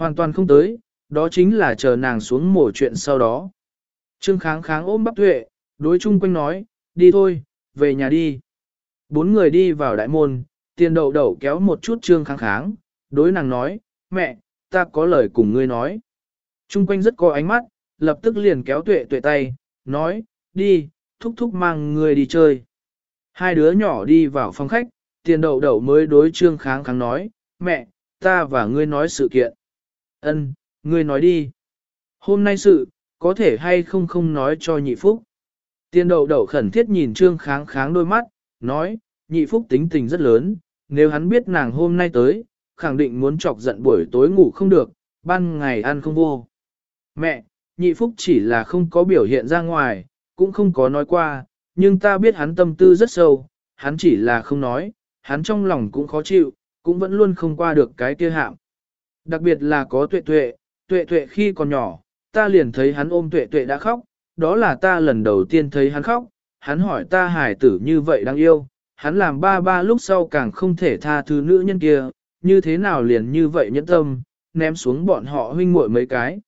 Hoàn toàn không tới, đó chính là chờ nàng xuống mổ chuyện sau đó. Trương kháng kháng ôm bắp tuệ, đối chung quanh nói, đi thôi, về nhà đi. Bốn người đi vào đại môn, tiền đậu đậu kéo một chút trương kháng kháng, đối nàng nói, mẹ, ta có lời cùng ngươi nói. Trung quanh rất có ánh mắt, lập tức liền kéo tuệ tuệ tay, nói, đi, thúc thúc mang ngươi đi chơi. Hai đứa nhỏ đi vào phòng khách, tiền đậu đậu mới đối trương kháng kháng nói, mẹ, ta và ngươi nói sự kiện. Ân, ngươi nói đi. Hôm nay sự, có thể hay không không nói cho nhị phúc. Tiên đậu đậu khẩn thiết nhìn trương kháng kháng đôi mắt, nói, nhị phúc tính tình rất lớn, nếu hắn biết nàng hôm nay tới, khẳng định muốn chọc giận buổi tối ngủ không được, ban ngày ăn không vô. Mẹ, nhị phúc chỉ là không có biểu hiện ra ngoài, cũng không có nói qua, nhưng ta biết hắn tâm tư rất sâu, hắn chỉ là không nói, hắn trong lòng cũng khó chịu, cũng vẫn luôn không qua được cái kia hạm. Đặc biệt là có tuệ tuệ, tuệ tuệ khi còn nhỏ, ta liền thấy hắn ôm tuệ tuệ đã khóc, đó là ta lần đầu tiên thấy hắn khóc, hắn hỏi ta hải tử như vậy đang yêu, hắn làm ba ba lúc sau càng không thể tha thứ nữ nhân kia, như thế nào liền như vậy nhẫn tâm, ném xuống bọn họ huynh muội mấy cái.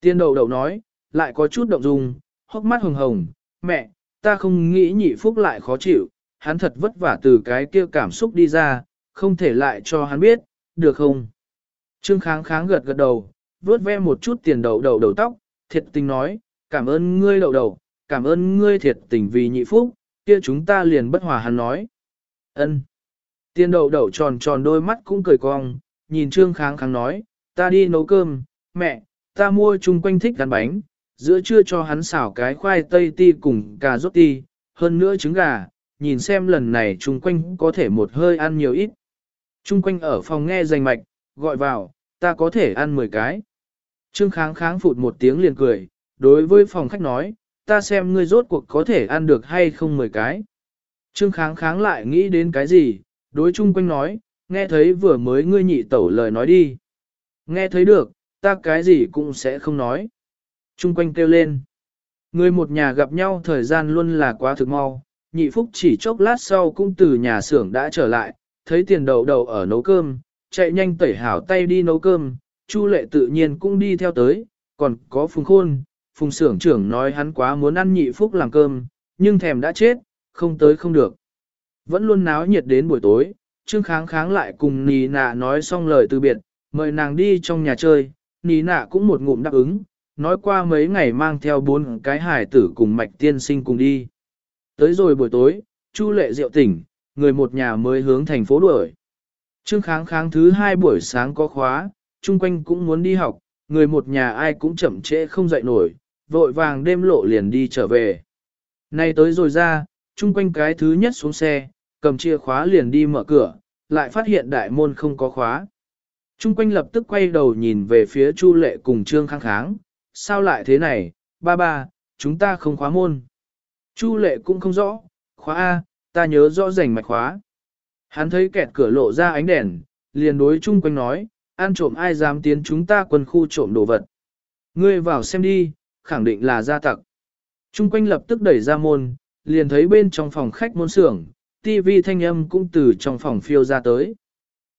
Tiên đầu đầu nói, lại có chút động dung, hốc mắt hồng hồng, mẹ, ta không nghĩ nhị phúc lại khó chịu, hắn thật vất vả từ cái kia cảm xúc đi ra, không thể lại cho hắn biết, được không? Trương kháng kháng gật gật đầu, vuốt ve một chút tiền đầu đầu đầu tóc, thiệt tình nói, cảm ơn ngươi đầu đầu, cảm ơn ngươi thiệt tình vì nhị phúc, kia chúng ta liền bất hòa hắn nói. ân Tiền đầu đầu tròn tròn đôi mắt cũng cười cong, nhìn trương kháng kháng nói, ta đi nấu cơm, mẹ, ta mua chung quanh thích gắn bánh, giữa trưa cho hắn xảo cái khoai tây ti cùng cà rốt ti, hơn nữa trứng gà, nhìn xem lần này chung quanh có thể một hơi ăn nhiều ít. Chung quanh ở phòng nghe danh mạch, gọi vào, ta có thể ăn 10 cái. Trương kháng kháng phụt một tiếng liền cười, đối với phòng khách nói, ta xem ngươi rốt cuộc có thể ăn được hay không 10 cái. Trương kháng kháng lại nghĩ đến cái gì, đối chung quanh nói, nghe thấy vừa mới ngươi nhị tẩu lời nói đi. Nghe thấy được, ta cái gì cũng sẽ không nói. Trung quanh kêu lên. Người một nhà gặp nhau thời gian luôn là quá thực mau, nhị phúc chỉ chốc lát sau cũng từ nhà xưởng đã trở lại, thấy tiền đầu đầu ở nấu cơm, chạy nhanh tẩy hảo tay đi nấu cơm, Chu lệ tự nhiên cũng đi theo tới, còn có phùng khôn, phùng xưởng trưởng nói hắn quá muốn ăn nhị phúc làm cơm, nhưng thèm đã chết, không tới không được. Vẫn luôn náo nhiệt đến buổi tối, Trương Kháng Kháng lại cùng Nì Nạ nói xong lời từ biệt, mời nàng đi trong nhà chơi, Nì Nạ cũng một ngụm đáp ứng, nói qua mấy ngày mang theo bốn cái hải tử cùng mạch tiên sinh cùng đi. Tới rồi buổi tối, Chu lệ rượu tỉnh, người một nhà mới hướng thành phố đuổi. Trương kháng kháng thứ hai buổi sáng có khóa, chung quanh cũng muốn đi học, người một nhà ai cũng chậm trễ không dậy nổi, vội vàng đêm lộ liền đi trở về. Nay tới rồi ra, chung quanh cái thứ nhất xuống xe, cầm chìa khóa liền đi mở cửa, lại phát hiện đại môn không có khóa. Trung quanh lập tức quay đầu nhìn về phía Chu Lệ cùng Trương Kháng Kháng, sao lại thế này, ba ba, chúng ta không khóa môn. Chu Lệ cũng không rõ, khóa A, ta nhớ rõ rành mạch khóa. Hắn thấy kẹt cửa lộ ra ánh đèn, liền đối chung quanh nói, ăn trộm ai dám tiến chúng ta quân khu trộm đồ vật. Ngươi vào xem đi, khẳng định là gia tặc. chung quanh lập tức đẩy ra môn, liền thấy bên trong phòng khách môn xưởng, tivi thanh âm cũng từ trong phòng phiêu ra tới.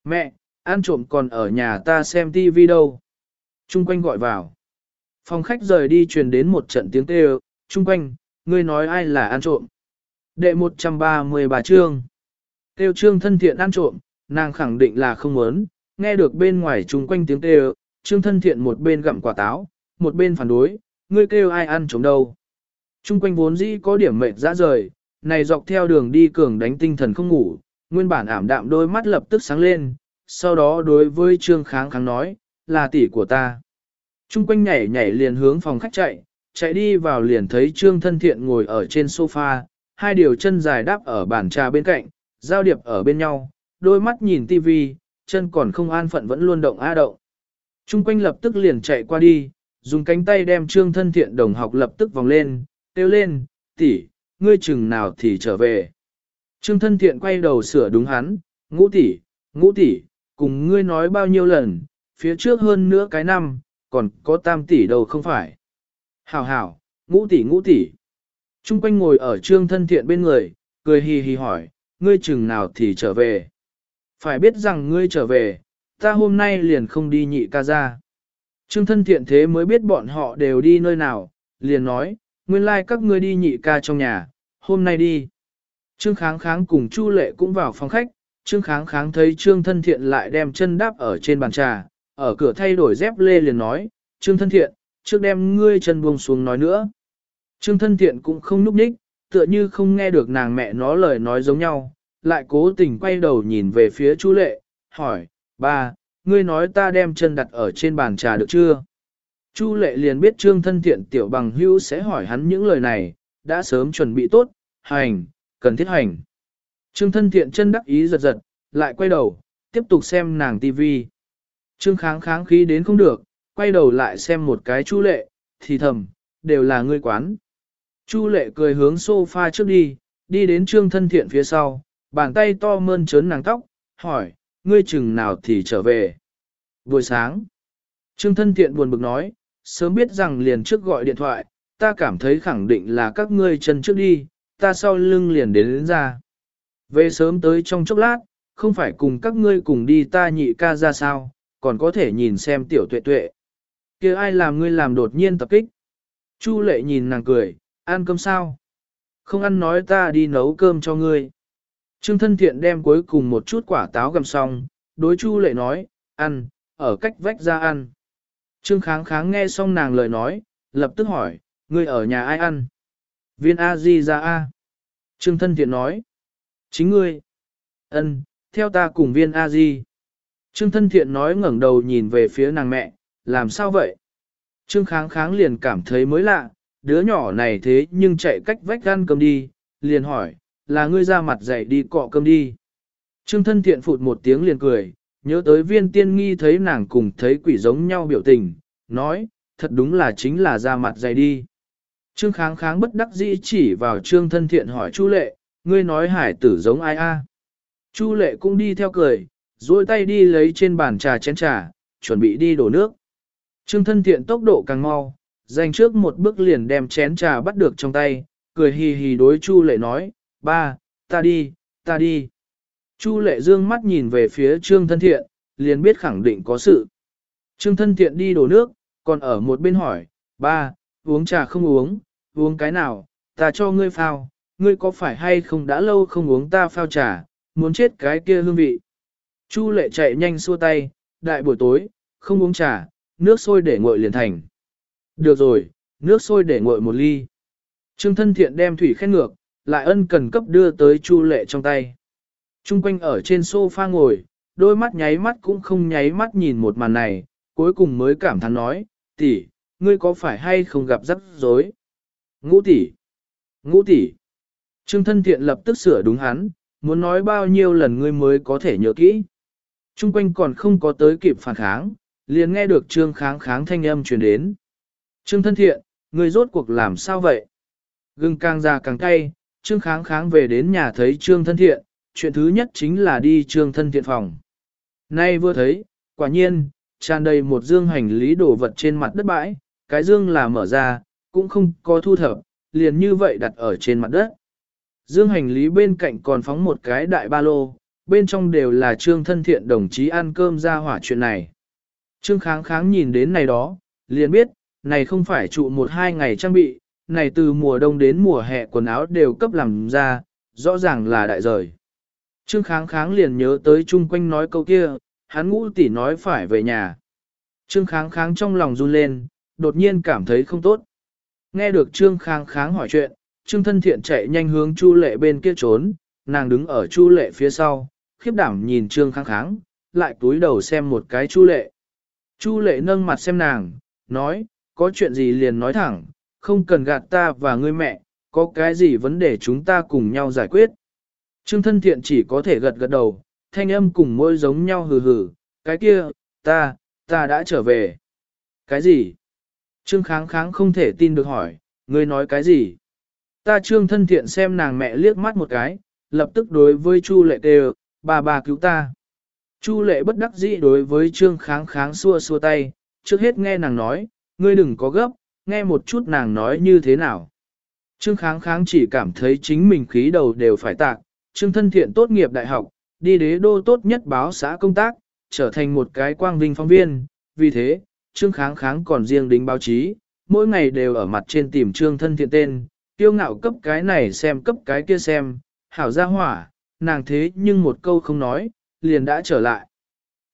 Mẹ, ăn trộm còn ở nhà ta xem tivi đâu. chung quanh gọi vào. Phòng khách rời đi truyền đến một trận tiếng kêu, chung quanh, ngươi nói ai là ăn trộm. Đệ 133 chương. Tiêu trương thân thiện ăn trộm, nàng khẳng định là không muốn, nghe được bên ngoài chung quanh tiếng kêu, trương thân thiện một bên gặm quả táo, một bên phản đối, ngươi kêu ai ăn trộm đâu. Trung quanh vốn dĩ có điểm mệt ra rời, này dọc theo đường đi cường đánh tinh thần không ngủ, nguyên bản ảm đạm đôi mắt lập tức sáng lên, sau đó đối với trương kháng kháng nói, là tỷ của ta. Trung quanh nhảy nhảy liền hướng phòng khách chạy, chạy đi vào liền thấy trương thân thiện ngồi ở trên sofa, hai điều chân dài đáp ở bàn trà bên cạnh, giao điệp ở bên nhau, đôi mắt nhìn tivi, chân còn không an phận vẫn luôn động a động. Trung quanh lập tức liền chạy qua đi, dùng cánh tay đem trương thân thiện đồng học lập tức vòng lên, kêu lên, tỷ, ngươi chừng nào thì trở về. Trương thân thiện quay đầu sửa đúng hắn, ngũ tỷ, ngũ tỷ, cùng ngươi nói bao nhiêu lần, phía trước hơn nữa cái năm, còn có tam tỷ đâu không phải. Hảo hảo, ngũ tỷ ngũ tỷ. Trung quanh ngồi ở trương thân thiện bên người, cười hì hì hỏi, ngươi chừng nào thì trở về. Phải biết rằng ngươi trở về, ta hôm nay liền không đi nhị ca ra. Trương thân thiện thế mới biết bọn họ đều đi nơi nào, liền nói, nguyên lai like các ngươi đi nhị ca trong nhà, hôm nay đi. Trương kháng kháng cùng Chu lệ cũng vào phòng khách, Trương kháng kháng thấy Trương thân thiện lại đem chân đáp ở trên bàn trà, ở cửa thay đổi dép lê liền nói, Trương thân thiện, trước đem ngươi chân buông xuống nói nữa. Trương thân thiện cũng không núp ních, tựa như không nghe được nàng mẹ nó lời nói giống nhau, lại cố tình quay đầu nhìn về phía Chu lệ, hỏi, ba, ngươi nói ta đem chân đặt ở trên bàn trà được chưa? Chu lệ liền biết trương thân thiện tiểu bằng hưu sẽ hỏi hắn những lời này, đã sớm chuẩn bị tốt, hành, cần thiết hành. Trương thân thiện chân đắc ý giật giật, lại quay đầu, tiếp tục xem nàng tivi. Trương kháng kháng khí đến không được, quay đầu lại xem một cái chu lệ, thì thầm, đều là ngươi quán. Chu lệ cười hướng sofa trước đi, đi đến trương thân thiện phía sau, bàn tay to mơn trớn nàng tóc, hỏi, ngươi chừng nào thì trở về. Buổi sáng, trương thân thiện buồn bực nói, sớm biết rằng liền trước gọi điện thoại, ta cảm thấy khẳng định là các ngươi chân trước đi, ta sau lưng liền đến, đến ra. Về sớm tới trong chốc lát, không phải cùng các ngươi cùng đi ta nhị ca ra sao, còn có thể nhìn xem tiểu tuệ tuệ. kia ai làm ngươi làm đột nhiên tập kích. Chu lệ nhìn nàng cười, ăn cơm sao? Không ăn nói ta đi nấu cơm cho ngươi. Trương thân thiện đem cuối cùng một chút quả táo gầm xong, đối chu lệ nói, ăn, ở cách vách ra ăn. Trương kháng kháng nghe xong nàng lời nói, lập tức hỏi, ngươi ở nhà ai ăn? Viên A Di ra A. Trương thân thiện nói, chính ngươi. Ân, theo ta cùng viên A Di. Trương thân thiện nói ngẩng đầu nhìn về phía nàng mẹ, làm sao vậy? Trương kháng kháng liền cảm thấy mới lạ, đứa nhỏ này thế nhưng chạy cách vách ăn cơm đi, liền hỏi, là ngươi ra mặt dậy đi cọ cơm đi. Trương thân thiện phụt một tiếng liền cười, nhớ tới viên tiên nghi thấy nàng cùng thấy quỷ giống nhau biểu tình, nói, thật đúng là chính là ra mặt dày đi. Trương kháng kháng bất đắc dĩ chỉ vào trương thân thiện hỏi Chu lệ, ngươi nói hải tử giống ai a? Chu lệ cũng đi theo cười, duỗi tay đi lấy trên bàn trà chén trà, chuẩn bị đi đổ nước. Trương thân thiện tốc độ càng mau, dành trước một bước liền đem chén trà bắt được trong tay, cười hì hì đối Chu lệ nói, ba, ta đi, ta đi. Chu lệ dương mắt nhìn về phía trương thân thiện, liền biết khẳng định có sự. Trương thân thiện đi đổ nước, còn ở một bên hỏi, ba, uống trà không uống, uống cái nào, ta cho ngươi phao, ngươi có phải hay không đã lâu không uống ta phao trà, muốn chết cái kia hương vị. Chu lệ chạy nhanh xua tay, đại buổi tối, không uống trà, nước sôi để nguội liền thành. Được rồi, nước sôi để nguội một ly. Trương thân thiện đem thủy khen ngược, lại ân cần cấp đưa tới chu lệ trong tay. Trung quanh ở trên sofa ngồi, đôi mắt nháy mắt cũng không nháy mắt nhìn một màn này, cuối cùng mới cảm thán nói, tỷ, ngươi có phải hay không gặp rắc rối? Ngũ tỷ, ngũ tỷ. Trương thân thiện lập tức sửa đúng hắn, muốn nói bao nhiêu lần ngươi mới có thể nhớ kỹ. Trung quanh còn không có tới kịp phản kháng, liền nghe được trương kháng kháng thanh âm truyền đến. Trương thân thiện, người rốt cuộc làm sao vậy? Gừng càng già càng cay, trương kháng kháng về đến nhà thấy trương thân thiện, chuyện thứ nhất chính là đi trương thân thiện phòng. Nay vừa thấy, quả nhiên, tràn đầy một dương hành lý đồ vật trên mặt đất bãi, cái dương là mở ra, cũng không có thu thập, liền như vậy đặt ở trên mặt đất. Dương hành lý bên cạnh còn phóng một cái đại ba lô, bên trong đều là trương thân thiện đồng chí ăn cơm ra hỏa chuyện này. Trương kháng kháng nhìn đến này đó, liền biết, này không phải trụ một hai ngày trang bị, này từ mùa đông đến mùa hè quần áo đều cấp làm ra, rõ ràng là đại rời. Trương kháng kháng liền nhớ tới chung quanh nói câu kia, hắn ngũ tỷ nói phải về nhà. Trương kháng kháng trong lòng run lên, đột nhiên cảm thấy không tốt. Nghe được Trương kháng kháng hỏi chuyện, Trương thân thiện chạy nhanh hướng Chu lệ bên kia trốn, nàng đứng ở Chu lệ phía sau, khiếp đảm nhìn Trương kháng kháng, lại túi đầu xem một cái Chu lệ. Chu lệ nâng mặt xem nàng, nói, có chuyện gì liền nói thẳng, không cần gạt ta và ngươi mẹ, có cái gì vấn đề chúng ta cùng nhau giải quyết. Trương thân thiện chỉ có thể gật gật đầu, thanh âm cùng môi giống nhau hừ hừ, cái kia, ta, ta đã trở về. Cái gì? Trương kháng kháng không thể tin được hỏi, ngươi nói cái gì? Ta trương thân thiện xem nàng mẹ liếc mắt một cái, lập tức đối với Chu lệ đều, bà bà cứu ta. Chu lệ bất đắc dĩ đối với trương kháng kháng xua xua tay, trước hết nghe nàng nói, ngươi đừng có gấp, nghe một chút nàng nói như thế nào. Trương kháng kháng chỉ cảm thấy chính mình khí đầu đều phải tạc, trương thân thiện tốt nghiệp đại học, đi đế đô tốt nhất báo xã công tác, trở thành một cái quang vinh phóng viên, vì thế, Trương Kháng Kháng còn riêng đính báo chí, mỗi ngày đều ở mặt trên tìm Trương thân thiện tên, tiêu ngạo cấp cái này xem cấp cái kia xem, hảo ra hỏa, nàng thế nhưng một câu không nói, liền đã trở lại.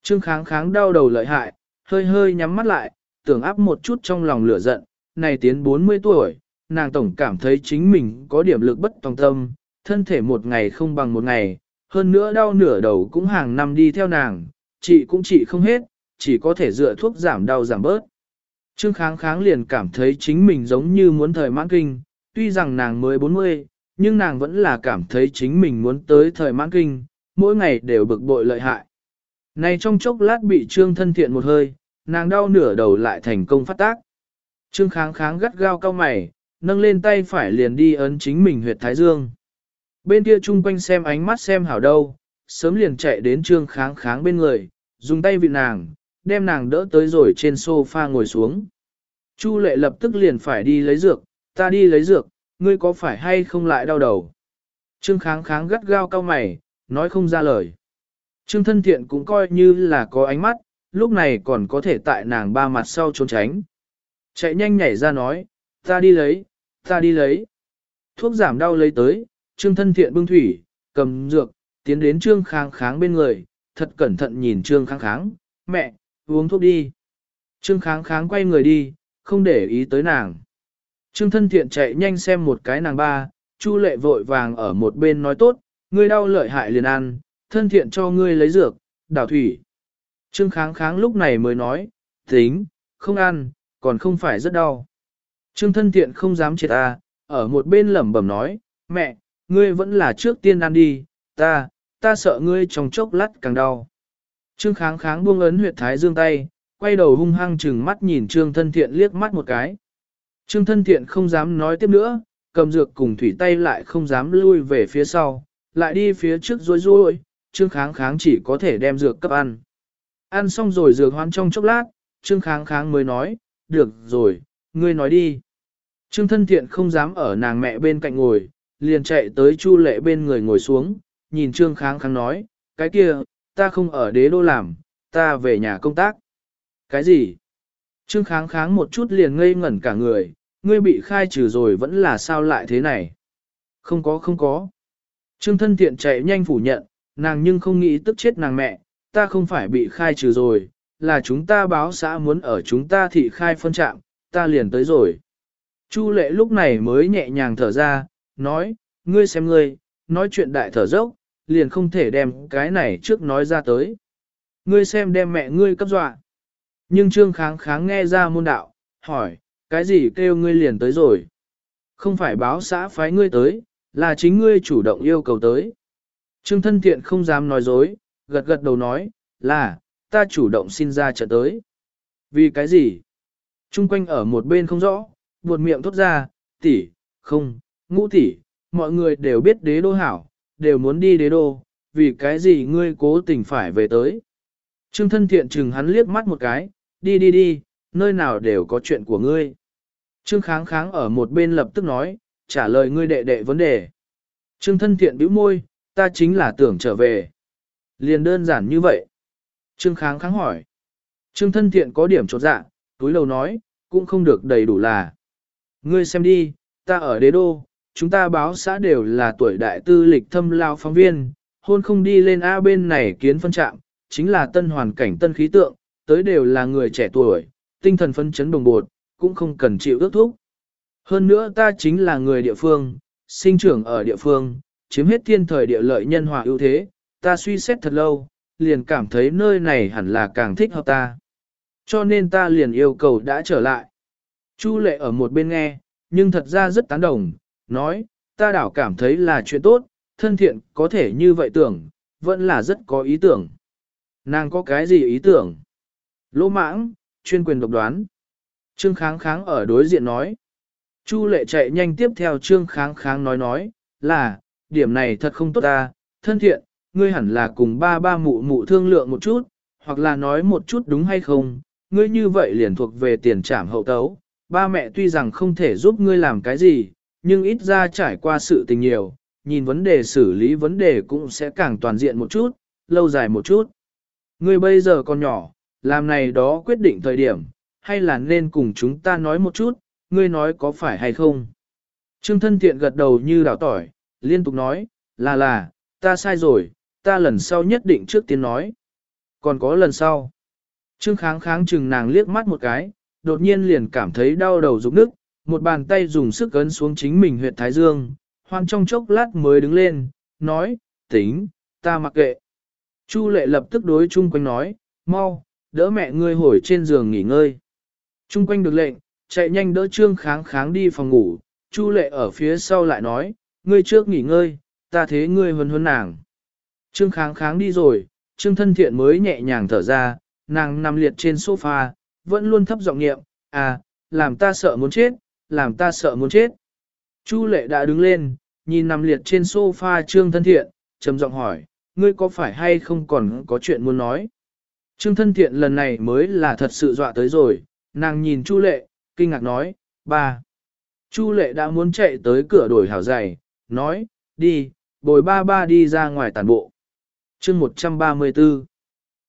Trương Kháng Kháng đau đầu lợi hại, hơi hơi nhắm mắt lại, tưởng áp một chút trong lòng lửa giận, này tiến 40 tuổi, nàng tổng cảm thấy chính mình có điểm lực bất tòng tâm, thân thể một ngày không bằng một ngày, hơn nữa đau nửa đầu cũng hàng năm đi theo nàng, chị cũng chị không hết, chỉ có thể dựa thuốc giảm đau giảm bớt. Trương kháng kháng liền cảm thấy chính mình giống như muốn thời mãn kinh, tuy rằng nàng mới 40, nhưng nàng vẫn là cảm thấy chính mình muốn tới thời mãn kinh, mỗi ngày đều bực bội lợi hại. Này trong chốc lát bị trương thân thiện một hơi, nàng đau nửa đầu lại thành công phát tác. Trương kháng kháng gắt gao cao mày, nâng lên tay phải liền đi ấn chính mình huyệt thái dương. Bên kia chung quanh xem ánh mắt xem hảo đâu, sớm liền chạy đến trương kháng kháng bên người, dùng tay vị nàng, đem nàng đỡ tới rồi trên sofa ngồi xuống. Chu lệ lập tức liền phải đi lấy dược, ta đi lấy dược, ngươi có phải hay không lại đau đầu. Trương kháng kháng gắt gao cao mày, nói không ra lời. Trương thân thiện cũng coi như là có ánh mắt, lúc này còn có thể tại nàng ba mặt sau trốn tránh. Chạy nhanh nhảy ra nói, ta đi lấy, ta đi lấy. Thuốc giảm đau lấy tới, trương thân thiện bưng thủy, cầm dược, tiến đến trương kháng kháng bên người, thật cẩn thận nhìn trương kháng kháng, mẹ, uống thuốc đi. Trương kháng kháng quay người đi, không để ý tới nàng. Trương thân thiện chạy nhanh xem một cái nàng ba, chu lệ vội vàng ở một bên nói tốt, ngươi đau lợi hại liền ăn, thân thiện cho ngươi lấy dược, đảo thủy. Trương kháng kháng lúc này mới nói, tính, không ăn, còn không phải rất đau. Trương thân thiện không dám chết ta, ở một bên lẩm bẩm nói, mẹ, ngươi vẫn là trước tiên ăn đi, ta, ta sợ ngươi trong chốc lát càng đau. Trương kháng kháng buông ấn huyệt thái dương tay, quay đầu hung hăng chừng mắt nhìn trương thân thiện liếc mắt một cái. Trương thân thiện không dám nói tiếp nữa, cầm dược cùng thủy tay lại không dám lui về phía sau, lại đi phía trước rối rối, trương kháng kháng chỉ có thể đem dược cấp ăn. Ăn xong rồi dược hoán trong chốc lát, trương kháng kháng mới nói, được rồi, ngươi nói đi. Trương thân thiện không dám ở nàng mẹ bên cạnh ngồi, liền chạy tới chu lệ bên người ngồi xuống, nhìn trương kháng kháng nói, cái kia, ta không ở đế đô làm, ta về nhà công tác. Cái gì? Trương kháng kháng một chút liền ngây ngẩn cả người, ngươi bị khai trừ rồi vẫn là sao lại thế này? Không có không có. Trương thân thiện chạy nhanh phủ nhận, nàng nhưng không nghĩ tức chết nàng mẹ, ta không phải bị khai trừ rồi, là chúng ta báo xã muốn ở chúng ta thị khai phân trạm, ta liền tới rồi. Chu lệ lúc này mới nhẹ nhàng thở ra, nói, ngươi xem ngươi, nói chuyện đại thở dốc, liền không thể đem cái này trước nói ra tới. Ngươi xem đem mẹ ngươi cấp dọa. Nhưng trương kháng kháng nghe ra môn đạo, hỏi, cái gì kêu ngươi liền tới rồi? Không phải báo xã phái ngươi tới, là chính ngươi chủ động yêu cầu tới. Trương thân thiện không dám nói dối, gật gật đầu nói, là, ta chủ động xin ra trận tới. Vì cái gì? Trung quanh ở một bên không rõ, buột miệng thốt ra, tỷ, không, ngũ tỷ, mọi người đều biết đế đô hảo, đều muốn đi đế đô, vì cái gì ngươi cố tình phải về tới. Trương thân thiện chừng hắn liếc mắt một cái, đi đi đi, nơi nào đều có chuyện của ngươi. Trương kháng kháng ở một bên lập tức nói, trả lời ngươi đệ đệ vấn đề. Trương thân thiện bĩu môi, ta chính là tưởng trở về. Liền đơn giản như vậy. Trương kháng kháng hỏi. Trương thân thiện có điểm trột dạ, túi lầu nói, cũng không được đầy đủ là. Ngươi xem đi, ta ở đế đô, chúng ta báo xã đều là tuổi đại tư lịch thâm lao phóng viên, hôn không đi lên A bên này kiến phân trạm, chính là tân hoàn cảnh tân khí tượng, tới đều là người trẻ tuổi, tinh thần phân chấn đồng bột, cũng không cần chịu ước thúc. Hơn nữa ta chính là người địa phương, sinh trưởng ở địa phương, chiếm hết thiên thời địa lợi nhân hòa ưu thế, ta suy xét thật lâu, liền cảm thấy nơi này hẳn là càng thích hợp ta. Cho nên ta liền yêu cầu đã trở lại. Chu lệ ở một bên nghe, nhưng thật ra rất tán đồng, nói, ta đảo cảm thấy là chuyện tốt, thân thiện có thể như vậy tưởng, vẫn là rất có ý tưởng. Nàng có cái gì ý tưởng? Lỗ mãng, chuyên quyền độc đoán. Trương kháng kháng ở đối diện nói. Chu lệ chạy nhanh tiếp theo trương kháng kháng nói nói, là, điểm này thật không tốt ta, thân thiện, ngươi hẳn là cùng ba ba mụ mụ thương lượng một chút, hoặc là nói một chút đúng hay không, ngươi như vậy liền thuộc về tiền trảm hậu tấu. Ba mẹ tuy rằng không thể giúp ngươi làm cái gì, nhưng ít ra trải qua sự tình nhiều, nhìn vấn đề xử lý vấn đề cũng sẽ càng toàn diện một chút, lâu dài một chút. Ngươi bây giờ còn nhỏ, làm này đó quyết định thời điểm, hay là nên cùng chúng ta nói một chút, ngươi nói có phải hay không? Trương thân thiện gật đầu như đảo tỏi, liên tục nói, là là, ta sai rồi, ta lần sau nhất định trước tiên nói. Còn có lần sau. Trương kháng kháng chừng nàng liếc mắt một cái, đột nhiên liền cảm thấy đau đầu rụng nức, một bàn tay dùng sức ấn xuống chính mình huyệt thái dương, hoang trong chốc lát mới đứng lên, nói, tính, ta mặc kệ. Chu lệ lập tức đối chung quanh nói, mau, đỡ mẹ ngươi hồi trên giường nghỉ ngơi. Chung quanh được lệnh, chạy nhanh đỡ trương kháng kháng đi phòng ngủ, Chu lệ ở phía sau lại nói, ngươi trước nghỉ ngơi, ta thế ngươi huấn huấn nàng. Trương kháng kháng đi rồi, trương thân thiện mới nhẹ nhàng thở ra, nàng nằm liệt trên sofa, vẫn luôn thấp giọng niệm, à, làm ta sợ muốn chết, làm ta sợ muốn chết. Chu lệ đã đứng lên, nhìn nằm liệt trên sofa trương thân thiện, trầm giọng hỏi, ngươi có phải hay không còn có chuyện muốn nói? Trương thân thiện lần này mới là thật sự dọa tới rồi, nàng nhìn Chu lệ, kinh ngạc nói, ba. Chu lệ đã muốn chạy tới cửa đổi hảo giày, nói, đi, bồi ba ba đi ra ngoài tàn bộ chương 134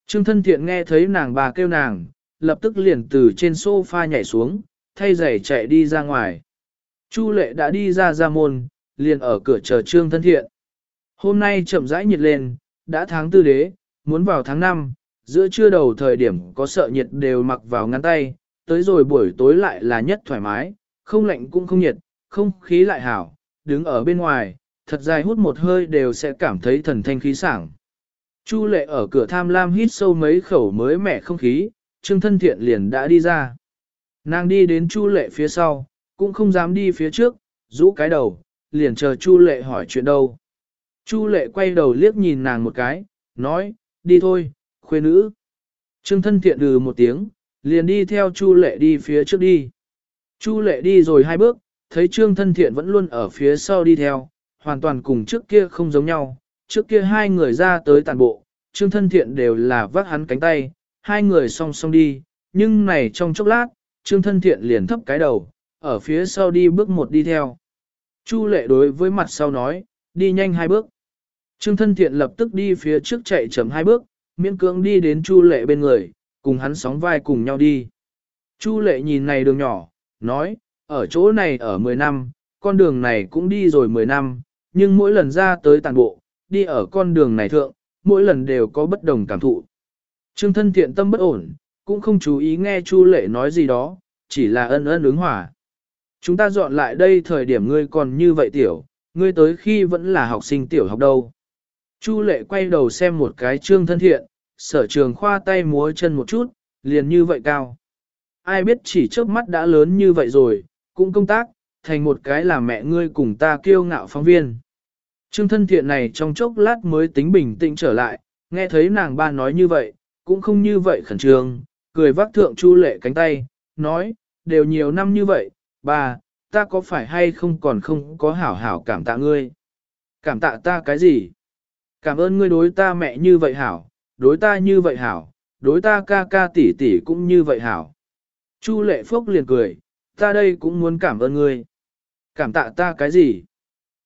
Trương thân thiện nghe thấy nàng bà kêu nàng, lập tức liền từ trên sofa nhảy xuống, thay giày chạy đi ra ngoài. Chu lệ đã đi ra ra môn, liền ở cửa chờ trương thân thiện. Hôm nay chậm rãi nhiệt lên, đã tháng tư đế, muốn vào tháng 5, giữa trưa đầu thời điểm có sợ nhiệt đều mặc vào ngắn tay, tới rồi buổi tối lại là nhất thoải mái, không lạnh cũng không nhiệt, không khí lại hảo, đứng ở bên ngoài, thật dài hút một hơi đều sẽ cảm thấy thần thanh khí sảng. Chu lệ ở cửa tham lam hít sâu mấy khẩu mới mẻ không khí, trương thân thiện liền đã đi ra. Nàng đi đến chu lệ phía sau, cũng không dám đi phía trước, rũ cái đầu, liền chờ chu lệ hỏi chuyện đâu. Chu lệ quay đầu liếc nhìn nàng một cái, nói, đi thôi, khuê nữ. Trương thân thiện đừ một tiếng, liền đi theo chu lệ đi phía trước đi. Chu lệ đi rồi hai bước, thấy trương thân thiện vẫn luôn ở phía sau đi theo, hoàn toàn cùng trước kia không giống nhau. Trước kia hai người ra tới tàn bộ, trương thân thiện đều là vác hắn cánh tay, hai người song song đi, nhưng này trong chốc lát, trương thân thiện liền thấp cái đầu, ở phía sau đi bước một đi theo. Chu lệ đối với mặt sau nói, đi nhanh hai bước. Trương thân thiện lập tức đi phía trước chạy chậm hai bước, miễn cưỡng đi đến Chu lệ bên người, cùng hắn sóng vai cùng nhau đi. Chu lệ nhìn này đường nhỏ, nói, ở chỗ này ở 10 năm, con đường này cũng đi rồi 10 năm, nhưng mỗi lần ra tới tàn bộ, đi ở con đường này thượng, mỗi lần đều có bất đồng cảm thụ. Trương thân thiện tâm bất ổn, cũng không chú ý nghe Chu lệ nói gì đó, chỉ là ân ân ứng hỏa. Chúng ta dọn lại đây thời điểm ngươi còn như vậy tiểu, ngươi tới khi vẫn là học sinh tiểu học đâu. Chu lệ quay đầu xem một cái trương thân thiện, sở trường khoa tay múa chân một chút, liền như vậy cao. Ai biết chỉ trước mắt đã lớn như vậy rồi, cũng công tác, thành một cái là mẹ ngươi cùng ta kiêu ngạo phóng viên. Trương thân thiện này trong chốc lát mới tính bình tĩnh trở lại, nghe thấy nàng ba nói như vậy, cũng không như vậy khẩn trương, cười vác thượng chu lệ cánh tay, nói, đều nhiều năm như vậy, ba, ta có phải hay không còn không có hảo hảo cảm tạ ngươi? Cảm tạ ta cái gì? Cảm ơn ngươi đối ta mẹ như vậy hảo, đối ta như vậy hảo, đối ta ca ca tỷ tỷ cũng như vậy hảo. Chu lệ phúc liền cười, ta đây cũng muốn cảm ơn ngươi. Cảm tạ ta cái gì?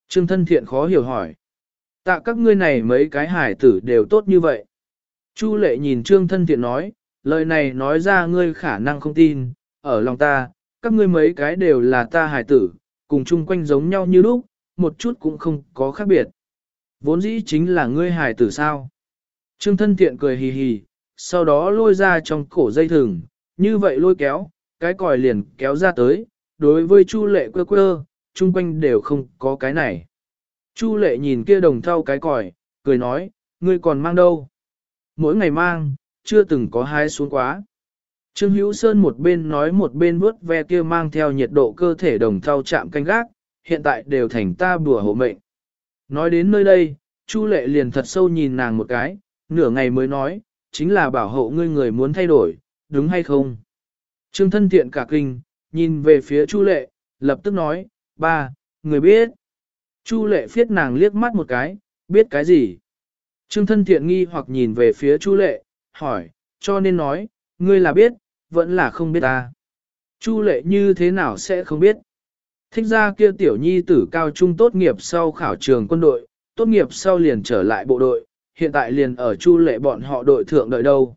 Trương thân thiện khó hiểu hỏi. Tạ các ngươi này mấy cái hải tử đều tốt như vậy. Chu lệ nhìn trương thân thiện nói, lời này nói ra ngươi khả năng không tin, ở lòng ta, các ngươi mấy cái đều là ta hải tử, cùng chung quanh giống nhau như lúc, một chút cũng không có khác biệt. Vốn dĩ chính là ngươi hải tử sao? Trương thân thiện cười hì hì, sau đó lôi ra trong cổ dây thừng, như vậy lôi kéo, cái còi liền kéo ra tới, đối với Chu lệ quơ quơ, chung quanh đều không có cái này. Chu lệ nhìn kia đồng thau cái còi, cười nói, ngươi còn mang đâu? Mỗi ngày mang, chưa từng có hai xuống quá. Trương Hữu Sơn một bên nói một bên vuốt ve kia mang theo nhiệt độ cơ thể đồng thau chạm canh gác, hiện tại đều thành ta bùa hộ mệnh. Nói đến nơi đây, Chu lệ liền thật sâu nhìn nàng một cái, nửa ngày mới nói, chính là bảo hộ ngươi người muốn thay đổi, đúng hay không? Trương thân thiện cả kinh, nhìn về phía Chu lệ, lập tức nói, ba, người biết. Chu lệ phiết nàng liếc mắt một cái, biết cái gì? Trương thân thiện nghi hoặc nhìn về phía Chu lệ, hỏi, cho nên nói, ngươi là biết, vẫn là không biết ta. Chu lệ như thế nào sẽ không biết? Thích ra kia tiểu nhi tử cao trung tốt nghiệp sau khảo trường quân đội, tốt nghiệp sau liền trở lại bộ đội, hiện tại liền ở chu lệ bọn họ đội thượng đợi đâu.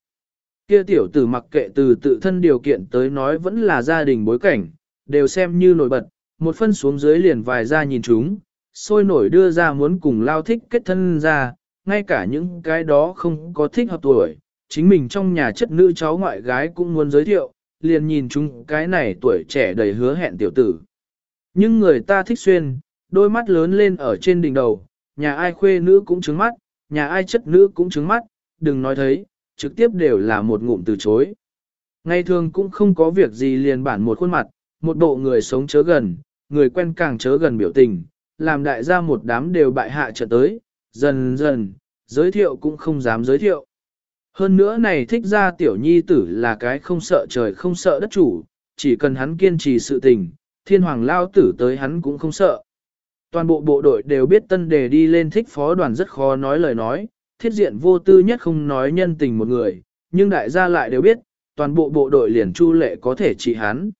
Kia tiểu tử mặc kệ từ tự thân điều kiện tới nói vẫn là gia đình bối cảnh, đều xem như nổi bật, một phân xuống dưới liền vài ra nhìn chúng, sôi nổi đưa ra muốn cùng lao thích kết thân ra, ngay cả những cái đó không có thích hợp tuổi, chính mình trong nhà chất nữ cháu ngoại gái cũng muốn giới thiệu, liền nhìn chúng cái này tuổi trẻ đầy hứa hẹn tiểu tử. Nhưng người ta thích xuyên, đôi mắt lớn lên ở trên đỉnh đầu, nhà ai khuê nữ cũng trứng mắt, nhà ai chất nữ cũng trứng mắt, đừng nói thấy, trực tiếp đều là một ngụm từ chối. Ngày thường cũng không có việc gì liền bản một khuôn mặt, một bộ người sống chớ gần, người quen càng chớ gần biểu tình, làm đại gia một đám đều bại hạ trở tới, dần dần, giới thiệu cũng không dám giới thiệu. Hơn nữa này thích ra tiểu nhi tử là cái không sợ trời không sợ đất chủ, chỉ cần hắn kiên trì sự tình, thiên hoàng lao tử tới hắn cũng không sợ. Toàn bộ bộ đội đều biết tân đề đi lên thích phó đoàn rất khó nói lời nói, thiết diện vô tư nhất không nói nhân tình một người, nhưng đại gia lại đều biết, toàn bộ bộ đội liền Chu Lệ có thể trị hắn.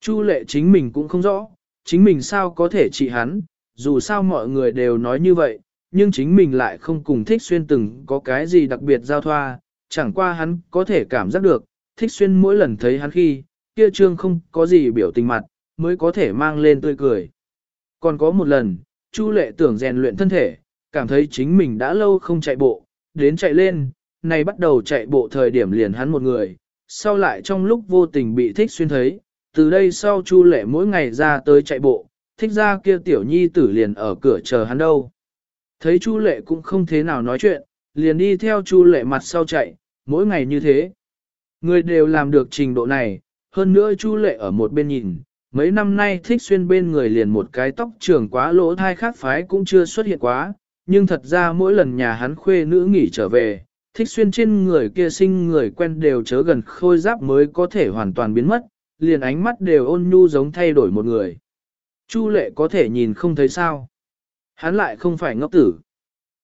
Chu Lệ chính mình cũng không rõ, chính mình sao có thể trị hắn, dù sao mọi người đều nói như vậy, nhưng chính mình lại không cùng thích xuyên từng có cái gì đặc biệt giao thoa, chẳng qua hắn có thể cảm giác được, thích xuyên mỗi lần thấy hắn khi, kia trương không có gì biểu tình mặt, mới có thể mang lên tươi cười. Còn có một lần, Chu lệ tưởng rèn luyện thân thể, cảm thấy chính mình đã lâu không chạy bộ, đến chạy lên, này bắt đầu chạy bộ thời điểm liền hắn một người, sau lại trong lúc vô tình bị thích xuyên thấy, từ đây sau Chu lệ mỗi ngày ra tới chạy bộ, thích ra kia tiểu nhi tử liền ở cửa chờ hắn đâu. Thấy Chu lệ cũng không thế nào nói chuyện, liền đi theo Chu lệ mặt sau chạy, mỗi ngày như thế. Người đều làm được trình độ này, hơn nữa Chu lệ ở một bên nhìn, mấy năm nay thích xuyên bên người liền một cái tóc trường quá lỗ thai khác phái cũng chưa xuất hiện quá, nhưng thật ra mỗi lần nhà hắn khuê nữ nghỉ trở về, thích xuyên trên người kia sinh người quen đều chớ gần khôi giáp mới có thể hoàn toàn biến mất, liền ánh mắt đều ôn nhu giống thay đổi một người. Chu lệ có thể nhìn không thấy sao. Hắn lại không phải ngốc tử.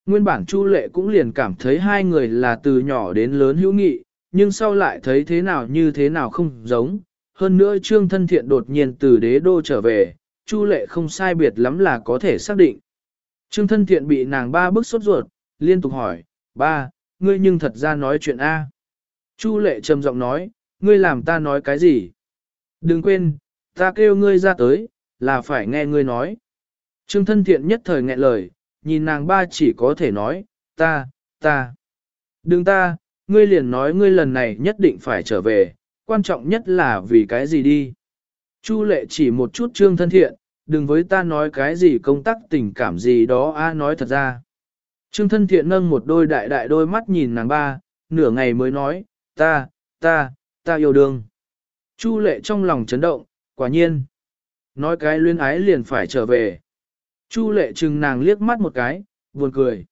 Nguyên bản Chu lệ cũng liền cảm thấy hai người là từ nhỏ đến lớn hữu nghị, nhưng sau lại thấy thế nào như thế nào không giống. Hơn nữa Trương Thân Thiện đột nhiên từ đế đô trở về, Chu lệ không sai biệt lắm là có thể xác định. Trương Thân Thiện bị nàng ba bức sốt ruột, liên tục hỏi, ba, ngươi nhưng thật ra nói chuyện A. Chu lệ trầm giọng nói, ngươi làm ta nói cái gì? Đừng quên, ta kêu ngươi ra tới, là phải nghe ngươi nói. Trương thân thiện nhất thời nghẹn lời, nhìn nàng ba chỉ có thể nói, ta, ta. Đừng ta, ngươi liền nói ngươi lần này nhất định phải trở về, quan trọng nhất là vì cái gì đi. Chu lệ chỉ một chút trương thân thiện, đừng với ta nói cái gì công tác tình cảm gì đó a nói thật ra. Trương thân thiện nâng một đôi đại đại đôi mắt nhìn nàng ba, nửa ngày mới nói, ta, ta, ta yêu đương. Chu lệ trong lòng chấn động, quả nhiên. Nói cái luyến ái liền phải trở về. Chu lệ chừng nàng liếc mắt một cái, buồn cười.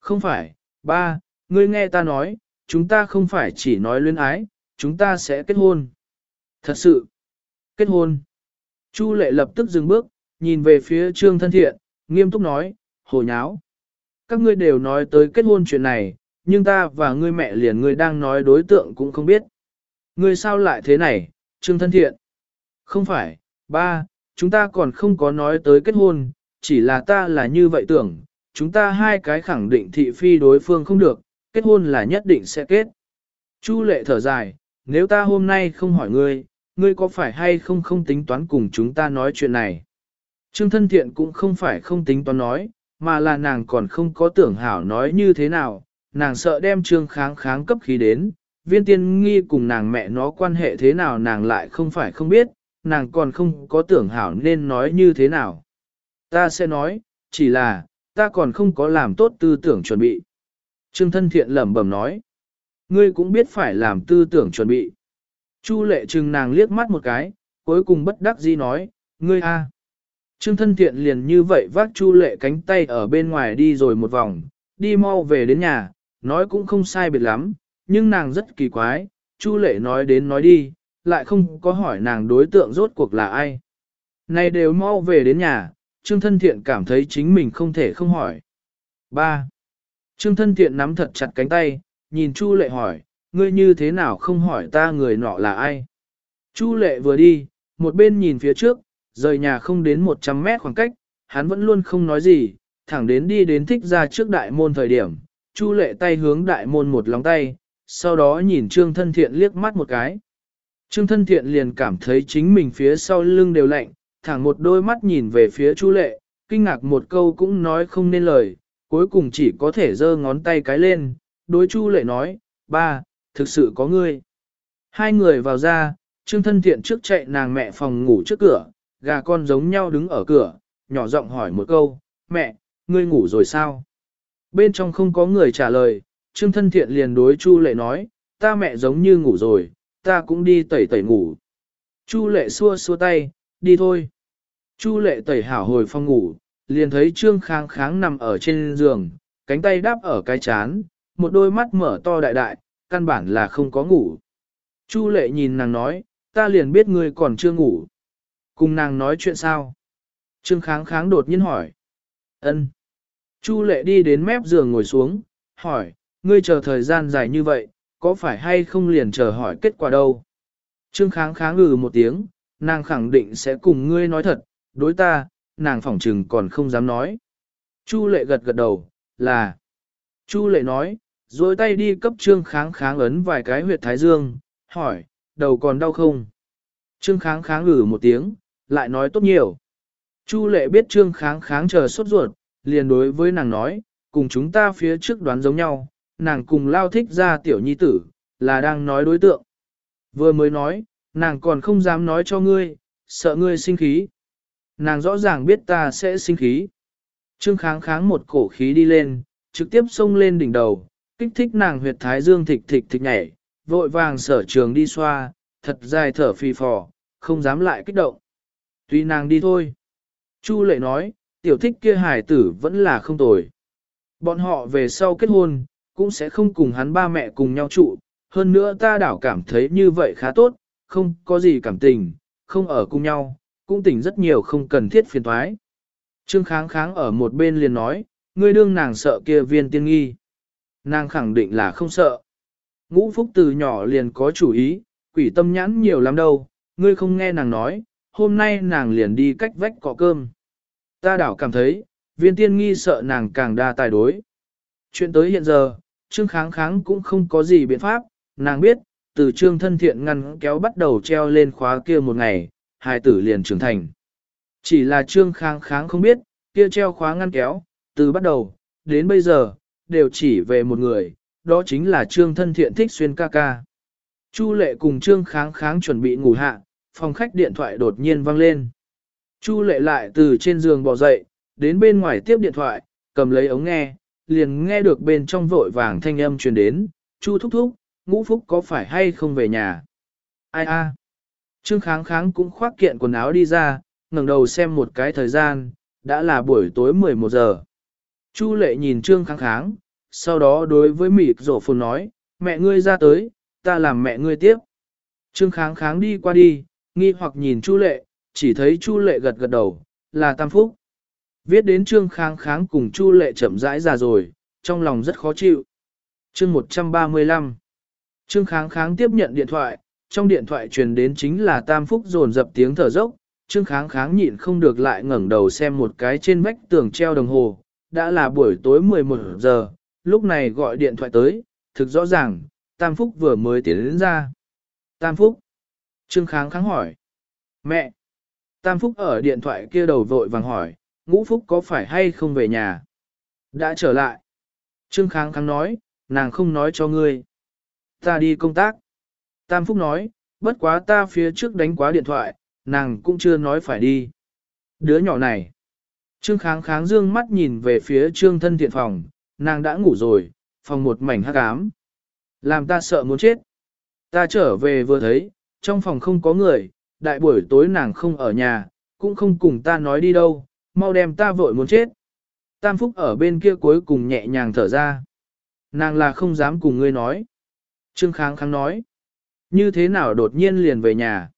Không phải, ba, ngươi nghe ta nói, chúng ta không phải chỉ nói luyến ái, chúng ta sẽ kết hôn. Thật sự, kết hôn. Chu lệ lập tức dừng bước, nhìn về phía trương thân thiện, nghiêm túc nói, hồ nháo. Các ngươi đều nói tới kết hôn chuyện này, nhưng ta và ngươi mẹ liền ngươi đang nói đối tượng cũng không biết. Ngươi sao lại thế này, trương thân thiện? Không phải, ba, chúng ta còn không có nói tới kết hôn, chỉ là ta là như vậy tưởng, chúng ta hai cái khẳng định thị phi đối phương không được, kết hôn là nhất định sẽ kết. Chu lệ thở dài, nếu ta hôm nay không hỏi ngươi, ngươi có phải hay không không tính toán cùng chúng ta nói chuyện này? Trương thân thiện cũng không phải không tính toán nói, mà là nàng còn không có tưởng hảo nói như thế nào, nàng sợ đem trương kháng kháng cấp khí đến, viên tiên nghi cùng nàng mẹ nó quan hệ thế nào nàng lại không phải không biết, nàng còn không có tưởng hảo nên nói như thế nào. Ta sẽ nói, chỉ là, ta còn không có làm tốt tư tưởng chuẩn bị. Trương thân thiện lẩm bẩm nói, ngươi cũng biết phải làm tư tưởng chuẩn bị. Chu lệ trừng nàng liếc mắt một cái, cuối cùng bất đắc dĩ nói, ngươi a. Trương thân thiện liền như vậy vác chu lệ cánh tay ở bên ngoài đi rồi một vòng, đi mau về đến nhà, nói cũng không sai biệt lắm, nhưng nàng rất kỳ quái, chu lệ nói đến nói đi, lại không có hỏi nàng đối tượng rốt cuộc là ai. Này đều mau về đến nhà, Trương Thân Thiện cảm thấy chính mình không thể không hỏi. 3. Trương Thân Thiện nắm thật chặt cánh tay, nhìn Chu Lệ hỏi, ngươi như thế nào không hỏi ta người nọ là ai? Chu Lệ vừa đi, một bên nhìn phía trước, rời nhà không đến 100 mét khoảng cách, hắn vẫn luôn không nói gì, thẳng đến đi đến thích ra trước đại môn thời điểm. Chu Lệ tay hướng đại môn một lòng tay, sau đó nhìn Trương Thân Thiện liếc mắt một cái. Trương Thân Thiện liền cảm thấy chính mình phía sau lưng đều lạnh, thẳng một đôi mắt nhìn về phía Chu Lệ, kinh ngạc một câu cũng nói không nên lời, cuối cùng chỉ có thể giơ ngón tay cái lên, đối Chu Lệ nói, ba, thực sự có ngươi. Hai người vào ra, Trương Thân Thiện trước chạy nàng mẹ phòng ngủ trước cửa, gà con giống nhau đứng ở cửa, nhỏ giọng hỏi một câu, mẹ, ngươi ngủ rồi sao? Bên trong không có người trả lời, Trương Thân Thiện liền đối Chu Lệ nói, ta mẹ giống như ngủ rồi, ta cũng đi tẩy tẩy ngủ. Chu Lệ xua xua tay, đi thôi. Chu Lệ tẩy hảo hồi phòng ngủ, liền thấy Trương Kháng Kháng nằm ở trên giường, cánh tay đáp ở cái chán, một đôi mắt mở to đại đại, căn bản là không có ngủ. Chu Lệ nhìn nàng nói, ta liền biết ngươi còn chưa ngủ. Cùng nàng nói chuyện sao? Trương Kháng Kháng đột nhiên hỏi. Ân. Chu Lệ đi đến mép giường ngồi xuống, hỏi, ngươi chờ thời gian dài như vậy, có phải hay không liền chờ hỏi kết quả đâu? Trương Kháng Kháng ngừ một tiếng, nàng khẳng định sẽ cùng ngươi nói thật, đối ta, nàng phỏng trừng còn không dám nói. Chu Lệ gật gật đầu, là. Chu Lệ nói, rồi tay đi cấp Trương Kháng Kháng ấn vài cái huyệt thái dương, hỏi, đầu còn đau không? Trương Kháng Kháng ngừ một tiếng, lại nói tốt nhiều. Chu lệ biết trương kháng kháng chờ sốt ruột, liền đối với nàng nói, cùng chúng ta phía trước đoán giống nhau, nàng cùng lao thích ra tiểu nhi tử, là đang nói đối tượng. Vừa mới nói, nàng còn không dám nói cho ngươi, sợ ngươi sinh khí. Nàng rõ ràng biết ta sẽ sinh khí. Trương kháng kháng một cổ khí đi lên, trực tiếp xông lên đỉnh đầu, kích thích nàng huyệt thái dương thịch thịch thịch nhảy, vội vàng sở trường đi xoa, thật dài thở phì phò, không dám lại kích động. Tuy nàng đi thôi. Chu lệ nói, tiểu thích kia hải tử vẫn là không tồi. Bọn họ về sau kết hôn, cũng sẽ không cùng hắn ba mẹ cùng nhau trụ. Hơn nữa ta đảo cảm thấy như vậy khá tốt, không có gì cảm tình, không ở cùng nhau, cũng tỉnh rất nhiều không cần thiết phiền thoái. Trương kháng kháng ở một bên liền nói, ngươi đương nàng sợ kia viên tiên nghi. Nàng khẳng định là không sợ. Ngũ phúc từ nhỏ liền có chủ ý, quỷ tâm nhãn nhiều lắm đâu, ngươi không nghe nàng nói, hôm nay nàng liền đi cách vách cọ cơm. Ta đảo cảm thấy, viên tiên nghi sợ nàng càng đa tài đối. Chuyện tới hiện giờ, Trương Kháng Kháng cũng không có gì biện pháp, nàng biết, từ Trương thân thiện ngăn kéo bắt đầu treo lên khóa kia một ngày, hai tử liền trưởng thành. Chỉ là Trương Kháng Kháng không biết, kia treo khóa ngăn kéo, từ bắt đầu, đến bây giờ, đều chỉ về một người, đó chính là Trương thân thiện thích xuyên ca ca. Chu lệ cùng Trương Kháng Kháng chuẩn bị ngủ hạ, phòng khách điện thoại đột nhiên vang lên. Chu lệ lại từ trên giường bò dậy, đến bên ngoài tiếp điện thoại, cầm lấy ống nghe, liền nghe được bên trong vội vàng thanh âm truyền đến, Chu thúc thúc, ngũ phúc có phải hay không về nhà? Ai a? Trương kháng kháng cũng khoác kiện quần áo đi ra, ngẩng đầu xem một cái thời gian, đã là buổi tối 11 giờ. Chu lệ nhìn trương kháng kháng, sau đó đối với mịt rổ phồn nói, mẹ ngươi ra tới, ta làm mẹ ngươi tiếp. Trương kháng kháng đi qua đi, nghi hoặc nhìn Chu lệ, chỉ thấy Chu lệ gật gật đầu, là Tam Phúc. Viết đến Trương kháng kháng cùng Chu lệ chậm rãi ra rồi, trong lòng rất khó chịu. Chương 135 Trương kháng kháng tiếp nhận điện thoại, trong điện thoại truyền đến chính là Tam Phúc dồn dập tiếng thở dốc. Trương kháng kháng nhịn không được lại ngẩng đầu xem một cái trên vách tường treo đồng hồ, đã là buổi tối 11 giờ, lúc này gọi điện thoại tới, thực rõ ràng, Tam Phúc vừa mới tiến đến ra. Tam Phúc. Trương Kháng kháng hỏi. Mẹ. Tam Phúc ở điện thoại kia đầu vội vàng hỏi, ngũ Phúc có phải hay không về nhà? Đã trở lại. Trương Kháng kháng nói, nàng không nói cho ngươi. Ta đi công tác. Tam Phúc nói, bất quá ta phía trước đánh quá điện thoại, nàng cũng chưa nói phải đi. Đứa nhỏ này. Trương Kháng kháng dương mắt nhìn về phía Trương thân thiện phòng, nàng đã ngủ rồi, phòng một mảnh hắc ám. Làm ta sợ muốn chết. Ta trở về vừa thấy, trong phòng không có người, đại buổi tối nàng không ở nhà, cũng không cùng ta nói đi đâu, mau đem ta vội muốn chết. Tam Phúc ở bên kia cuối cùng nhẹ nhàng thở ra. Nàng là không dám cùng ngươi nói. Trương Kháng Kháng nói. Như thế nào đột nhiên liền về nhà?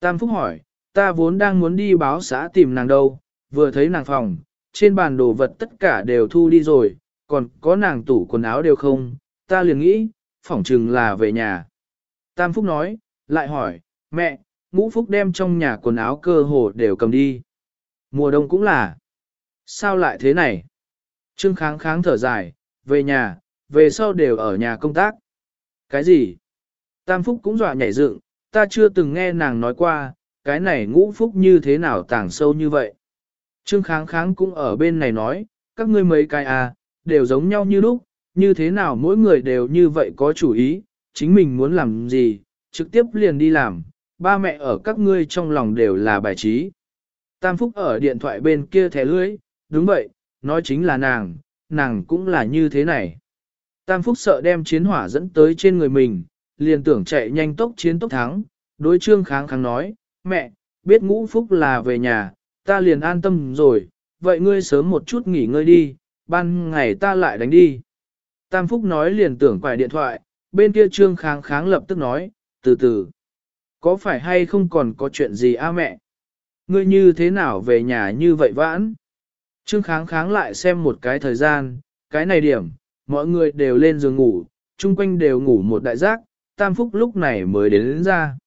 Tam Phúc hỏi, ta vốn đang muốn đi báo xã tìm nàng đâu, vừa thấy nàng phòng, trên bàn đồ vật tất cả đều thu đi rồi, còn có nàng tủ quần áo đều không, ta liền nghĩ, phỏng chừng là về nhà. Tam Phúc nói, lại hỏi, mẹ, ngũ Phúc đem trong nhà quần áo cơ hồ đều cầm đi. Mùa đông cũng là. Sao lại thế này? Trương kháng kháng thở dài, về nhà, về sau đều ở nhà công tác. Cái gì? Tam Phúc cũng dọa nhảy dựng, ta chưa từng nghe nàng nói qua, cái này ngũ phúc như thế nào tàng sâu như vậy. Trương kháng kháng cũng ở bên này nói, các ngươi mấy cái à, đều giống nhau như lúc, như thế nào mỗi người đều như vậy có chủ ý, chính mình muốn làm gì, trực tiếp liền đi làm, ba mẹ ở các ngươi trong lòng đều là bài trí. Tam Phúc ở điện thoại bên kia thẻ lưới, đúng vậy, nói chính là nàng, nàng cũng là như thế này. Tam Phúc sợ đem chiến hỏa dẫn tới trên người mình, liền tưởng chạy nhanh tốc chiến tốc thắng, đối trương kháng kháng nói, mẹ, biết ngũ Phúc là về nhà, ta liền an tâm rồi, vậy ngươi sớm một chút nghỉ ngơi đi, ban ngày ta lại đánh đi. Tam Phúc nói liền tưởng quải điện thoại, bên kia trương kháng kháng lập tức nói, từ từ. Có phải hay không còn có chuyện gì a mẹ? Ngươi như thế nào về nhà như vậy vãn? Trương kháng kháng lại xem một cái thời gian, cái này điểm, mọi người đều lên giường ngủ, chung quanh đều ngủ một đại giác, Tam Phúc lúc này mới đến, đến ra.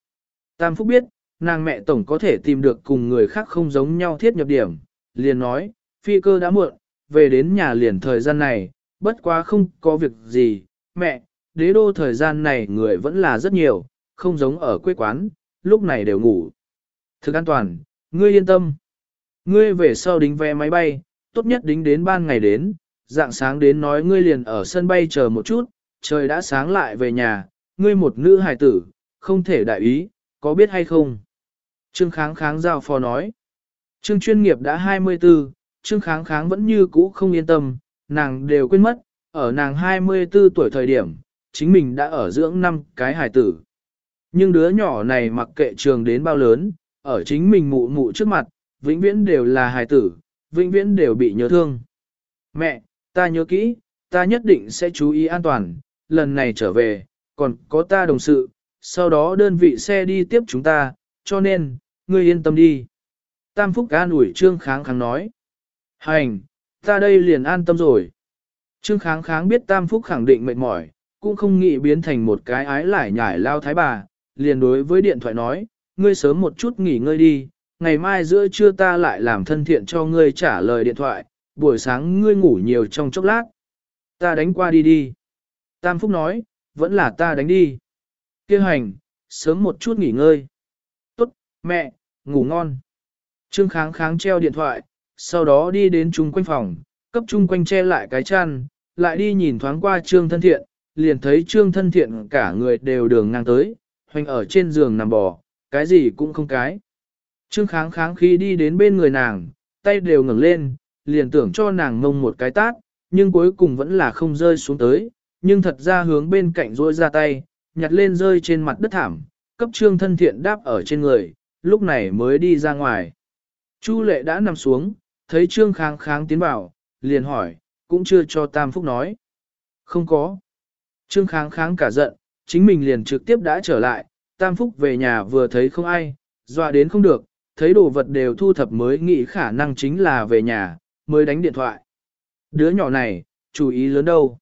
Tam Phúc biết, nàng mẹ tổng có thể tìm được cùng người khác không giống nhau thiết nhập điểm, liền nói, phi cơ đã muộn, về đến nhà liền thời gian này, bất quá không có việc gì, mẹ, đế đô thời gian này người vẫn là rất nhiều, không giống ở quê quán, lúc này đều ngủ. Thực an toàn, ngươi yên tâm. Ngươi về sau đính vé máy bay, tốt nhất đính đến ban ngày đến, dạng sáng đến nói ngươi liền ở sân bay chờ một chút, trời đã sáng lại về nhà, ngươi một nữ hài tử, không thể đại ý, có biết hay không? Trương Kháng Kháng giao phó nói. Trương chuyên nghiệp đã 24, Trương Kháng Kháng vẫn như cũ không yên tâm, nàng đều quên mất, ở nàng 24 tuổi thời điểm, chính mình đã ở dưỡng năm cái hài tử. Nhưng đứa nhỏ này mặc kệ trường đến bao lớn, ở chính mình mụ mụ trước mặt, vĩnh viễn đều là hài tử, vĩnh viễn đều bị nhớ thương. Mẹ, ta nhớ kỹ, ta nhất định sẽ chú ý an toàn, lần này trở về, còn có ta đồng sự, sau đó đơn vị xe đi tiếp chúng ta, cho nên, ngươi yên tâm đi. Tam Phúc an ủi Trương Kháng Kháng nói. Hành, ta đây liền an tâm rồi. Trương Kháng Kháng biết Tam Phúc khẳng định mệt mỏi, cũng không nghĩ biến thành một cái ái lải nhải lao thái bà, liền đối với điện thoại nói, ngươi sớm một chút nghỉ ngơi đi, ngày mai giữa trưa ta lại làm thân thiện cho ngươi trả lời điện thoại, buổi sáng ngươi ngủ nhiều trong chốc lát. Ta đánh qua đi đi. Tam Phúc nói, vẫn là ta đánh đi. Kêu hành, sớm một chút nghỉ ngơi. Tốt, mẹ, ngủ ngon. Trương kháng kháng treo điện thoại, sau đó đi đến chung quanh phòng, cấp chung quanh che lại cái chăn, lại đi nhìn thoáng qua trương thân thiện, liền thấy trương thân thiện cả người đều đường ngang tới, hoành ở trên giường nằm bò, cái gì cũng không cái. Trương kháng kháng khi đi đến bên người nàng, tay đều ngẩng lên, liền tưởng cho nàng mông một cái tát, nhưng cuối cùng vẫn là không rơi xuống tới, nhưng thật ra hướng bên cạnh rôi ra tay, nhặt lên rơi trên mặt đất thảm, cấp trương thân thiện đáp ở trên người, lúc này mới đi ra ngoài. Chu lệ đã nằm xuống, thấy trương kháng kháng tiến vào, liền hỏi, cũng chưa cho Tam Phúc nói. Không có. Trương kháng kháng cả giận, chính mình liền trực tiếp đã trở lại, Tam Phúc về nhà vừa thấy không ai, dọa đến không được, thấy đồ vật đều thu thập mới nghĩ khả năng chính là về nhà, mới đánh điện thoại. Đứa nhỏ này, chú ý lớn đâu.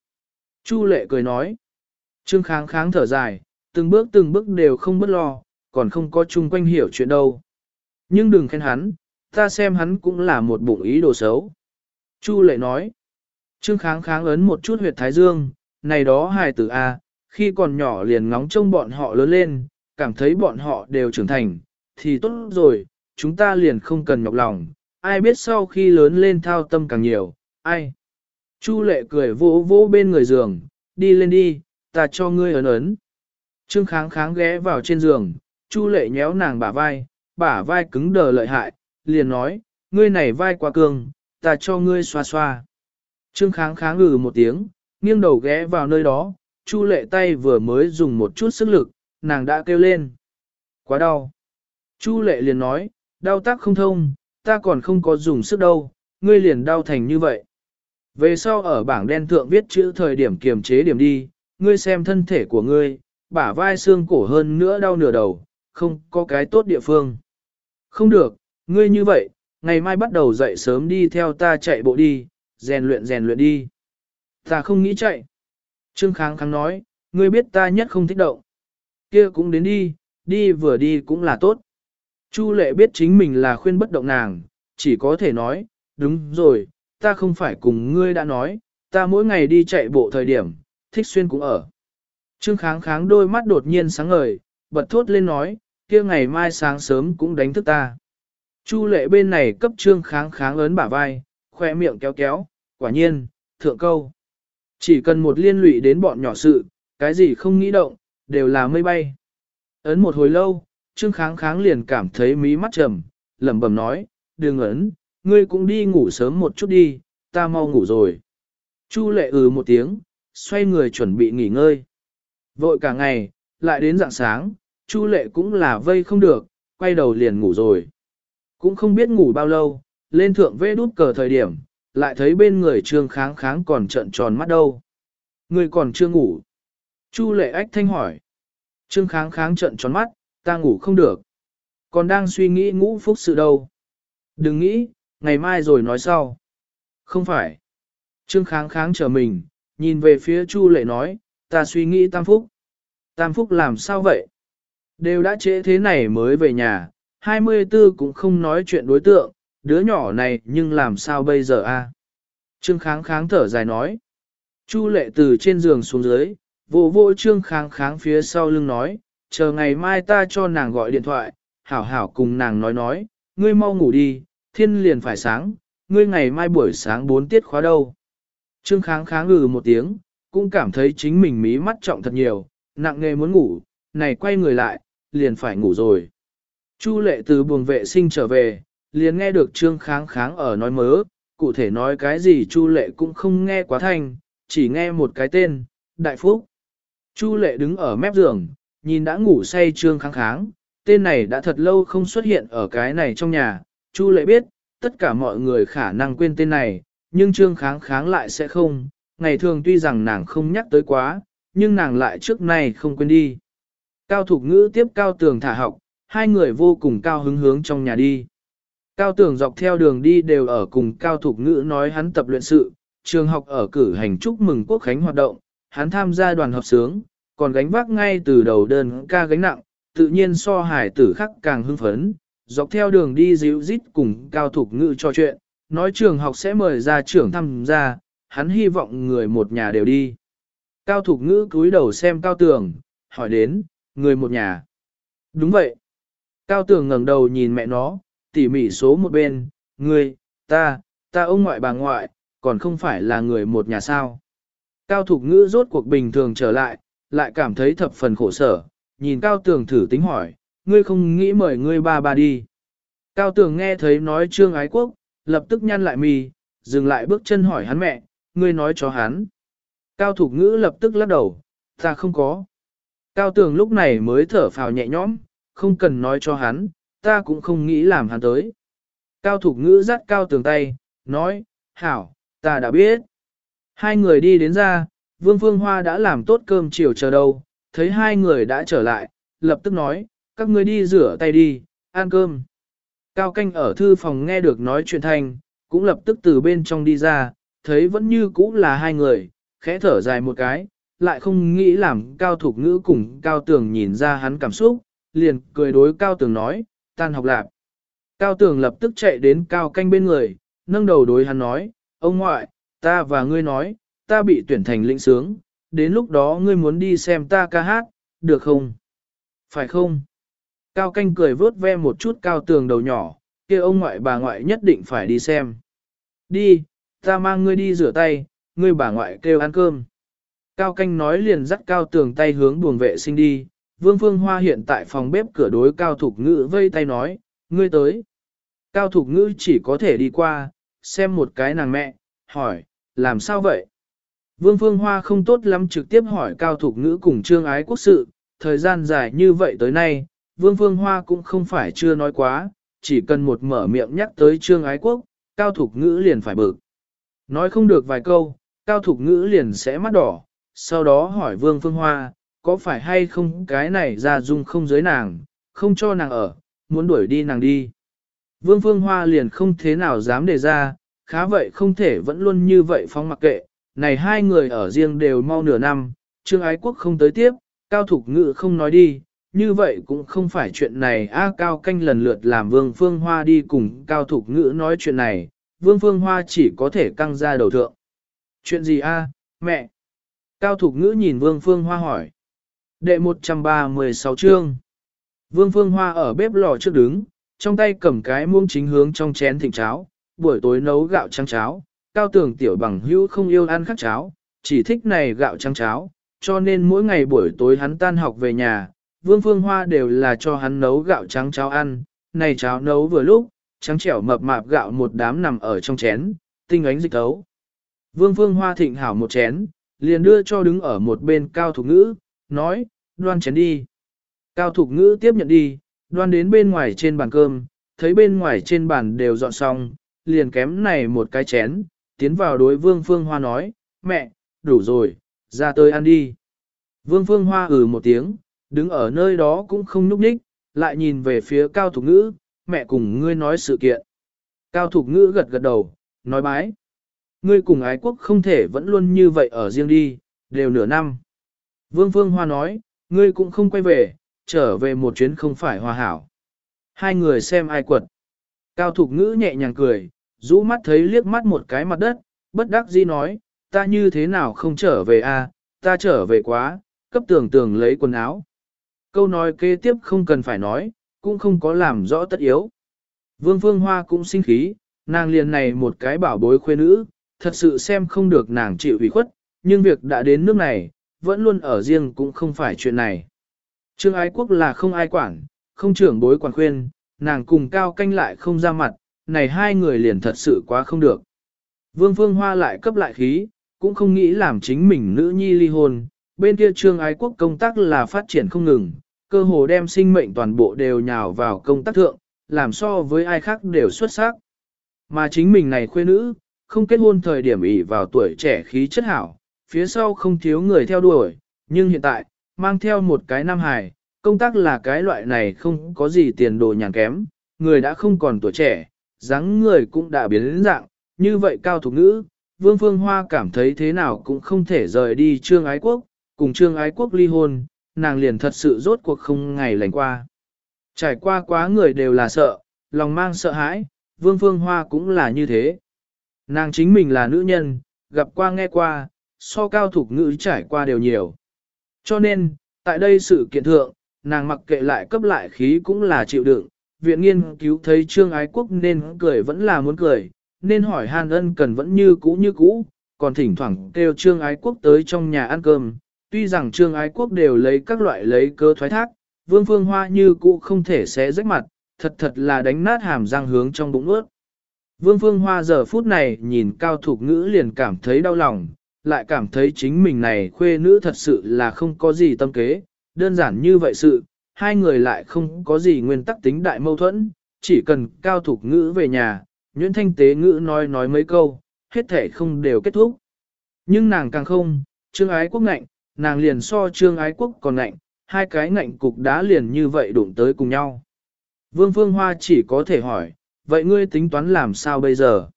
Chu lệ cười nói. Trương kháng kháng thở dài, từng bước từng bước đều không bất lo, còn không có chung quanh hiểu chuyện đâu. Nhưng đừng khen hắn, ta xem hắn cũng là một bụng ý đồ xấu. Chu lệ nói. Trương kháng kháng ấn một chút huyệt thái dương, này đó hài tử A, khi còn nhỏ liền ngóng trông bọn họ lớn lên, cảm thấy bọn họ đều trưởng thành, thì tốt rồi, chúng ta liền không cần nhọc lòng, ai biết sau khi lớn lên thao tâm càng nhiều, ai. Chu lệ cười vỗ vỗ bên người giường, đi lên đi, ta cho ngươi ấn ấn. Trương kháng kháng ghé vào trên giường, chu lệ nhéo nàng bả vai, bả vai cứng đờ lợi hại, liền nói, ngươi này vai quá cường, ta cho ngươi xoa xoa. Trương kháng kháng ngừ một tiếng, nghiêng đầu ghé vào nơi đó, chu lệ tay vừa mới dùng một chút sức lực, nàng đã kêu lên. Quá đau. Chu lệ liền nói, đau tác không thông, ta còn không có dùng sức đâu, ngươi liền đau thành như vậy. Về sau ở bảng đen thượng viết chữ thời điểm kiềm chế điểm đi, ngươi xem thân thể của ngươi, bả vai xương cổ hơn nữa đau nửa đầu, không có cái tốt địa phương. Không được, ngươi như vậy, ngày mai bắt đầu dậy sớm đi theo ta chạy bộ đi, rèn luyện rèn luyện đi. Ta không nghĩ chạy. Trương Kháng Kháng nói, ngươi biết ta nhất không thích động. Kia cũng đến đi, đi vừa đi cũng là tốt. Chu lệ biết chính mình là khuyên bất động nàng, chỉ có thể nói, đúng rồi, ta không phải cùng ngươi đã nói, ta mỗi ngày đi chạy bộ thời điểm, thích xuyên cũng ở. Trương kháng kháng đôi mắt đột nhiên sáng ngời, bật thốt lên nói, kia ngày mai sáng sớm cũng đánh thức ta. Chu lệ bên này cấp trương kháng kháng lớn bả vai, khoe miệng kéo kéo, quả nhiên, thượng câu. Chỉ cần một liên lụy đến bọn nhỏ sự, cái gì không nghĩ động, đều là mây bay. Ấn một hồi lâu, trương kháng kháng liền cảm thấy mí mắt trầm, lẩm bẩm nói, đừng ấn, ngươi cũng đi ngủ sớm một chút đi, ta mau ngủ rồi. Chu lệ ừ một tiếng, xoay người chuẩn bị nghỉ ngơi. Vội cả ngày, lại đến dạng sáng, Chu lệ cũng là vây không được, quay đầu liền ngủ rồi. Cũng không biết ngủ bao lâu, lên thượng vê đút cờ thời điểm, lại thấy bên người trương kháng kháng còn trợn tròn mắt đâu. Người còn chưa ngủ. Chu lệ ách thanh hỏi. Trương kháng kháng trận tròn mắt, ta ngủ không được. Còn đang suy nghĩ ngũ phúc sự đâu. Đừng nghĩ, ngày mai rồi nói sau. Không phải. Trương kháng kháng chờ mình, nhìn về phía Chu lệ nói, ta suy nghĩ tam phúc. Tam phúc làm sao vậy? Đều đã trễ thế này mới về nhà, 24 cũng không nói chuyện đối tượng, đứa nhỏ này nhưng làm sao bây giờ a? Trương kháng kháng thở dài nói. Chu lệ từ trên giường xuống dưới, vô vô trương kháng kháng phía sau lưng nói, chờ ngày mai ta cho nàng gọi điện thoại, hảo hảo cùng nàng nói nói, ngươi mau ngủ đi, thiên liền phải sáng, ngươi ngày mai buổi sáng bốn tiết khóa đâu. Trương kháng kháng ngừ một tiếng, cũng cảm thấy chính mình mí mắt trọng thật nhiều, nặng nghề muốn ngủ, này quay người lại, liền phải ngủ rồi. Chu lệ từ buồng vệ sinh trở về, liền nghe được trương kháng kháng ở nói mớ, cụ thể nói cái gì Chu lệ cũng không nghe quá thanh, chỉ nghe một cái tên, Đại Phúc. Chu lệ đứng ở mép giường, nhìn đã ngủ say trương kháng kháng, tên này đã thật lâu không xuất hiện ở cái này trong nhà, Chu lệ biết, tất cả mọi người khả năng quên tên này, nhưng trương kháng kháng lại sẽ không, ngày thường tuy rằng nàng không nhắc tới quá, nhưng nàng lại trước nay không quên đi. Cao Thục Ngữ tiếp Cao Tường thả học, hai người vô cùng cao hứng hướng trong nhà đi. Cao Tường dọc theo đường đi đều ở cùng Cao Thục Ngữ nói hắn tập luyện sự, trường học ở cử hành chúc mừng quốc khánh hoạt động, hắn tham gia đoàn hợp sướng, còn gánh vác ngay từ đầu đơn ca gánh nặng, tự nhiên so hải tử khắc càng hưng phấn, dọc theo đường đi dịu rít cùng Cao Thục Ngữ trò chuyện, nói trường học sẽ mời ra trưởng tham gia, hắn hy vọng người một nhà đều đi. Cao Thục Ngữ cúi đầu xem Cao Tường, hỏi đến, người một nhà. Đúng vậy. Cao Tường ngẩng đầu nhìn mẹ nó, tỉ mỉ số một bên, người, ta, ta ông ngoại bà ngoại, còn không phải là người một nhà sao. Cao Thục Ngữ rốt cuộc bình thường trở lại, lại cảm thấy thập phần khổ sở, nhìn Cao Tường thử tính hỏi, ngươi không nghĩ mời ngươi ba ba đi. Cao Tường nghe thấy nói trương ái quốc, lập tức nhăn lại mì, dừng lại bước chân hỏi hắn mẹ, ngươi nói cho hắn. Cao Thục Ngữ lập tức lắc đầu, ta không có. Cao Tường lúc này mới thở phào nhẹ nhõm, không cần nói cho hắn, ta cũng không nghĩ làm hắn tới. Cao Thục Ngữ dắt Cao Tường tay, nói, hảo, ta đã biết. Hai người đi đến ra, Vương Phương Hoa đã làm tốt cơm chiều chờ đâu, thấy hai người đã trở lại, lập tức nói, các ngươi đi rửa tay đi, ăn cơm. Cao Canh ở thư phòng nghe được nói chuyện thanh, cũng lập tức từ bên trong đi ra, thấy vẫn như cũ là hai người, khẽ thở dài một cái, lại không nghĩ làm Cao Thục Ngữ cùng Cao Tường nhìn ra hắn cảm xúc, liền cười đối Cao Tường nói, tan học lạc. Cao Tường lập tức chạy đến Cao Canh bên người, nâng đầu đối hắn nói, ông ngoại, ta và ngươi nói, ta bị tuyển thành lĩnh sướng, đến lúc đó ngươi muốn đi xem ta ca hát, được không? Phải không? Cao Canh cười vớt ve một chút Cao Tường đầu nhỏ, kia ông ngoại bà ngoại nhất định phải đi xem. Đi, ta mang ngươi đi rửa tay, ngươi bà ngoại kêu ăn cơm. Cao canh nói liền dắt cao tường tay hướng buồng vệ sinh đi, Vương Phương Hoa hiện tại phòng bếp cửa đối Cao Thục Ngữ vây tay nói, ngươi tới. Cao Thục Ngữ chỉ có thể đi qua, xem một cái nàng mẹ, hỏi, làm sao vậy? Vương Phương Hoa không tốt lắm trực tiếp hỏi Cao Thục Ngữ cùng Trương Ái Quốc sự, thời gian dài như vậy tới nay, Vương Phương Hoa cũng không phải chưa nói quá, chỉ cần một mở miệng nhắc tới Trương Ái Quốc, Cao Thục Ngữ liền phải bực. Nói không được vài câu, Cao Thục Ngữ liền sẽ mắt đỏ, sau đó hỏi Vương Phương Hoa, có phải hay không cái này ra dung không giới nàng, không cho nàng ở, muốn đuổi đi nàng đi. Vương Phương Hoa liền không thế nào dám đề ra, khá vậy không thể vẫn luôn như vậy phóng mặc kệ, này hai người ở riêng đều mau nửa năm, Trương Ái Quốc không tới tiếp, Cao Thục Ngự không nói đi, như vậy cũng không phải chuyện này A Cao canh lần lượt làm Vương Phương Hoa đi cùng Cao Thục Ngự nói chuyện này, Vương Phương Hoa chỉ có thể căng ra đầu thượng. Chuyện gì A, mẹ? Cao Thục Ngữ nhìn Vương Phương Hoa hỏi. Đệ 136 chương Vương Phương Hoa ở bếp lò trước đứng, trong tay cầm cái muông chính hướng trong chén thịnh cháo, buổi tối nấu gạo trắng cháo, cao tường tiểu bằng hữu không yêu ăn khắc cháo, chỉ thích này gạo trắng cháo, cho nên mỗi ngày buổi tối hắn tan học về nhà, Vương Phương Hoa đều là cho hắn nấu gạo trắng cháo ăn, này cháo nấu vừa lúc, trắng trẻo mập mạp gạo một đám nằm ở trong chén, tinh ánh dịch tấu. Vương Phương Hoa thịnh hảo một chén, liền đưa cho đứng ở một bên cao thủ ngữ, nói, đoan chén đi. Cao thủ ngữ tiếp nhận đi, đoan đến bên ngoài trên bàn cơm, thấy bên ngoài trên bàn đều dọn xong, liền kém này một cái chén, tiến vào đối Vương Phương Hoa nói, mẹ, đủ rồi, ra tới ăn đi. Vương Phương Hoa ừ một tiếng, đứng ở nơi đó cũng không nhúc nhích, lại nhìn về phía Cao Thục Ngữ, mẹ cùng ngươi nói sự kiện. Cao Thục Ngữ gật gật đầu, nói bái. Ngươi cùng ái quốc không thể vẫn luôn như vậy ở riêng đi, đều nửa năm. Vương Phương Hoa nói, ngươi cũng không quay về, trở về một chuyến không phải hòa hảo. Hai người xem ai quật. Cao Thục Ngữ nhẹ nhàng cười, rũ mắt thấy liếc mắt một cái mặt đất, bất đắc dĩ nói, ta như thế nào không trở về a? ta trở về quá, cấp tường tường lấy quần áo. Câu nói kế tiếp không cần phải nói, cũng không có làm rõ tất yếu. Vương Phương Hoa cũng sinh khí, nàng liền này một cái bảo bối khuê nữ, thật sự xem không được nàng chịu ủy khuất, nhưng việc đã đến nước này, vẫn luôn ở riêng cũng không phải chuyện này. Trương ái quốc là không ai quản, không trưởng bối quản khuyên, nàng cùng cao canh lại không ra mặt, này hai người liền thật sự quá không được. Vương Phương Hoa lại cấp lại khí, cũng không nghĩ làm chính mình nữ nhi ly hôn, bên kia trương ái quốc công tác là phát triển không ngừng, cơ hồ đem sinh mệnh toàn bộ đều nhào vào công tác thượng, làm so với ai khác đều xuất sắc. Mà chính mình này khuê nữ, không kết hôn thời điểm ỷ vào tuổi trẻ khí chất hảo, phía sau không thiếu người theo đuổi, nhưng hiện tại, mang theo một cái nam hài, công tác là cái loại này không có gì tiền đồ nhàn kém, người đã không còn tuổi trẻ, dáng người cũng đã biến đến dạng, như vậy cao thủ ngữ, Vương Phương Hoa cảm thấy thế nào cũng không thể rời đi Trương Ái Quốc, cùng Trương Ái Quốc ly hôn, nàng liền thật sự rốt cuộc không ngày lành qua. Trải qua quá người đều là sợ, lòng mang sợ hãi, Vương Phương Hoa cũng là như thế. Nàng chính mình là nữ nhân, gặp qua nghe qua, so cao thủ ngữ trải qua đều nhiều. Cho nên, tại đây sự kiện thượng, nàng mặc kệ lại cấp lại khí cũng là chịu đựng, viện nghiên cứu thấy trương ái quốc nên cười vẫn là muốn cười, nên hỏi hàn ân cần vẫn như cũ như cũ, còn thỉnh thoảng kêu trương ái quốc tới trong nhà ăn cơm, tuy rằng trương ái quốc đều lấy các loại lấy cơ thoái thác, vương phương hoa như cũ không thể xé rách mặt, thật thật là đánh nát hàm răng hướng trong bụng ướt. Vương phương hoa giờ phút này nhìn cao thục ngữ liền cảm thấy đau lòng, lại cảm thấy chính mình này khuê nữ thật sự là không có gì tâm kế, đơn giản như vậy sự, hai người lại không có gì nguyên tắc tính đại mâu thuẫn, chỉ cần cao thục ngữ về nhà, Nguyễn Thanh Tế ngữ nói nói mấy câu, hết thể không đều kết thúc. Nhưng nàng càng không, trương ái quốc ngạnh, nàng liền so trương ái quốc còn ngạnh, hai cái ngạnh cục đá liền như vậy đụng tới cùng nhau. Vương Phương Hoa chỉ có thể hỏi, vậy ngươi tính toán làm sao bây giờ?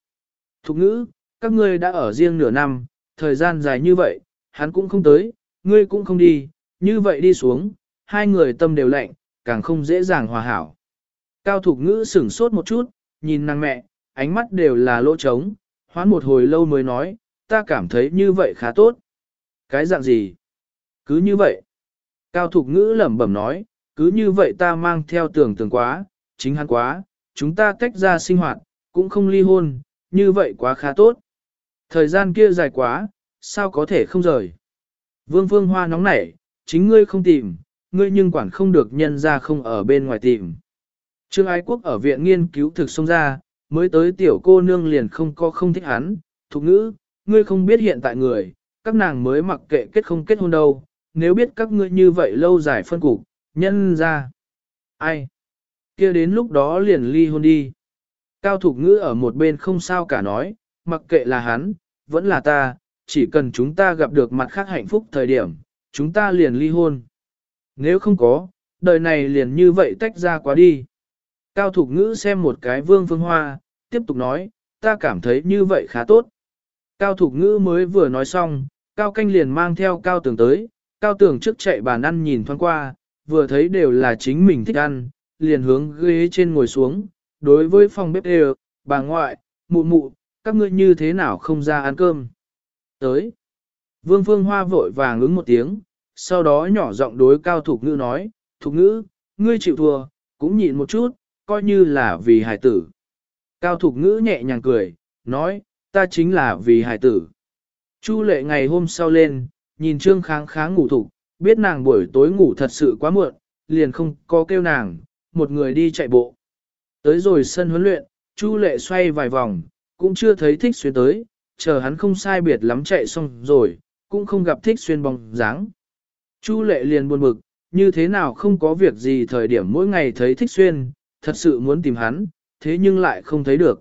Thục ngữ, các ngươi đã ở riêng nửa năm, thời gian dài như vậy, hắn cũng không tới, ngươi cũng không đi, như vậy đi xuống, hai người tâm đều lạnh, càng không dễ dàng hòa hảo. Cao Thục Ngữ sửng sốt một chút, nhìn nàng mẹ, ánh mắt đều là lỗ trống, hoán một hồi lâu mới nói, ta cảm thấy như vậy khá tốt. Cái dạng gì? Cứ như vậy. Cao Thục Ngữ lẩm bẩm nói, cứ như vậy ta mang theo tưởng tượng quá, chính hắn quá, chúng ta tách ra sinh hoạt, cũng không ly hôn, như vậy quá khá tốt. Thời gian kia dài quá, sao có thể không rời. Vương Phương Hoa nóng nảy, chính ngươi không tìm, ngươi nhưng quản không được nhân ra không ở bên ngoài tìm. Trương Ái Quốc ở viện nghiên cứu thực xông ra, mới tới tiểu cô nương liền không có không thích hắn, thục ngữ, ngươi không biết hiện tại người, các nàng mới mặc kệ kết không kết hôn đâu, nếu biết các ngươi như vậy lâu dài phân cục, nhân ra. Ai? kia đến lúc đó liền ly hôn đi. Cao thục ngữ ở một bên không sao cả nói, mặc kệ là hắn, vẫn là ta, chỉ cần chúng ta gặp được mặt khác hạnh phúc thời điểm, chúng ta liền ly hôn. Nếu không có, đời này liền như vậy tách ra quá đi. Cao Thục Ngữ xem một cái vương phương hoa, tiếp tục nói, ta cảm thấy như vậy khá tốt. Cao Thục Ngữ mới vừa nói xong, Cao Canh liền mang theo Cao Tường tới, Cao Tường trước chạy bàn ăn nhìn thoáng qua, vừa thấy đều là chính mình thích ăn, liền hướng ghế trên ngồi xuống, đối với phòng bếp đều, bà ngoại, mụ mụ, các ngươi như thế nào không ra ăn cơm. Tới. Vương Phương Hoa vội vàng ứng một tiếng, sau đó nhỏ giọng đối cao thục ngữ nói, thục ngữ, ngươi chịu thua, cũng nhịn một chút, coi như là vì hài tử. Cao thục ngữ nhẹ nhàng cười, nói, ta chính là vì hài tử. Chu lệ ngày hôm sau lên, nhìn trương kháng kháng ngủ thục, biết nàng buổi tối ngủ thật sự quá muộn, liền không có kêu nàng, một người đi chạy bộ. Tới rồi sân huấn luyện, Chu lệ xoay vài vòng, cũng chưa thấy thích xuyên tới, chờ hắn không sai biệt lắm chạy xong rồi, cũng không gặp thích xuyên bóng dáng. Chu lệ liền buồn bực, như thế nào không có việc gì thời điểm mỗi ngày thấy thích xuyên, thật sự muốn tìm hắn, thế nhưng lại không thấy được.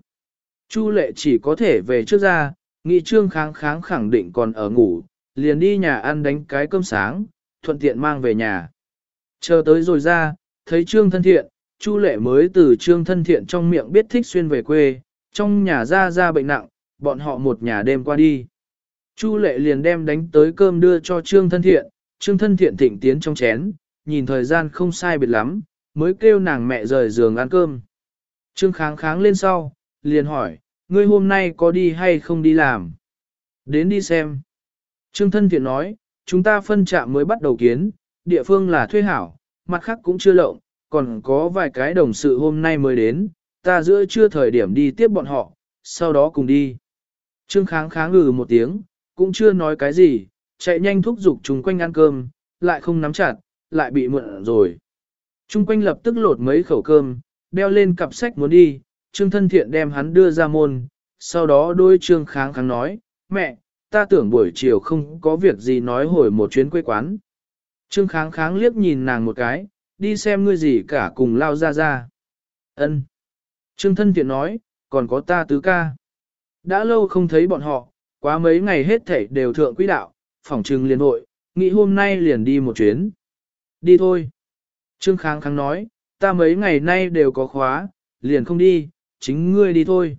Chu lệ chỉ có thể về trước ra, nghị trương kháng kháng khẳng định còn ở ngủ, liền đi nhà ăn đánh cái cơm sáng, thuận tiện mang về nhà. Chờ tới rồi ra, thấy trương thân thiện, Chu lệ mới từ trương thân thiện trong miệng biết thích xuyên về quê, trong nhà ra ra bệnh nặng, bọn họ một nhà đêm qua đi. Chu lệ liền đem đánh tới cơm đưa cho trương thân thiện, trương thân thiện thịnh tiến trong chén, nhìn thời gian không sai biệt lắm, mới kêu nàng mẹ rời giường ăn cơm. Trương kháng kháng lên sau, liền hỏi, ngươi hôm nay có đi hay không đi làm? Đến đi xem. Trương thân thiện nói, chúng ta phân trạm mới bắt đầu kiến, địa phương là thuê hảo, mặt khác cũng chưa lộng, còn có vài cái đồng sự hôm nay mới đến, ta giữa chưa thời điểm đi tiếp bọn họ, sau đó cùng đi. Trương kháng kháng ngừ một tiếng, cũng chưa nói cái gì, chạy nhanh thúc giục chúng quanh ăn cơm, lại không nắm chặt, lại bị mượn rồi. Trung quanh lập tức lột mấy khẩu cơm, đeo lên cặp sách muốn đi, Trương thân thiện đem hắn đưa ra môn, sau đó đôi Trương kháng kháng nói, mẹ, ta tưởng buổi chiều không có việc gì nói hồi một chuyến quê quán. Trương kháng kháng liếc nhìn nàng một cái, đi xem ngươi gì cả cùng lao ra ra. Ân. Trương thân thiện nói, còn có ta tứ ca. Đã lâu không thấy bọn họ, quá mấy ngày hết thảy đều thượng quỹ đạo, phỏng trừng liền hội, nghĩ hôm nay liền đi một chuyến. Đi thôi. Trương Kháng Kháng nói, ta mấy ngày nay đều có khóa, liền không đi, chính ngươi đi thôi.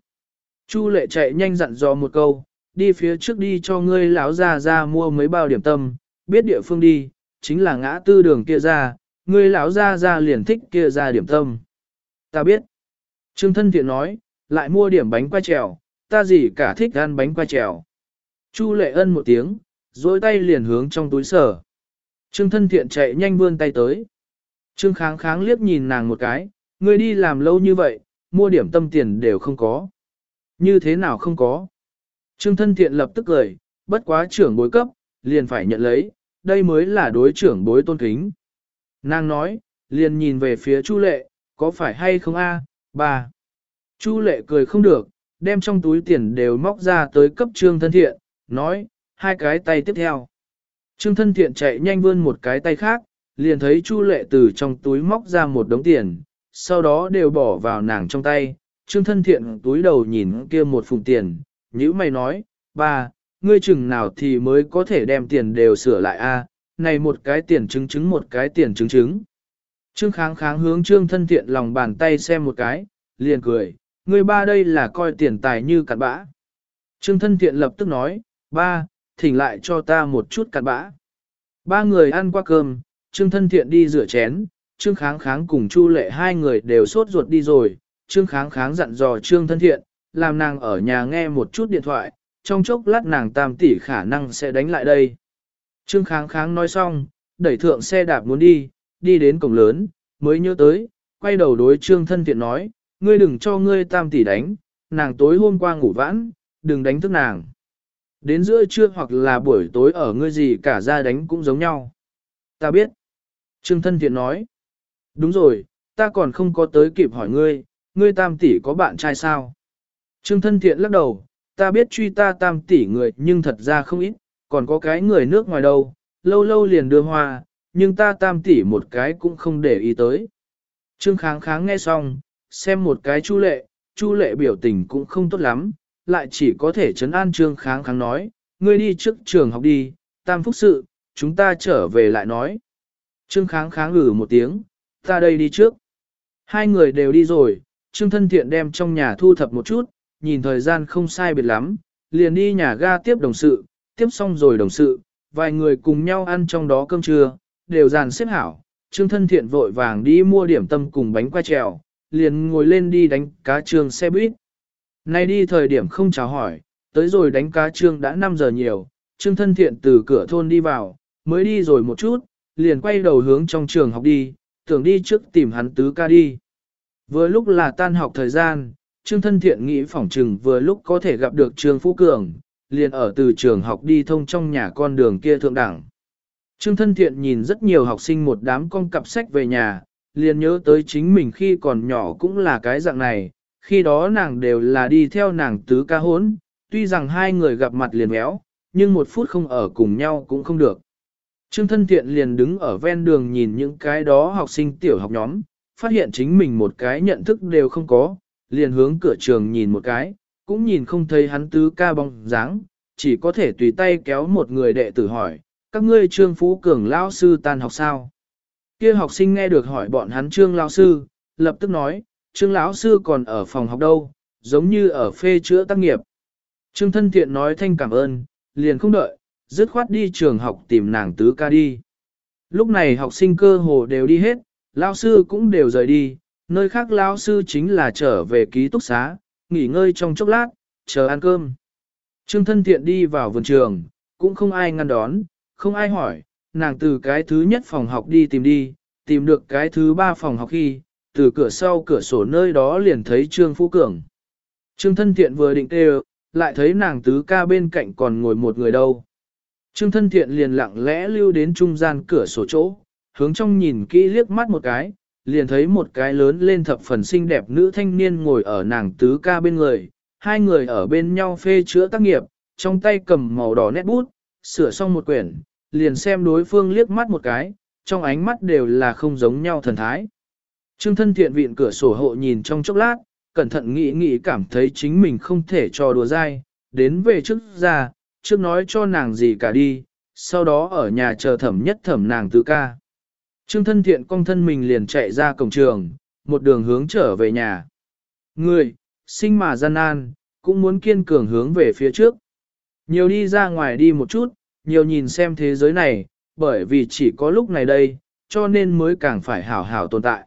Chu lệ chạy nhanh dặn dò một câu, đi phía trước đi cho ngươi lão già ra mua mấy bao điểm tâm, biết địa phương đi, chính là ngã tư đường kia ra, ngươi lão ra ra liền thích kia ra điểm tâm. Ta biết. Trương thân thiện nói, lại mua điểm bánh qua trèo, ta gì cả thích ăn bánh qua trèo. Chu lệ ân một tiếng, dối tay liền hướng trong túi sở. Trương thân thiện chạy nhanh vươn tay tới. Trương kháng kháng liếc nhìn nàng một cái, ngươi đi làm lâu như vậy, mua điểm tâm tiền đều không có. Như thế nào không có? Trương thân thiện lập tức cười, bất quá trưởng bối cấp, liền phải nhận lấy, đây mới là đối trưởng bối tôn kính. Nàng nói, liền nhìn về phía Chu lệ, có phải hay không a, bà. Chu lệ cười không được, đem trong túi tiền đều móc ra tới cấp trương thân thiện, nói, hai cái tay tiếp theo. Trương thân thiện chạy nhanh vươn một cái tay khác, liền thấy Chu lệ từ trong túi móc ra một đống tiền, sau đó đều bỏ vào nàng trong tay. Trương thân thiện túi đầu nhìn kia một phùng tiền, nhữ mày nói, ba, ngươi chừng nào thì mới có thể đem tiền đều sửa lại a? này một cái tiền chứng chứng một cái tiền chứng chứng. Trương kháng kháng hướng trương thân thiện lòng bàn tay xem một cái, liền cười, ngươi ba đây là coi tiền tài như cặn bã. Trương thân thiện lập tức nói, ba, thỉnh lại cho ta một chút cặn bã. Ba người ăn qua cơm, Trương thân thiện đi rửa chén, Trương kháng kháng cùng Chu lệ hai người đều sốt ruột đi rồi, Trương kháng kháng dặn dò Trương thân thiện, làm nàng ở nhà nghe một chút điện thoại, trong chốc lát nàng tam tỷ khả năng sẽ đánh lại đây. Trương kháng kháng nói xong, đẩy thượng xe đạp muốn đi, đi đến cổng lớn, mới nhớ tới, quay đầu đối Trương thân thiện nói, ngươi đừng cho ngươi tam tỷ đánh, nàng tối hôm qua ngủ vãn, đừng đánh thức nàng. Đến giữa trưa hoặc là buổi tối ở ngươi gì cả ra đánh cũng giống nhau. Ta biết. Trương thân thiện nói. Đúng rồi, ta còn không có tới kịp hỏi ngươi, ngươi tam tỷ có bạn trai sao? Trương thân thiện lắc đầu, ta biết truy ta tam tỷ người nhưng thật ra không ít, còn có cái người nước ngoài đâu, lâu lâu liền đưa hoa, nhưng ta tam tỷ một cái cũng không để ý tới. Trương kháng kháng nghe xong, xem một cái chu lệ, chu lệ biểu tình cũng không tốt lắm, lại chỉ có thể chấn an trương kháng kháng nói, ngươi đi trước trường học đi, tam phúc sự, chúng ta trở về lại nói. Trương kháng kháng ngử một tiếng, ta đây đi trước. Hai người đều đi rồi, trương thân thiện đem trong nhà thu thập một chút, nhìn thời gian không sai biệt lắm, liền đi nhà ga tiếp đồng sự, tiếp xong rồi đồng sự, vài người cùng nhau ăn trong đó cơm trưa, đều dàn xếp hảo. Trương thân thiện vội vàng đi mua điểm tâm cùng bánh qua trèo, liền ngồi lên đi đánh cá trường xe buýt. Nay đi thời điểm không chào hỏi, tới rồi đánh cá trương đã 5 giờ nhiều, trương thân thiện từ cửa thôn đi vào, mới đi rồi một chút, liền quay đầu hướng trong trường học đi, tưởng đi trước tìm hắn tứ ca đi. Vừa lúc là tan học thời gian, Trương Thân Thiện nghĩ phỏng trừng vừa lúc có thể gặp được Trương Phú Cường, liền ở từ trường học đi thông trong nhà con đường kia thượng đẳng. Trương Thân Thiện nhìn rất nhiều học sinh một đám con cặp sách về nhà, liền nhớ tới chính mình khi còn nhỏ cũng là cái dạng này, khi đó nàng đều là đi theo nàng tứ ca hốn, tuy rằng hai người gặp mặt liền méo, nhưng một phút không ở cùng nhau cũng không được. Trương thân thiện liền đứng ở ven đường nhìn những cái đó học sinh tiểu học nhóm, phát hiện chính mình một cái nhận thức đều không có, liền hướng cửa trường nhìn một cái, cũng nhìn không thấy hắn tứ ca bóng dáng, chỉ có thể tùy tay kéo một người đệ tử hỏi, các ngươi trương phú cường lao sư tan học sao? kia học sinh nghe được hỏi bọn hắn trương lao sư, lập tức nói, trương lão sư còn ở phòng học đâu, giống như ở phê chữa tác nghiệp. Trương thân thiện nói thanh cảm ơn, liền không đợi, dứt khoát đi trường học tìm nàng tứ ca đi. Lúc này học sinh cơ hồ đều đi hết, lão sư cũng đều rời đi, nơi khác lão sư chính là trở về ký túc xá, nghỉ ngơi trong chốc lát, chờ ăn cơm. Trương thân thiện đi vào vườn trường, cũng không ai ngăn đón, không ai hỏi, nàng từ cái thứ nhất phòng học đi tìm đi, tìm được cái thứ ba phòng học khi, từ cửa sau cửa sổ nơi đó liền thấy Trương Phú Cường. Trương thân thiện vừa định kêu, lại thấy nàng tứ ca bên cạnh còn ngồi một người đâu. Trương thân thiện liền lặng lẽ lưu đến trung gian cửa sổ chỗ, hướng trong nhìn kỹ liếc mắt một cái, liền thấy một cái lớn lên thập phần xinh đẹp nữ thanh niên ngồi ở nàng tứ ca bên người, hai người ở bên nhau phê chữa tác nghiệp, trong tay cầm màu đỏ nét bút, sửa xong một quyển, liền xem đối phương liếc mắt một cái, trong ánh mắt đều là không giống nhau thần thái. Trương thân thiện viện cửa sổ hộ nhìn trong chốc lát, cẩn thận nghĩ nghĩ cảm thấy chính mình không thể cho đùa dai, đến về trước ra, trước nói cho nàng gì cả đi, sau đó ở nhà chờ thẩm nhất thẩm nàng tứ ca. Trương thân thiện cong thân mình liền chạy ra cổng trường, một đường hướng trở về nhà. Người, sinh mà gian nan, cũng muốn kiên cường hướng về phía trước. Nhiều đi ra ngoài đi một chút, nhiều nhìn xem thế giới này, bởi vì chỉ có lúc này đây, cho nên mới càng phải hảo hảo tồn tại.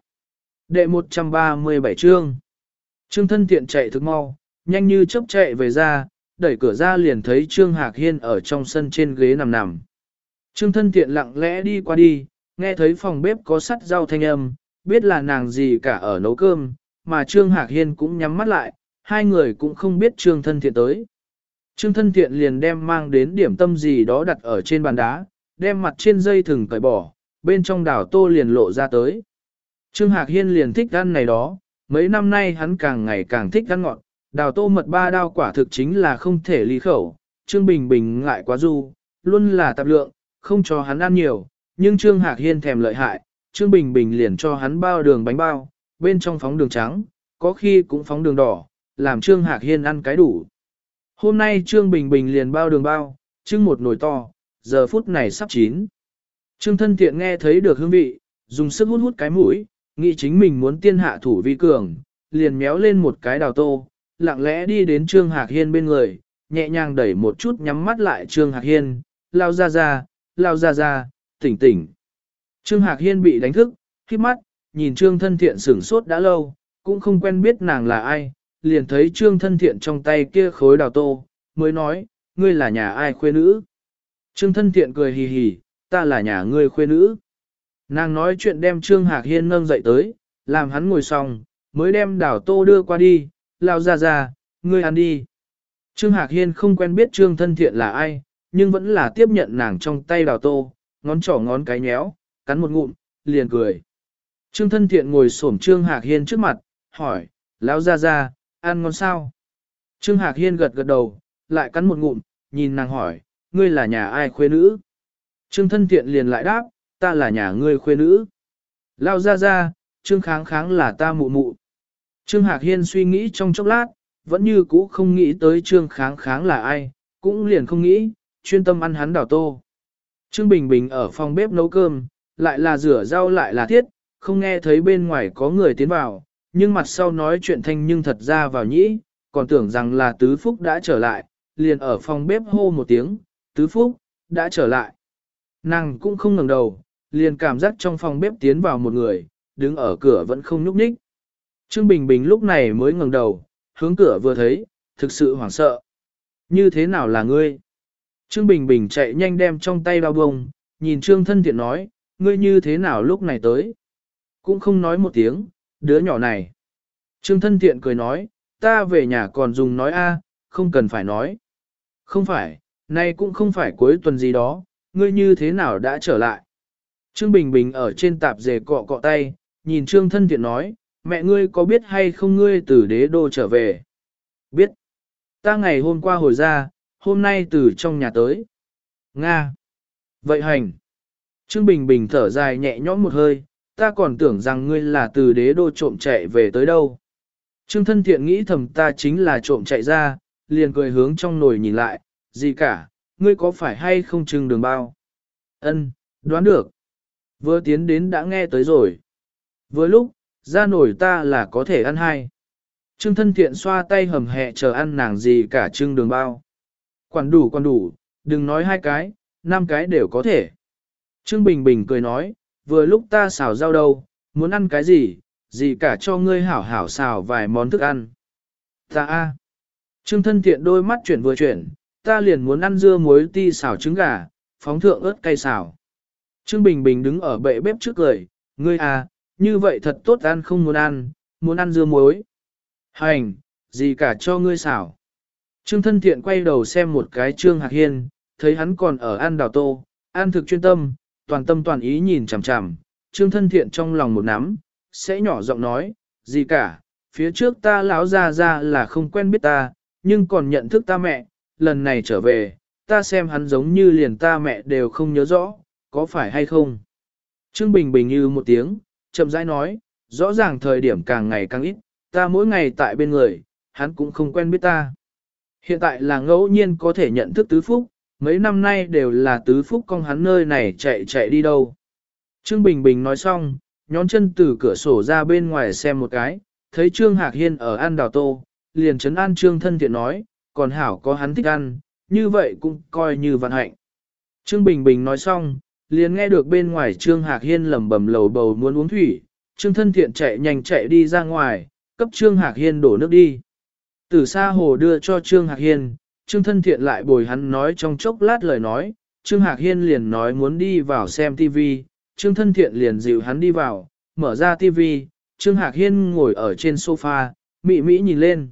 Đệ 137 chương Trương thân thiện chạy thức mau, nhanh như chớp chạy về ra, đẩy cửa ra liền thấy Trương Hạc Hiên ở trong sân trên ghế nằm nằm. Trương thân thiện lặng lẽ đi qua đi, nghe thấy phòng bếp có sắt rau thanh âm, biết là nàng gì cả ở nấu cơm, mà Trương Hạc Hiên cũng nhắm mắt lại, hai người cũng không biết Trương thân thiện tới. Trương thân thiện liền đem mang đến điểm tâm gì đó đặt ở trên bàn đá, đem mặt trên dây thừng cởi bỏ, bên trong đảo tô liền lộ ra tới. Trương Hạc Hiên liền thích ăn này đó, mấy năm nay hắn càng ngày càng thích ăn ngọt, đào tô mật ba đao quả thực chính là không thể ly khẩu, Trương Bình Bình ngại quá du, luôn là tạp lượng, không cho hắn ăn nhiều, nhưng Trương Hạc Hiên thèm lợi hại, Trương Bình Bình liền cho hắn bao đường bánh bao, bên trong phóng đường trắng, có khi cũng phóng đường đỏ, làm Trương Hạc Hiên ăn cái đủ. Hôm nay Trương Bình Bình liền bao đường bao, trưng một nồi to, giờ phút này sắp chín. Trương thân tiện nghe thấy được hương vị, dùng sức hút hút cái mũi, nghĩ chính mình muốn tiên hạ thủ vi cường, liền méo lên một cái đào tô, lặng lẽ đi đến Trương Hạc Hiên bên người, nhẹ nhàng đẩy một chút nhắm mắt lại Trương Hạc Hiên, lao ra ra, lao ra ra, tỉnh tỉnh. Trương Hạc Hiên bị đánh thức, khiếp mắt, nhìn Trương thân thiện sửng sốt đã lâu, cũng không quen biết nàng là ai, liền thấy Trương thân thiện trong tay kia khối đào tô, mới nói, ngươi là nhà ai khuê nữ. Trương thân thiện cười hì hì, ta là nhà ngươi khuê nữ. Nàng nói chuyện đem Trương Hạc Hiên nâng dậy tới, làm hắn ngồi xong, mới đem đảo tô đưa qua đi, lao ra ra, ngươi ăn đi. Trương Hạc Hiên không quen biết Trương thân thiện là ai, nhưng vẫn là tiếp nhận nàng trong tay đào tô, ngón trỏ ngón cái nhéo, cắn một ngụm, liền cười. Trương thân thiện ngồi xổm Trương Hạc Hiên trước mặt, hỏi, lão ra ra, ăn ngon sao? Trương Hạc Hiên gật gật đầu, lại cắn một ngụm, nhìn nàng hỏi, ngươi là nhà ai khuê nữ? Trương thân thiện liền lại đáp, ta là nhà ngươi khuê nữ. Lao ra ra, Trương kháng kháng là ta mụ mụ. Trương Hạc Hiên suy nghĩ trong chốc lát, vẫn như cũ không nghĩ tới Trương kháng kháng là ai, cũng liền không nghĩ, chuyên tâm ăn hắn đào tô. Trương Bình Bình ở phòng bếp nấu cơm, lại là rửa rau lại là thiết, không nghe thấy bên ngoài có người tiến vào, nhưng mặt sau nói chuyện thanh nhưng thật ra vào nhĩ, còn tưởng rằng là Tứ Phúc đã trở lại, liền ở phòng bếp hô một tiếng, Tứ Phúc, đã trở lại. Nàng cũng không ngẩng đầu, liền cảm giác trong phòng bếp tiến vào một người, đứng ở cửa vẫn không nhúc nhích. Trương Bình Bình lúc này mới ngẩng đầu, hướng cửa vừa thấy, thực sự hoảng sợ. Như thế nào là ngươi? Trương Bình Bình chạy nhanh đem trong tay bao bông, nhìn Trương Thân Thiện nói, ngươi như thế nào lúc này tới? Cũng không nói một tiếng, đứa nhỏ này. Trương Thân Thiện cười nói, ta về nhà còn dùng nói a, không cần phải nói. Không phải, nay cũng không phải cuối tuần gì đó, ngươi như thế nào đã trở lại. Trương Bình Bình ở trên tạp dề cọ cọ tay, nhìn Trương Thân Thiện nói, mẹ ngươi có biết hay không ngươi từ đế đô trở về? Biết. Ta ngày hôm qua hồi ra, hôm nay từ trong nhà tới. Nga. Vậy hành. Trương Bình Bình thở dài nhẹ nhõm một hơi, ta còn tưởng rằng ngươi là từ đế đô trộm chạy về tới đâu. Trương thân thiện nghĩ thầm ta chính là trộm chạy ra, liền cười hướng trong nồi nhìn lại, gì cả, ngươi có phải hay không trưng đường bao? Ân, đoán được. Vừa tiến đến đã nghe tới rồi. Vừa lúc, ra nổi ta là có thể ăn hai. Trương thân thiện xoa tay hầm hẹ chờ ăn nàng gì cả trương đường bao. Quản đủ quản đủ, đừng nói hai cái, năm cái đều có thể. Trương Bình Bình cười nói, vừa lúc ta xào rau đâu, muốn ăn cái gì, gì cả cho ngươi hảo hảo xào vài món thức ăn. Ta a. Trương thân thiện đôi mắt chuyển vừa chuyển, ta liền muốn ăn dưa muối ti xào trứng gà, phóng thượng ớt cay xào. Trương Bình Bình đứng ở bệ bếp trước cười, ngươi à, như vậy thật tốt ăn không muốn ăn, muốn ăn dưa muối. Hành, gì cả cho ngươi xảo. Trương thân thiện quay đầu xem một cái Trương Hạc Hiên, thấy hắn còn ở ăn đào tô, ăn thực chuyên tâm, toàn tâm toàn ý nhìn chằm chằm. Trương thân thiện trong lòng một nắm, sẽ nhỏ giọng nói, gì cả, phía trước ta lão ra ra là không quen biết ta, nhưng còn nhận thức ta mẹ, lần này trở về, ta xem hắn giống như liền ta mẹ đều không nhớ rõ, có phải hay không? Trương Bình Bình như một tiếng, chậm rãi nói, rõ ràng thời điểm càng ngày càng ít, ta mỗi ngày tại bên người, hắn cũng không quen biết ta. Hiện tại là ngẫu nhiên có thể nhận thức tứ phúc, mấy năm nay đều là tứ phúc con hắn nơi này chạy chạy đi đâu. Trương Bình Bình nói xong, nhón chân từ cửa sổ ra bên ngoài xem một cái, thấy Trương Hạc Hiên ở ăn đào tô, liền chấn an Trương thân thiện nói, còn hảo có hắn thích ăn, như vậy cũng coi như vận hạnh. Trương Bình Bình nói xong, liền nghe được bên ngoài Trương Hạc Hiên lầm bầm lầu bầu muốn uống thủy, Trương thân thiện chạy nhanh chạy đi ra ngoài, cấp Trương Hạc Hiên đổ nước đi. Từ xa hồ đưa cho Trương Hạc Hiên, Trương thân thiện lại bồi hắn nói trong chốc lát lời nói, Trương Hạc Hiên liền nói muốn đi vào xem TV, Trương thân thiện liền dịu hắn đi vào, mở ra TV, Trương Hạc Hiên ngồi ở trên sofa, mị mỹ nhìn lên.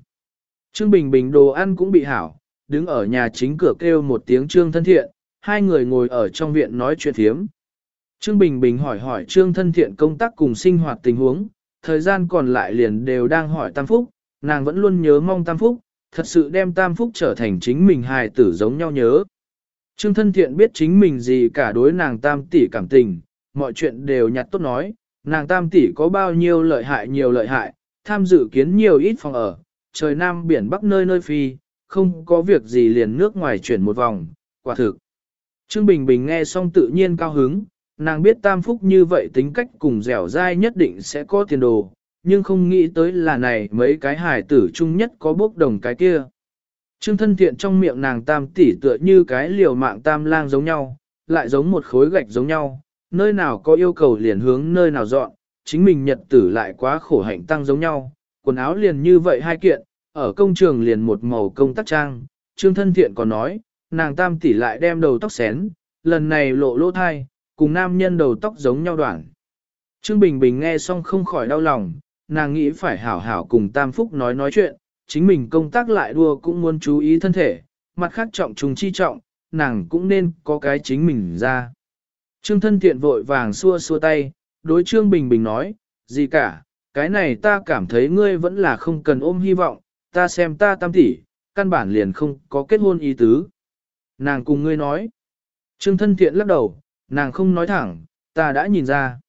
Trương Bình Bình đồ ăn cũng bị hảo, đứng ở nhà chính cửa kêu một tiếng Trương thân thiện, hai người ngồi ở trong viện nói chuyện thiếm. Trương Bình Bình hỏi hỏi Trương thân thiện công tác cùng sinh hoạt tình huống, thời gian còn lại liền đều đang hỏi Tam Phúc, nàng vẫn luôn nhớ mong Tam Phúc, thật sự đem Tam Phúc trở thành chính mình hài tử giống nhau nhớ. Trương thân thiện biết chính mình gì cả đối nàng Tam tỷ cảm tình, mọi chuyện đều nhặt tốt nói, nàng Tam tỷ có bao nhiêu lợi hại nhiều lợi hại, tham dự kiến nhiều ít phòng ở, trời Nam biển Bắc nơi nơi phi, không có việc gì liền nước ngoài chuyển một vòng, quả thực. Trương Bình Bình nghe xong tự nhiên cao hứng, nàng biết tam phúc như vậy tính cách cùng dẻo dai nhất định sẽ có tiền đồ, nhưng không nghĩ tới là này mấy cái hài tử chung nhất có bốc đồng cái kia. Trương thân thiện trong miệng nàng tam tỷ tựa như cái liều mạng tam lang giống nhau, lại giống một khối gạch giống nhau, nơi nào có yêu cầu liền hướng nơi nào dọn, chính mình nhật tử lại quá khổ hạnh tăng giống nhau, quần áo liền như vậy hai kiện, ở công trường liền một màu công tác trang, Trương thân thiện còn nói, nàng tam tỷ lại đem đầu tóc xén, lần này lộ lỗ thai, cùng nam nhân đầu tóc giống nhau đoạn. Trương Bình Bình nghe xong không khỏi đau lòng, nàng nghĩ phải hảo hảo cùng Tam Phúc nói nói chuyện, chính mình công tác lại đua cũng muốn chú ý thân thể, mặt khác trọng trùng chi trọng, nàng cũng nên có cái chính mình ra. Trương thân thiện vội vàng xua xua tay, đối Trương Bình Bình nói, gì cả, cái này ta cảm thấy ngươi vẫn là không cần ôm hy vọng, ta xem ta tam tỷ, căn bản liền không có kết hôn ý tứ. Nàng cùng ngươi nói. Trương thân thiện lắc đầu, nàng không nói thẳng, ta đã nhìn ra.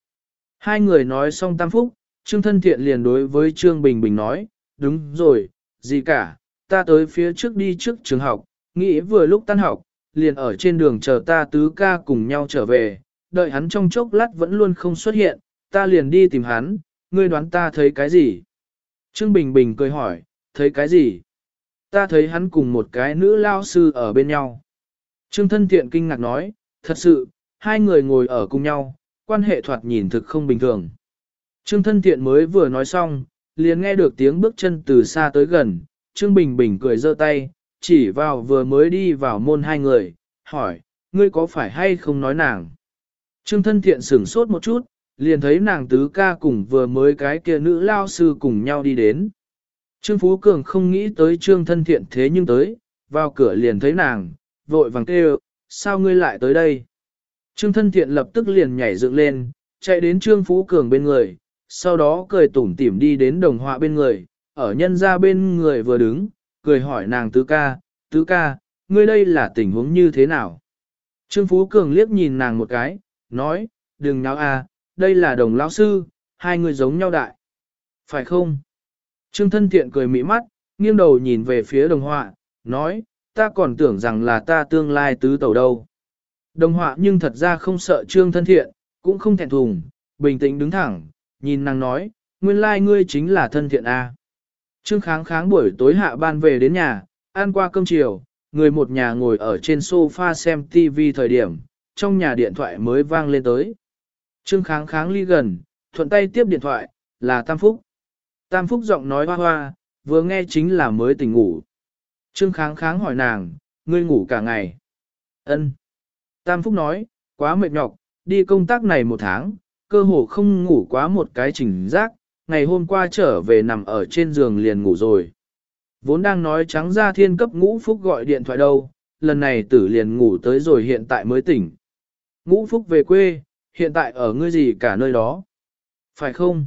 Hai người nói xong tam phúc, Trương thân thiện liền đối với Trương Bình Bình nói, đúng rồi, gì cả, ta tới phía trước đi trước trường học, nghĩ vừa lúc tan học, liền ở trên đường chờ ta tứ ca cùng nhau trở về, đợi hắn trong chốc lát vẫn luôn không xuất hiện, ta liền đi tìm hắn, ngươi đoán ta thấy cái gì? Trương Bình Bình cười hỏi, thấy cái gì? Ta thấy hắn cùng một cái nữ lao sư ở bên nhau. Trương thân thiện kinh ngạc nói, thật sự, hai người ngồi ở cùng nhau, quan hệ thoạt nhìn thực không bình thường. Trương thân thiện mới vừa nói xong, liền nghe được tiếng bước chân từ xa tới gần, Trương Bình Bình cười giơ tay, chỉ vào vừa mới đi vào môn hai người, hỏi, ngươi có phải hay không nói nàng? Trương thân thiện sửng sốt một chút, liền thấy nàng tứ ca cùng vừa mới cái kia nữ lao sư cùng nhau đi đến. Trương Phú Cường không nghĩ tới trương thân thiện thế nhưng tới, vào cửa liền thấy nàng, vội vàng kêu, sao ngươi lại tới đây? Trương thân thiện lập tức liền nhảy dựng lên, chạy đến trương Phú Cường bên người, sau đó cười tủm tỉm đi đến đồng họa bên người, ở nhân ra bên người vừa đứng, cười hỏi nàng tứ ca, tứ ca, ngươi đây là tình huống như thế nào? Trương Phú Cường liếc nhìn nàng một cái, nói, đừng nháo à, đây là đồng lão sư, hai người giống nhau đại. Phải không? Trương thân thiện cười mỹ mắt, nghiêng đầu nhìn về phía đồng họa, nói, ta còn tưởng rằng là ta tương lai tứ tẩu đâu. Đồng họa nhưng thật ra không sợ trương thân thiện, cũng không thẹn thùng, bình tĩnh đứng thẳng, nhìn nàng nói, nguyên lai ngươi chính là thân thiện A. Trương kháng kháng buổi tối hạ ban về đến nhà, ăn qua cơm chiều, người một nhà ngồi ở trên sofa xem TV thời điểm, trong nhà điện thoại mới vang lên tới. Trương kháng kháng ly gần, thuận tay tiếp điện thoại, là Tam Phúc. Tam Phúc giọng nói hoa hoa, vừa nghe chính là mới tỉnh ngủ. Trương kháng kháng hỏi nàng, ngươi ngủ cả ngày. Ân. Tam Phúc nói, quá mệt nhọc, đi công tác này một tháng, cơ hồ không ngủ quá một cái chỉnh giác, ngày hôm qua trở về nằm ở trên giường liền ngủ rồi. Vốn đang nói trắng ra thiên cấp ngũ Phúc gọi điện thoại đâu, lần này tử liền ngủ tới rồi hiện tại mới tỉnh. Ngũ Phúc về quê, hiện tại ở ngươi gì cả nơi đó. Phải không?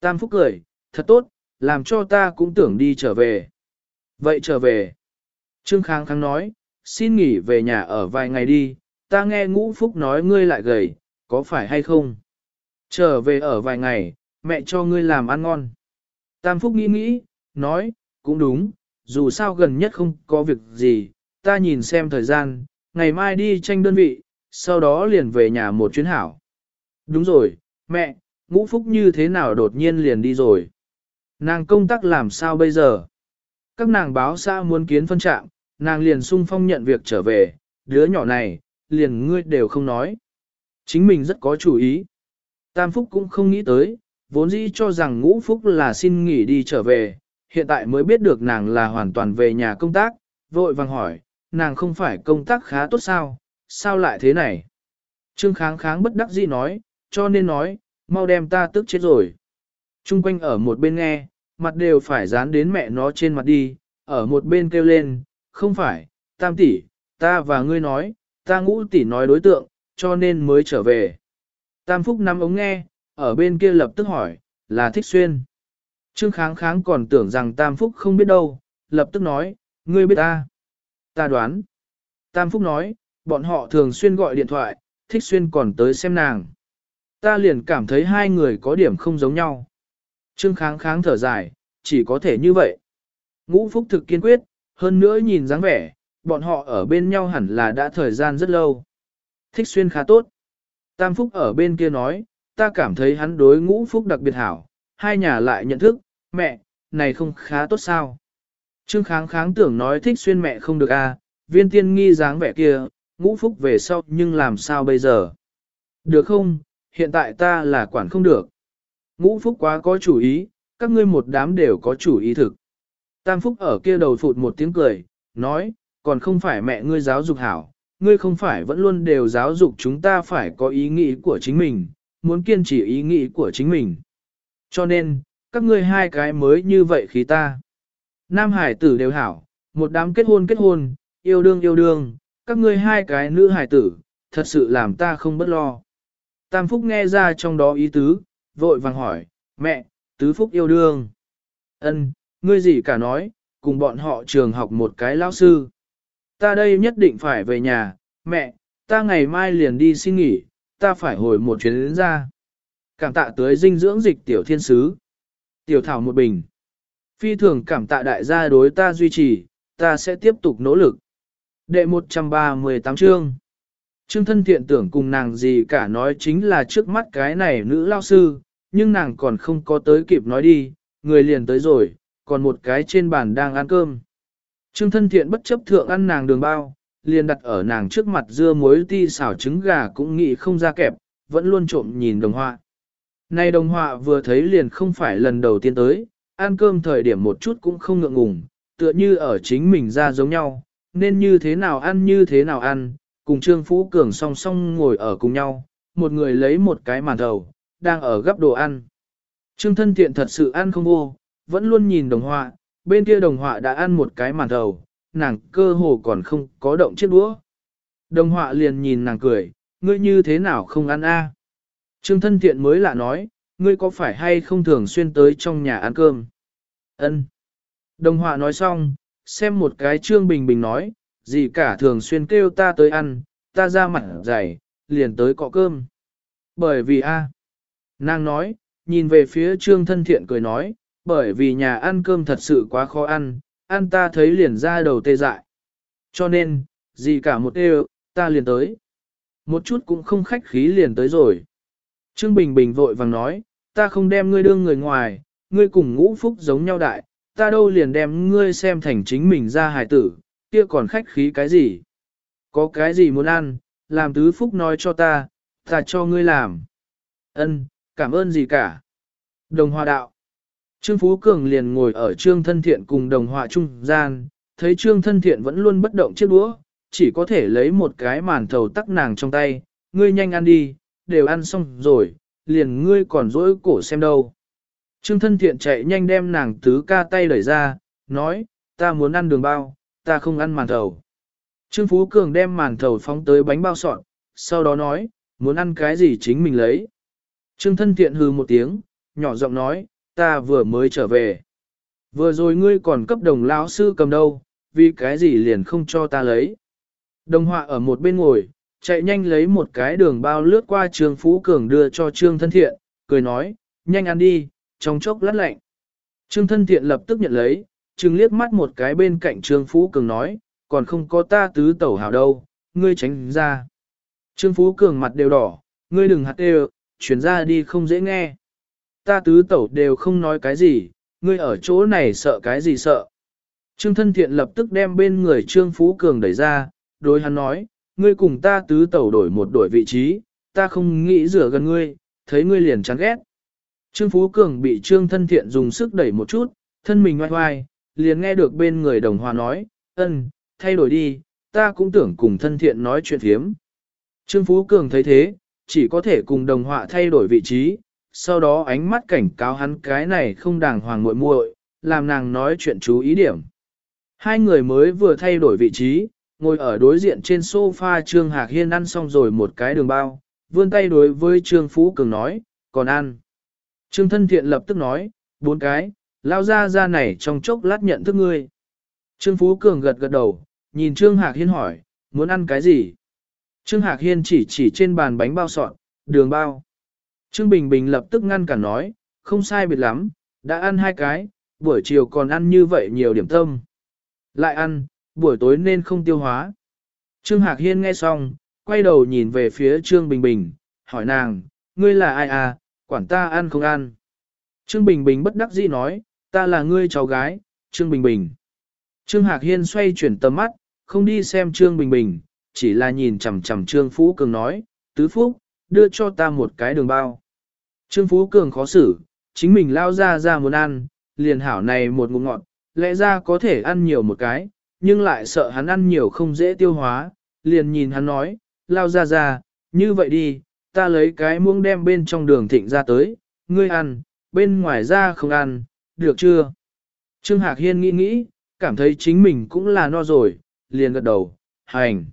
Tam Phúc cười, thật tốt, làm cho ta cũng tưởng đi trở về. Vậy trở về. Trương Khang Khang nói, xin nghỉ về nhà ở vài ngày đi, ta nghe ngũ Phúc nói ngươi lại gầy, có phải hay không? Trở về ở vài ngày, mẹ cho ngươi làm ăn ngon. Tam Phúc nghĩ nghĩ, nói, cũng đúng, dù sao gần nhất không có việc gì, ta nhìn xem thời gian, ngày mai đi tranh đơn vị, sau đó liền về nhà một chuyến hảo. Đúng rồi, mẹ, ngũ phúc như thế nào đột nhiên liền đi rồi. Nàng công tác làm sao bây giờ? Các nàng báo xã muốn kiến phân trạm, nàng liền sung phong nhận việc trở về, đứa nhỏ này, liền ngươi đều không nói. Chính mình rất có chủ ý. Tam Phúc cũng không nghĩ tới, vốn dĩ cho rằng ngũ Phúc là xin nghỉ đi trở về, hiện tại mới biết được nàng là hoàn toàn về nhà công tác, vội vàng hỏi, nàng không phải công tác khá tốt sao, sao lại thế này? Trương kháng kháng bất đắc dĩ nói, cho nên nói, mau đem ta tức chết rồi. Trung quanh ở một bên nghe, mặt đều phải dán đến mẹ nó trên mặt đi, ở một bên kêu lên, không phải, tam tỷ, ta và ngươi nói, ta ngũ tỷ nói đối tượng, cho nên mới trở về. Tam Phúc nắm ống nghe, ở bên kia lập tức hỏi, là thích xuyên. Trương kháng kháng còn tưởng rằng Tam Phúc không biết đâu, lập tức nói, ngươi biết ta. Ta đoán. Tam Phúc nói, bọn họ thường xuyên gọi điện thoại, thích xuyên còn tới xem nàng. Ta liền cảm thấy hai người có điểm không giống nhau. Trương kháng kháng thở dài, chỉ có thể như vậy. Ngũ Phúc thực kiên quyết, hơn nữa nhìn dáng vẻ, bọn họ ở bên nhau hẳn là đã thời gian rất lâu. Thích xuyên khá tốt. Tam Phúc ở bên kia nói, ta cảm thấy hắn đối ngũ Phúc đặc biệt hảo, hai nhà lại nhận thức, mẹ, này không khá tốt sao. Trương kháng kháng tưởng nói thích xuyên mẹ không được à, viên tiên nghi dáng vẻ kia, ngũ phúc về sau nhưng làm sao bây giờ? Được không, hiện tại ta là quản không được. Ngũ phúc quá có chủ ý, các ngươi một đám đều có chủ ý thực. Tam phúc ở kia đầu phụt một tiếng cười, nói, còn không phải mẹ ngươi giáo dục hảo, ngươi không phải vẫn luôn đều giáo dục chúng ta phải có ý nghĩ của chính mình, muốn kiên trì ý nghĩ của chính mình. Cho nên, các ngươi hai cái mới như vậy khí ta. Nam hải tử đều hảo, một đám kết hôn kết hôn, yêu đương yêu đương, các ngươi hai cái nữ hải tử, thật sự làm ta không bất lo. Tam Phúc nghe ra trong đó ý tứ, vội vàng hỏi, mẹ, tứ Phúc yêu đương. ân ngươi gì cả nói, cùng bọn họ trường học một cái lão sư. Ta đây nhất định phải về nhà, mẹ, ta ngày mai liền đi xin nghỉ, ta phải hồi một chuyến đến ra. Cảm tạ tới dinh dưỡng dịch tiểu thiên sứ. Tiểu thảo một bình. Phi thường cảm tạ đại gia đối ta duy trì, ta sẽ tiếp tục nỗ lực. Đệ 138 chương. Trương thân thiện tưởng cùng nàng gì cả nói chính là trước mắt cái này nữ lao sư, nhưng nàng còn không có tới kịp nói đi, người liền tới rồi, còn một cái trên bàn đang ăn cơm. Trương thân thiện bất chấp thượng ăn nàng đường bao, liền đặt ở nàng trước mặt dưa muối ti xào trứng gà cũng nghĩ không ra kẹp, vẫn luôn trộm nhìn đồng họa. nay đồng họa vừa thấy liền không phải lần đầu tiên tới, ăn cơm thời điểm một chút cũng không ngượng ngùng, tựa như ở chính mình ra giống nhau, nên như thế nào ăn như thế nào ăn, cùng Trương Phú Cường song song ngồi ở cùng nhau, một người lấy một cái màn thầu, đang ở gấp đồ ăn. Trương thân thiện thật sự ăn không vô, vẫn luôn nhìn đồng họa, bên kia đồng họa đã ăn một cái màn thầu, nàng cơ hồ còn không có động chiếc đũa. Đồng họa liền nhìn nàng cười, ngươi như thế nào không ăn a? Trương thân thiện mới lạ nói, ngươi có phải hay không thường xuyên tới trong nhà ăn cơm? Ân. Đồng họa nói xong, xem một cái Trương Bình Bình nói, gì cả thường xuyên kêu ta tới ăn, ta ra mặt dày, liền tới cọ cơm. Bởi vì a, Nàng nói, nhìn về phía Trương thân thiện cười nói, bởi vì nhà ăn cơm thật sự quá khó ăn, ăn ta thấy liền ra đầu tê dại. Cho nên, gì cả một đều, ta liền tới. Một chút cũng không khách khí liền tới rồi. Trương Bình Bình vội vàng nói, ta không đem ngươi đương người ngoài, ngươi cùng ngũ phúc giống nhau đại, ta đâu liền đem ngươi xem thành chính mình ra hài tử, kia còn khách khí cái gì? Có cái gì muốn ăn, làm tứ phúc nói cho ta, ta cho ngươi làm. Ân, cảm ơn gì cả. Đồng hòa đạo. Trương Phú Cường liền ngồi ở trương thân thiện cùng đồng hòa trung gian, thấy trương thân thiện vẫn luôn bất động chiếc đũa, chỉ có thể lấy một cái màn thầu tắc nàng trong tay, ngươi nhanh ăn đi, đều ăn xong rồi, liền ngươi còn dỗi cổ xem đâu. Trương thân thiện chạy nhanh đem nàng tứ ca tay đẩy ra, nói, ta muốn ăn đường bao, ta không ăn màn thầu. Trương Phú Cường đem màn thầu phóng tới bánh bao sọn, sau đó nói, muốn ăn cái gì chính mình lấy. Trương thân thiện hừ một tiếng, nhỏ giọng nói, ta vừa mới trở về. Vừa rồi ngươi còn cấp đồng lão sư cầm đâu, vì cái gì liền không cho ta lấy. Đồng họa ở một bên ngồi, chạy nhanh lấy một cái đường bao lướt qua Trương Phú Cường đưa cho Trương thân thiện, cười nói, nhanh ăn đi, trong chốc lát lạnh. Trương thân thiện lập tức nhận lấy, trừng liếc mắt một cái bên cạnh Trương Phú Cường nói, còn không có ta tứ tẩu hảo đâu, ngươi tránh ra. Trương Phú Cường mặt đều đỏ, ngươi đừng hạt đều, chuyển ra đi không dễ nghe. Ta tứ tẩu đều không nói cái gì, ngươi ở chỗ này sợ cái gì sợ. Trương thân thiện lập tức đem bên người Trương Phú Cường đẩy ra, đối hắn nói, ngươi cùng ta tứ tẩu đổi một đổi vị trí, ta không nghĩ rửa gần ngươi, thấy ngươi liền chán ghét. Trương Phú Cường bị Trương thân thiện dùng sức đẩy một chút, thân mình oai oai, liền nghe được bên người đồng hòa nói, ân, thay đổi đi, ta cũng tưởng cùng thân thiện nói chuyện thiếm. Trương Phú Cường thấy thế, chỉ có thể cùng đồng họa thay đổi vị trí, sau đó ánh mắt cảnh cáo hắn cái này không đàng hoàng muội muội, làm nàng nói chuyện chú ý điểm. Hai người mới vừa thay đổi vị trí, ngồi ở đối diện trên sofa Trương Hạc Hiên ăn xong rồi một cái đường bao, vươn tay đối với Trương Phú Cường nói, còn ăn. Trương Thân Thiện lập tức nói, bốn cái, lao ra ra này trong chốc lát nhận thức ngươi. Trương Phú Cường gật gật đầu, nhìn Trương Hạc Hiên hỏi, muốn ăn cái gì? Trương Hạc Hiên chỉ chỉ trên bàn bánh bao sọt, đường bao. Trương Bình Bình lập tức ngăn cản nói, không sai biệt lắm, đã ăn hai cái, buổi chiều còn ăn như vậy nhiều điểm tâm. Lại ăn, buổi tối nên không tiêu hóa. Trương Hạc Hiên nghe xong, quay đầu nhìn về phía Trương Bình Bình, hỏi nàng, ngươi là ai à, quản ta ăn không ăn. Trương Bình Bình bất đắc dĩ nói, ta là ngươi cháu gái, Trương Bình Bình. Trương Hạc Hiên xoay chuyển tầm mắt, không đi xem Trương Bình Bình, chỉ là nhìn chằm chằm Trương Phú Cường nói, tứ phúc, đưa cho ta một cái đường bao. Trương Phú Cường khó xử, chính mình lao ra ra muốn ăn, liền hảo này một ngụm ngọt, lẽ ra có thể ăn nhiều một cái, nhưng lại sợ hắn ăn nhiều không dễ tiêu hóa, liền nhìn hắn nói, lao ra ra, như vậy đi, ta lấy cái muỗng đem bên trong đường thịnh ra tới, ngươi ăn, bên ngoài ra không ăn, được chưa? Trương Hạc Hiên nghĩ nghĩ, cảm thấy chính mình cũng là no rồi, liền gật đầu, hành.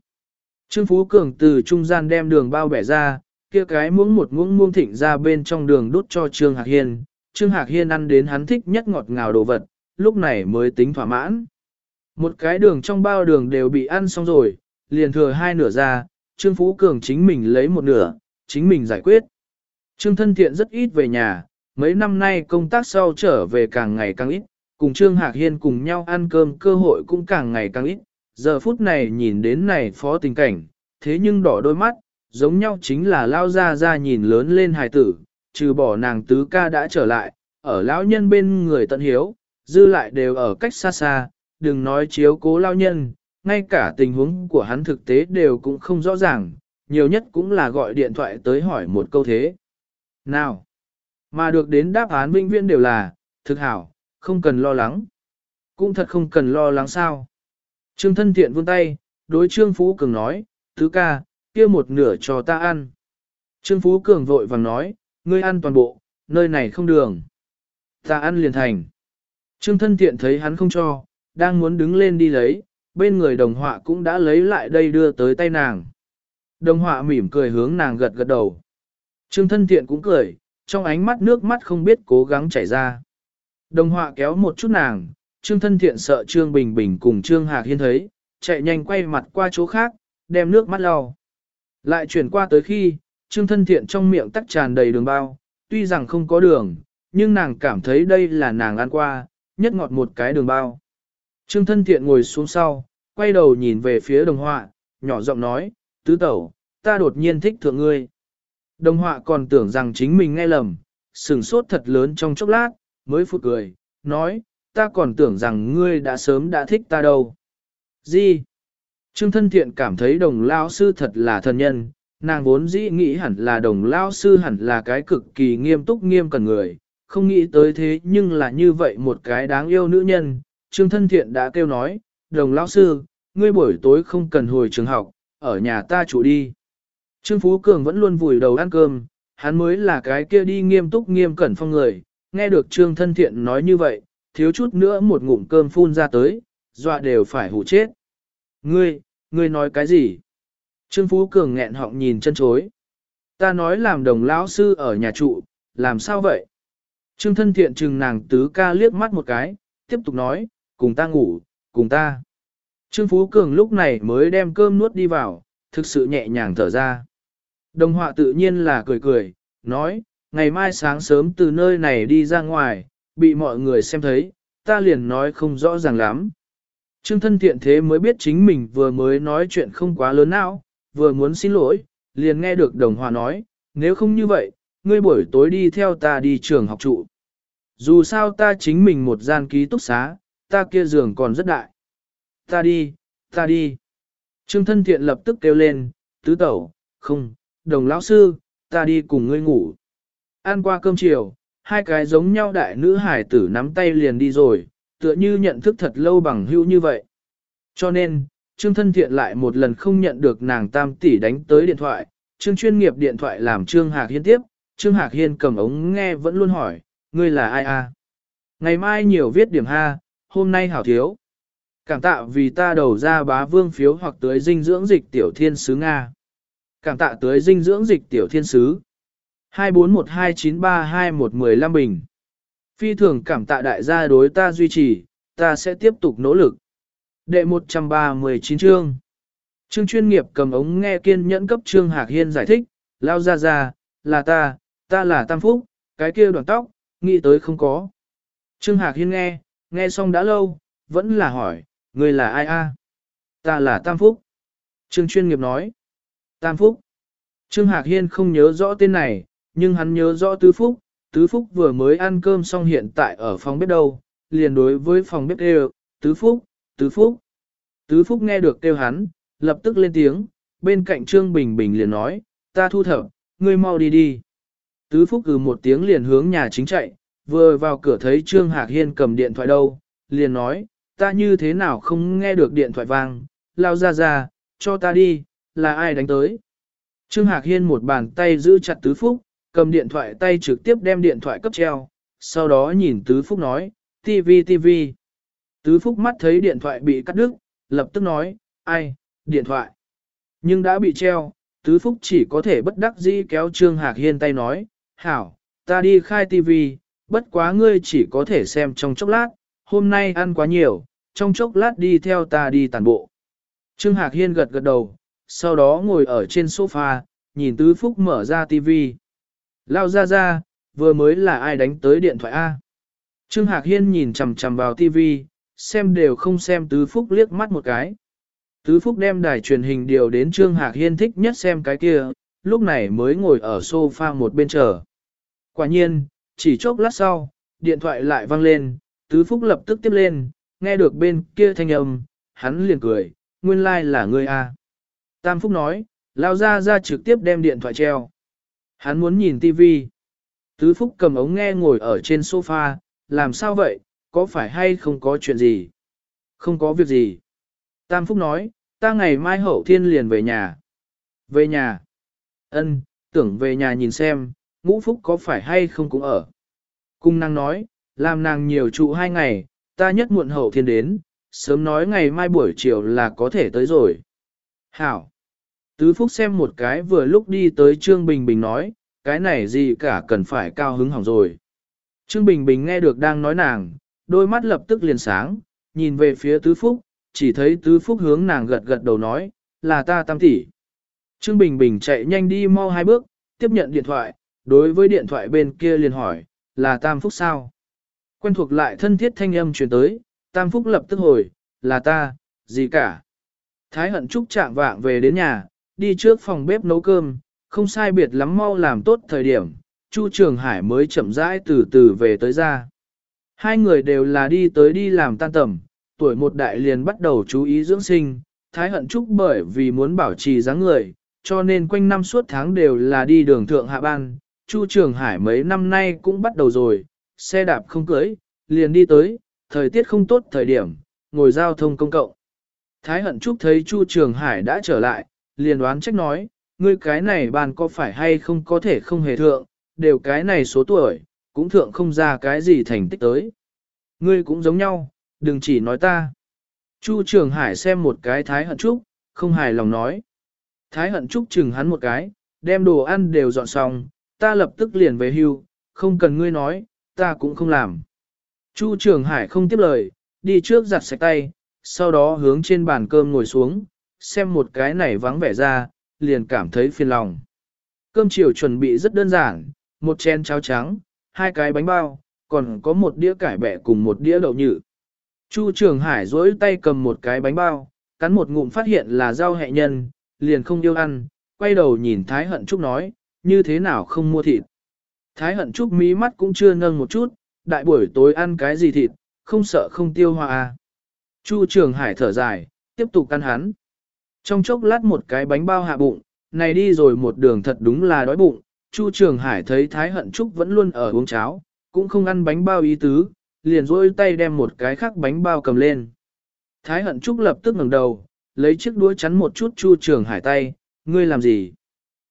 Trương Phú Cường từ trung gian đem đường bao bẻ ra, kia cái muỗng một muỗng muông thịnh ra bên trong đường đút cho Trương Hạc Hiên. Trương Hạc Hiên ăn đến hắn thích nhất ngọt ngào đồ vật, lúc này mới tính thỏa mãn. Một cái đường trong bao đường đều bị ăn xong rồi, liền thừa hai nửa ra, Trương Phú Cường chính mình lấy một nửa, chính mình giải quyết. Trương Thân Thiện rất ít về nhà, mấy năm nay công tác sau trở về càng ngày càng ít, cùng Trương Hạc Hiên cùng nhau ăn cơm cơ hội cũng càng ngày càng ít. Giờ phút này nhìn đến này phó tình cảnh, thế nhưng đỏ đôi mắt, giống nhau chính là lao ra ra nhìn lớn lên hài tử, trừ bỏ nàng tứ ca đã trở lại, ở lão nhân bên người tận hiếu, dư lại đều ở cách xa xa, đừng nói chiếu cố lao nhân, ngay cả tình huống của hắn thực tế đều cũng không rõ ràng, nhiều nhất cũng là gọi điện thoại tới hỏi một câu thế. Nào, mà được đến đáp án vĩnh viên đều là, thực hảo, không cần lo lắng. Cũng thật không cần lo lắng sao. Trương thân thiện vươn tay, đối trương phú cường nói, thứ ca, kia một nửa cho ta ăn. Trương Phú Cường vội vàng nói, ngươi ăn toàn bộ, nơi này không đường. Ta ăn liền thành. Trương thân thiện thấy hắn không cho, đang muốn đứng lên đi lấy, bên người đồng họa cũng đã lấy lại đây đưa tới tay nàng. Đồng họa mỉm cười hướng nàng gật gật đầu. Trương thân thiện cũng cười, trong ánh mắt nước mắt không biết cố gắng chảy ra. Đồng họa kéo một chút nàng, Trương thân thiện sợ Trương Bình Bình cùng Trương Hạc Hiên thấy, chạy nhanh quay mặt qua chỗ khác, đem nước mắt lau. Lại chuyển qua tới khi, Trương thân thiện trong miệng tắc tràn đầy đường bao, tuy rằng không có đường, nhưng nàng cảm thấy đây là nàng ăn qua, nhất ngọt một cái đường bao. Trương thân thiện ngồi xuống sau, quay đầu nhìn về phía đồng họa, nhỏ giọng nói, tứ tẩu, ta đột nhiên thích thượng ngươi. Đồng họa còn tưởng rằng chính mình nghe lầm, sừng sốt thật lớn trong chốc lát, mới phụt cười, nói, ta còn tưởng rằng ngươi đã sớm đã thích ta đâu. Gì? Trương thân thiện cảm thấy đồng lao sư thật là thần nhân, nàng vốn dĩ nghĩ hẳn là đồng lao sư hẳn là cái cực kỳ nghiêm túc nghiêm cần người, không nghĩ tới thế nhưng là như vậy một cái đáng yêu nữ nhân. Trương thân thiện đã kêu nói, đồng lao sư, ngươi buổi tối không cần hồi trường học, ở nhà ta chủ đi. Trương Phú Cường vẫn luôn vùi đầu ăn cơm, hắn mới là cái kia đi nghiêm túc nghiêm cẩn phong người, nghe được Trương thân thiện nói như vậy, thiếu chút nữa một ngụm cơm phun ra tới, dọa đều phải hủ chết. Ngươi, ngươi nói cái gì? Trương Phú Cường nghẹn họng nhìn chân chối. Ta nói làm đồng lão sư ở nhà trụ, làm sao vậy? Trương thân thiện trừng nàng tứ ca liếc mắt một cái, tiếp tục nói, cùng ta ngủ, cùng ta. Trương Phú Cường lúc này mới đem cơm nuốt đi vào, thực sự nhẹ nhàng thở ra. Đồng họa tự nhiên là cười cười, nói, ngày mai sáng sớm từ nơi này đi ra ngoài, bị mọi người xem thấy, ta liền nói không rõ ràng lắm. Trương thân thiện thế mới biết chính mình vừa mới nói chuyện không quá lớn não, vừa muốn xin lỗi, liền nghe được đồng hòa nói, nếu không như vậy, ngươi buổi tối đi theo ta đi trường học trụ. Dù sao ta chính mình một gian ký túc xá, ta kia giường còn rất đại. Ta đi, ta đi. Trương thân thiện lập tức kêu lên, tứ tẩu, không, đồng lão sư, ta đi cùng ngươi ngủ. Ăn qua cơm chiều, hai cái giống nhau đại nữ hải tử nắm tay liền đi rồi, tựa như nhận thức thật lâu bằng hữu như vậy. Cho nên, Trương thân thiện lại một lần không nhận được nàng tam tỷ đánh tới điện thoại, Trương chuyên nghiệp điện thoại làm Trương Hạc Hiên tiếp, Trương Hạc Hiên cầm ống nghe vẫn luôn hỏi, ngươi là ai a? Ngày mai nhiều viết điểm ha, hôm nay hảo thiếu. Cảm tạ vì ta đầu ra bá vương phiếu hoặc tới dinh dưỡng dịch tiểu thiên sứ Nga. Cảm tạ tới dinh dưỡng dịch tiểu thiên sứ. 24129321115 bình. Phi thường cảm tạ đại gia đối ta duy trì, ta sẽ tiếp tục nỗ lực. Đệ 139 chương. Chương chuyên nghiệp cầm ống nghe kiên nhẫn cấp Trương Hạc Hiên giải thích, lao ra ra, là ta, ta là Tam Phúc, cái kia đoạn tóc, nghĩ tới không có. Trương Hạc Hiên nghe, nghe xong đã lâu, vẫn là hỏi, người là ai a? Ta là Tam Phúc. Trương chuyên nghiệp nói, Tam Phúc. Trương Hạc Hiên không nhớ rõ tên này, nhưng hắn nhớ rõ Tứ Phúc, Tứ Phúc vừa mới ăn cơm xong hiện tại ở phòng bếp đâu, liền đối với phòng bếp đều, Tứ Phúc, Tứ Phúc. Tứ Phúc nghe được kêu hắn, lập tức lên tiếng, bên cạnh Trương Bình Bình liền nói, ta thu thập, ngươi mau đi đi. Tứ Phúc ừ một tiếng liền hướng nhà chính chạy, vừa vào cửa thấy Trương Hạc Hiên cầm điện thoại đâu, liền nói, ta như thế nào không nghe được điện thoại vang, lao ra ra, cho ta đi, là ai đánh tới. Trương Hạc Hiên một bàn tay giữ chặt Tứ Phúc, cầm điện thoại tay trực tiếp đem điện thoại cấp treo, sau đó nhìn Tứ Phúc nói, TV TV. Tứ Phúc mắt thấy điện thoại bị cắt đứt, lập tức nói, ai, điện thoại. Nhưng đã bị treo, Tứ Phúc chỉ có thể bất đắc dĩ kéo Trương Hạc Hiên tay nói, hảo, ta đi khai TV, bất quá ngươi chỉ có thể xem trong chốc lát, hôm nay ăn quá nhiều, trong chốc lát đi theo ta đi tàn bộ. Trương Hạc Hiên gật gật đầu, sau đó ngồi ở trên sofa, nhìn Tứ Phúc mở ra TV. Lao ra ra, vừa mới là ai đánh tới điện thoại A. Trương Hạc Hiên nhìn chằm chằm vào TV, xem đều không xem Tứ Phúc liếc mắt một cái. Tứ Phúc đem đài truyền hình điều đến Trương Hạc Hiên thích nhất xem cái kia, lúc này mới ngồi ở sofa một bên chờ. Quả nhiên, chỉ chốc lát sau, điện thoại lại vang lên, Tứ Phúc lập tức tiếp lên, nghe được bên kia thanh âm, hắn liền cười, nguyên lai like là ngươi a. Tam Phúc nói, lao ra ra trực tiếp đem điện thoại treo. Hắn muốn nhìn tivi. Tứ Phúc cầm ống nghe ngồi ở trên sofa, làm sao vậy, có phải hay không có chuyện gì? Không có việc gì. Tam Phúc nói, ta ngày mai hậu thiên liền về nhà. Về nhà. Ân, tưởng về nhà nhìn xem, ngũ phúc có phải hay không cũng ở. Cung năng nói, làm nàng nhiều trụ hai ngày, ta nhất muộn hậu thiên đến, sớm nói ngày mai buổi chiều là có thể tới rồi. Hảo! Tứ Phúc xem một cái vừa lúc đi tới Trương Bình Bình nói, cái này gì cả cần phải cao hứng hỏng rồi. Trương Bình Bình nghe được đang nói nàng, đôi mắt lập tức liền sáng, nhìn về phía Tứ Phúc, chỉ thấy Tứ Phúc hướng nàng gật gật đầu nói, là ta tam tỷ. Trương Bình Bình chạy nhanh đi mau hai bước, tiếp nhận điện thoại, đối với điện thoại bên kia liền hỏi, là Tam Phúc sao? Quen thuộc lại thân thiết thanh âm truyền tới, Tam Phúc lập tức hồi, là ta, gì cả. Thái hận trúc chạm vạng về đến nhà, đi trước phòng bếp nấu cơm, không sai biệt lắm mau làm tốt thời điểm, Chu Trường Hải mới chậm rãi từ từ về tới ra. Hai người đều là đi tới đi làm tan tầm, tuổi một đại liền bắt đầu chú ý dưỡng sinh, Thái hận trúc bởi vì muốn bảo trì dáng người, cho nên quanh năm suốt tháng đều là đi đường thượng hạ ban. Chu Trường Hải mấy năm nay cũng bắt đầu rồi, xe đạp không cưới, liền đi tới, thời tiết không tốt thời điểm, ngồi giao thông công cộng. Thái hận trúc thấy Chu Trường Hải đã trở lại, liền đoán trách nói, ngươi cái này bàn có phải hay không có thể không hề thượng, đều cái này số tuổi, cũng thượng không ra cái gì thành tích tới. Ngươi cũng giống nhau, đừng chỉ nói ta. Chu Trường Hải xem một cái Thái hận trúc, không hài lòng nói. Thái hận trúc chừng hắn một cái, đem đồ ăn đều dọn xong, ta lập tức liền về hưu, không cần ngươi nói, ta cũng không làm. Chu Trường Hải không tiếp lời, đi trước giặt sạch tay, sau đó hướng trên bàn cơm ngồi xuống, xem một cái này vắng vẻ ra, liền cảm thấy phiền lòng. Cơm chiều chuẩn bị rất đơn giản, một chén cháo trắng, hai cái bánh bao, còn có một đĩa cải bẹ cùng một đĩa đậu nhự. Chu Trường Hải duỗi tay cầm một cái bánh bao, cắn một ngụm phát hiện là rau hẹ nhân, liền không yêu ăn, quay đầu nhìn Thái Hận Trúc nói, như thế nào không mua thịt. Thái Hận Trúc mí mắt cũng chưa nâng một chút, đại buổi tối ăn cái gì thịt, không sợ không tiêu hoa à. Chu Trường Hải thở dài, tiếp tục ăn hắn. Trong chốc lát một cái bánh bao hạ bụng, này đi rồi một đường thật đúng là đói bụng, Chu Trường Hải thấy Thái Hận Trúc vẫn luôn ở uống cháo, cũng không ăn bánh bao ý tứ, liền rôi tay đem một cái khác bánh bao cầm lên. Thái Hận Trúc lập tức ngẩng đầu, lấy chiếc đũa chắn một chút Chu Trường Hải tay, ngươi làm gì?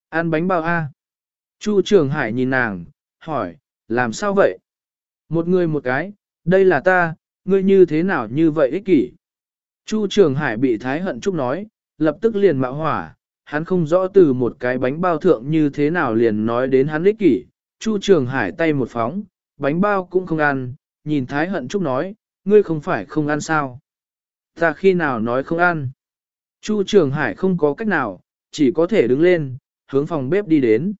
Ăn bánh bao a? Chu Trường Hải nhìn nàng, hỏi, làm sao vậy? Một người một cái, đây là ta, ngươi như thế nào như vậy ích kỷ? Chu Trường Hải bị Thái Hận Trúc nói, lập tức liền mạo hỏa, hắn không rõ từ một cái bánh bao thượng như thế nào liền nói đến hắn ích kỷ. Chu Trường Hải tay một phóng, bánh bao cũng không ăn, nhìn Thái Hận Trúc nói, ngươi không phải không ăn sao? Ta khi nào nói không ăn? Chu Trường Hải không có cách nào, chỉ có thể đứng lên, hướng phòng bếp đi đến.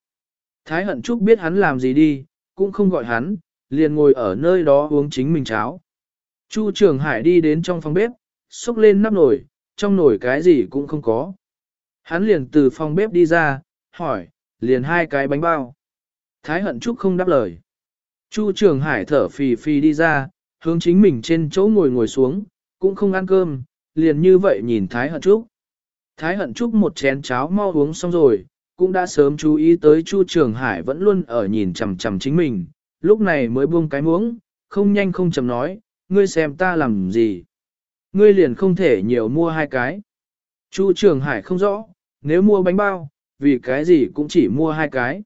Thái Hận Trúc biết hắn làm gì đi, cũng không gọi hắn, liền ngồi ở nơi đó uống chính mình cháo. Chu Trường Hải đi đến trong phòng bếp, xúc lên nắp nồi, trong nồi cái gì cũng không có. Hắn liền từ phòng bếp đi ra, hỏi, liền hai cái bánh bao. Thái Hận Trúc không đáp lời. Chu Trường Hải thở phì phì đi ra, hướng chính mình trên chỗ ngồi ngồi xuống, cũng không ăn cơm, liền như vậy nhìn Thái Hận Trúc. Thái hận chúc một chén cháo mau uống xong rồi, cũng đã sớm chú ý tới Chu Trường Hải vẫn luôn ở nhìn chằm chằm chính mình, lúc này mới buông cái muỗng, không nhanh không chậm nói, ngươi xem ta làm gì. Ngươi liền không thể nhiều mua hai cái. Chu Trường Hải không rõ, nếu mua bánh bao, vì cái gì cũng chỉ mua hai cái.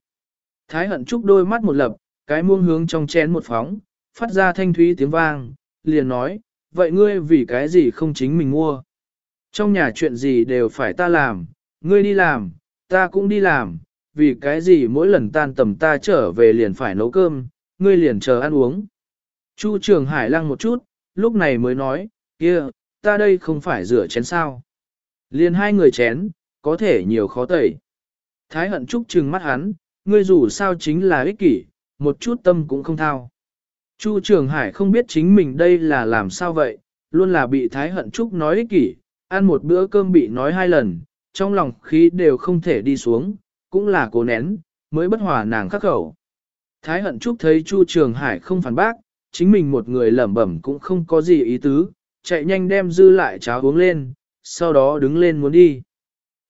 Thái hận chúc đôi mắt một lập, cái muông hướng trong chén một phóng, phát ra thanh thúy tiếng vang, liền nói, vậy ngươi vì cái gì không chính mình mua. Trong nhà chuyện gì đều phải ta làm, ngươi đi làm, ta cũng đi làm, vì cái gì mỗi lần tan tầm ta trở về liền phải nấu cơm, ngươi liền chờ ăn uống. Chu Trường Hải lăng một chút, lúc này mới nói, kia, ta đây không phải rửa chén sao. Liền hai người chén, có thể nhiều khó tẩy. Thái hận trúc trừng mắt hắn, ngươi dù sao chính là ích kỷ, một chút tâm cũng không thao. Chu Trường Hải không biết chính mình đây là làm sao vậy, luôn là bị Thái hận trúc nói ích kỷ, ăn một bữa cơm bị nói hai lần, trong lòng khí đều không thể đi xuống, cũng là cố nén, mới bất hòa nàng khắc khẩu. Thái hận trúc thấy Chu Trường Hải không phản bác, chính mình một người lẩm bẩm cũng không có gì ý tứ, chạy nhanh đem dư lại cháo uống lên, sau đó đứng lên muốn đi.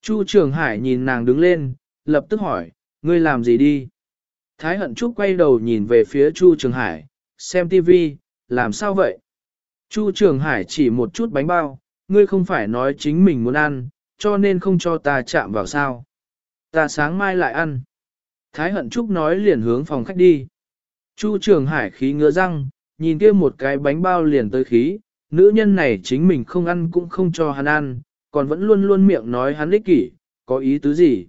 Chu Trường Hải nhìn nàng đứng lên, lập tức hỏi, ngươi làm gì đi? Thái hận trúc quay đầu nhìn về phía Chu Trường Hải, xem tivi, làm sao vậy? Chu Trường Hải chỉ một chút bánh bao, ngươi không phải nói chính mình muốn ăn, cho nên không cho ta chạm vào sao. Ta sáng mai lại ăn. Thái hận trúc nói liền hướng phòng khách đi. Chu trường hải khí ngứa răng, nhìn kia một cái bánh bao liền tới khí, nữ nhân này chính mình không ăn cũng không cho hắn ăn, còn vẫn luôn luôn miệng nói hắn ích kỷ, có ý tứ gì.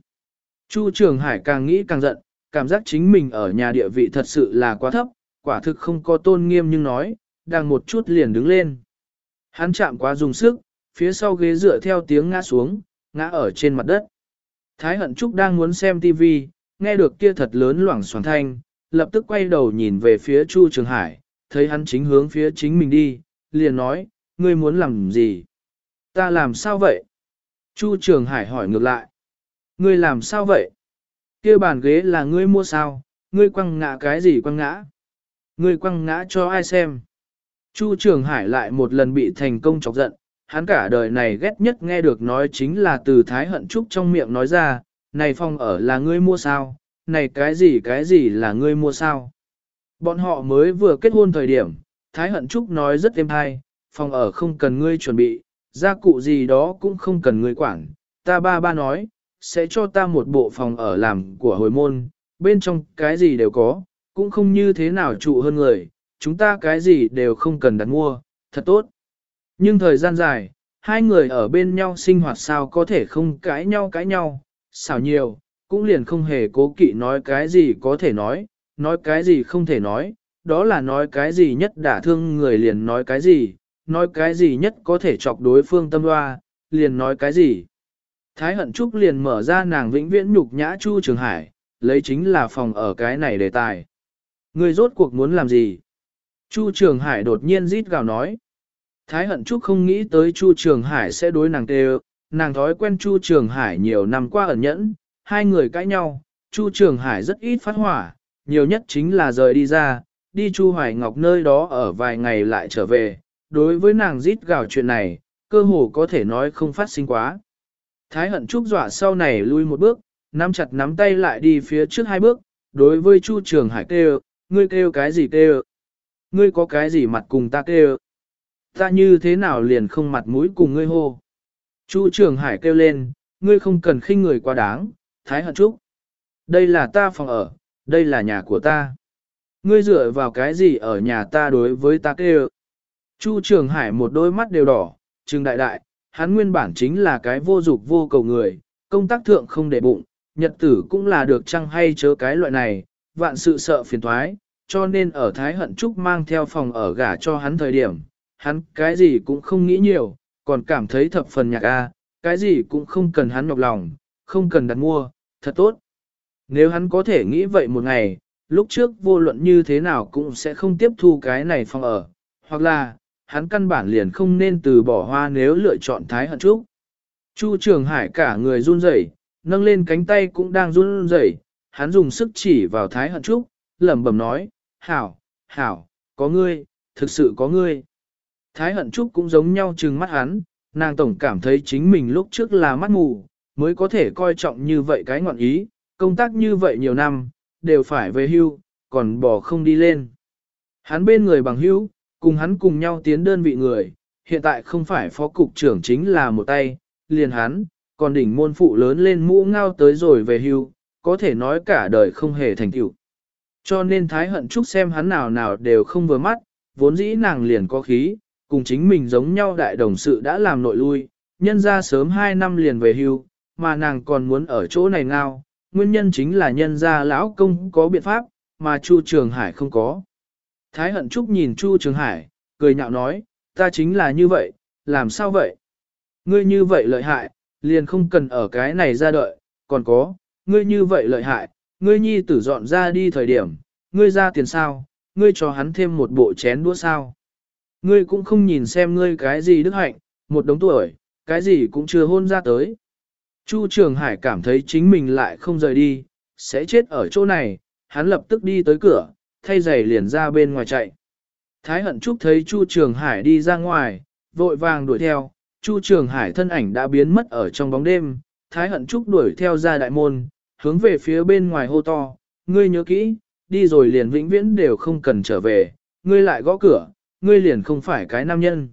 Chu trường hải càng nghĩ càng giận, cảm giác chính mình ở nhà địa vị thật sự là quá thấp, quả thực không có tôn nghiêm nhưng nói, đang một chút liền đứng lên. Hắn chạm quá dùng sức, phía sau ghế dựa theo tiếng ngã xuống, ngã ở trên mặt đất. Thái hận trúc đang muốn xem TV, nghe được kia thật lớn loảng xoảng thanh, lập tức quay đầu nhìn về phía Chu Trường Hải, thấy hắn chính hướng phía chính mình đi, liền nói, ngươi muốn làm gì? Ta làm sao vậy? Chu Trường Hải hỏi ngược lại. Ngươi làm sao vậy? kia bàn ghế là ngươi mua sao? Ngươi quăng ngã cái gì quăng ngã? Ngươi quăng ngã cho ai xem? Chu Trường Hải lại một lần bị thành công chọc giận, hắn cả đời này ghét nhất nghe được nói chính là từ Thái Hận Trúc trong miệng nói ra, này phòng ở là ngươi mua sao? Này cái gì cái gì là ngươi mua sao? Bọn họ mới vừa kết hôn thời điểm, Thái Hận Trúc nói rất êm hay, phòng ở không cần ngươi chuẩn bị, gia cụ gì đó cũng không cần ngươi quản. Ta ba ba nói, sẽ cho ta một bộ phòng ở làm của hồi môn, bên trong cái gì đều có, cũng không như thế nào trụ hơn người, chúng ta cái gì đều không cần đặt mua, thật tốt. Nhưng thời gian dài, hai người ở bên nhau sinh hoạt sao có thể không cãi nhau cãi nhau, xảo nhiều, cũng liền không hề cố kỵ nói cái gì có thể nói, nói cái gì không thể nói, đó là nói cái gì nhất đả thương người liền nói cái gì, nói cái gì nhất có thể chọc đối phương tâm hoa, liền nói cái gì. Thái hận trúc liền mở ra nàng vĩnh viễn nhục nhã Chu Trường Hải, lấy chính là phòng ở cái này đề tài. Người rốt cuộc muốn làm gì? Chu Trường Hải đột nhiên rít gào nói. Thái hận trúc không nghĩ tới Chu Trường Hải sẽ đối nàng tê nàng thói quen Chu Trường Hải nhiều năm qua ẩn nhẫn, hai người cãi nhau, Chu Trường Hải rất ít phát hỏa, nhiều nhất chính là rời đi ra, đi Chu Hoài Ngọc nơi đó ở vài ngày lại trở về, đối với nàng rít gào chuyện này, cơ hồ có thể nói không phát sinh quá. Thái hận trúc dọa sau này lui một bước, nắm chặt nắm tay lại đi phía trước hai bước, đối với Chu Trường Hải kêu, ngươi kêu cái gì kêu? Ngươi có cái gì mặt cùng ta kêu? Ta như thế nào liền không mặt mũi cùng ngươi hô? Chu Trường Hải kêu lên, ngươi không cần khinh người quá đáng, Thái hận trúc. Đây là ta phòng ở, đây là nhà của ta. Ngươi dựa vào cái gì ở nhà ta đối với ta kêu? Chu Trường Hải một đôi mắt đều đỏ, trừng đại đại, hắn nguyên bản chính là cái vô dục vô cầu người, công tác thượng không để bụng, nhật tử cũng là được chăng hay chớ cái loại này, vạn sự sợ phiền thoái, cho nên ở Thái Hận Trúc mang theo phòng ở gả cho hắn thời điểm, hắn cái gì cũng không nghĩ nhiều, còn cảm thấy thập phần nhạc a, cái gì cũng không cần hắn nhọc lòng, không cần đặt mua, thật tốt. Nếu hắn có thể nghĩ vậy một ngày, lúc trước vô luận như thế nào cũng sẽ không tiếp thu cái này phòng ở, hoặc là, hắn căn bản liền không nên từ bỏ hoa nếu lựa chọn Thái Hận Trúc. Chu Trường Hải cả người run rẩy, nâng lên cánh tay cũng đang run rẩy, hắn dùng sức chỉ vào Thái Hận Trúc, lẩm bẩm nói, hảo, hảo, có ngươi, thực sự có ngươi. Thái Hận Trúc cũng giống nhau trừng mắt hắn, nàng tổng cảm thấy chính mình lúc trước là mắt mù, mới có thể coi trọng như vậy cái ngọn ý, công tác như vậy nhiều năm, đều phải về hưu, còn bỏ không đi lên. Hắn bên người bằng hưu, cùng hắn cùng nhau tiến đơn vị người, hiện tại không phải phó cục trưởng chính là một tay, liền hắn, còn đỉnh môn phụ lớn lên mũ ngao tới rồi về hưu, có thể nói cả đời không hề thành tựu. Cho nên Thái Hận Trúc xem hắn nào nào đều không vừa mắt, vốn dĩ nàng liền có khí, cùng chính mình giống nhau đại đồng sự đã làm nội lui, nhân ra sớm 2 năm liền về hưu, mà nàng còn muốn ở chỗ này ngao, nguyên nhân chính là nhân gia lão công có biện pháp, mà Chu Trường Hải không có. Thái hận trúc nhìn Chu Trường Hải, cười nhạo nói, ta chính là như vậy, làm sao vậy? Ngươi như vậy lợi hại, liền không cần ở cái này ra đợi, còn có, ngươi như vậy lợi hại, ngươi nhi tử dọn ra đi thời điểm, ngươi ra tiền sao, ngươi cho hắn thêm một bộ chén đũa sao. Ngươi cũng không nhìn xem ngươi cái gì đức hạnh, một đống tuổi, cái gì cũng chưa hôn ra tới. Chu Trường Hải cảm thấy chính mình lại không rời đi, sẽ chết ở chỗ này, hắn lập tức đi tới cửa, thay giày liền ra bên ngoài chạy. Thái hận Trúc thấy Chu Trường Hải đi ra ngoài, vội vàng đuổi theo, Chu Trường Hải thân ảnh đã biến mất ở trong bóng đêm, Thái hận Trúc đuổi theo ra đại môn, hướng về phía bên ngoài hô to, ngươi nhớ kỹ, đi rồi liền vĩnh viễn đều không cần trở về, ngươi lại gõ cửa, ngươi liền không phải cái nam nhân.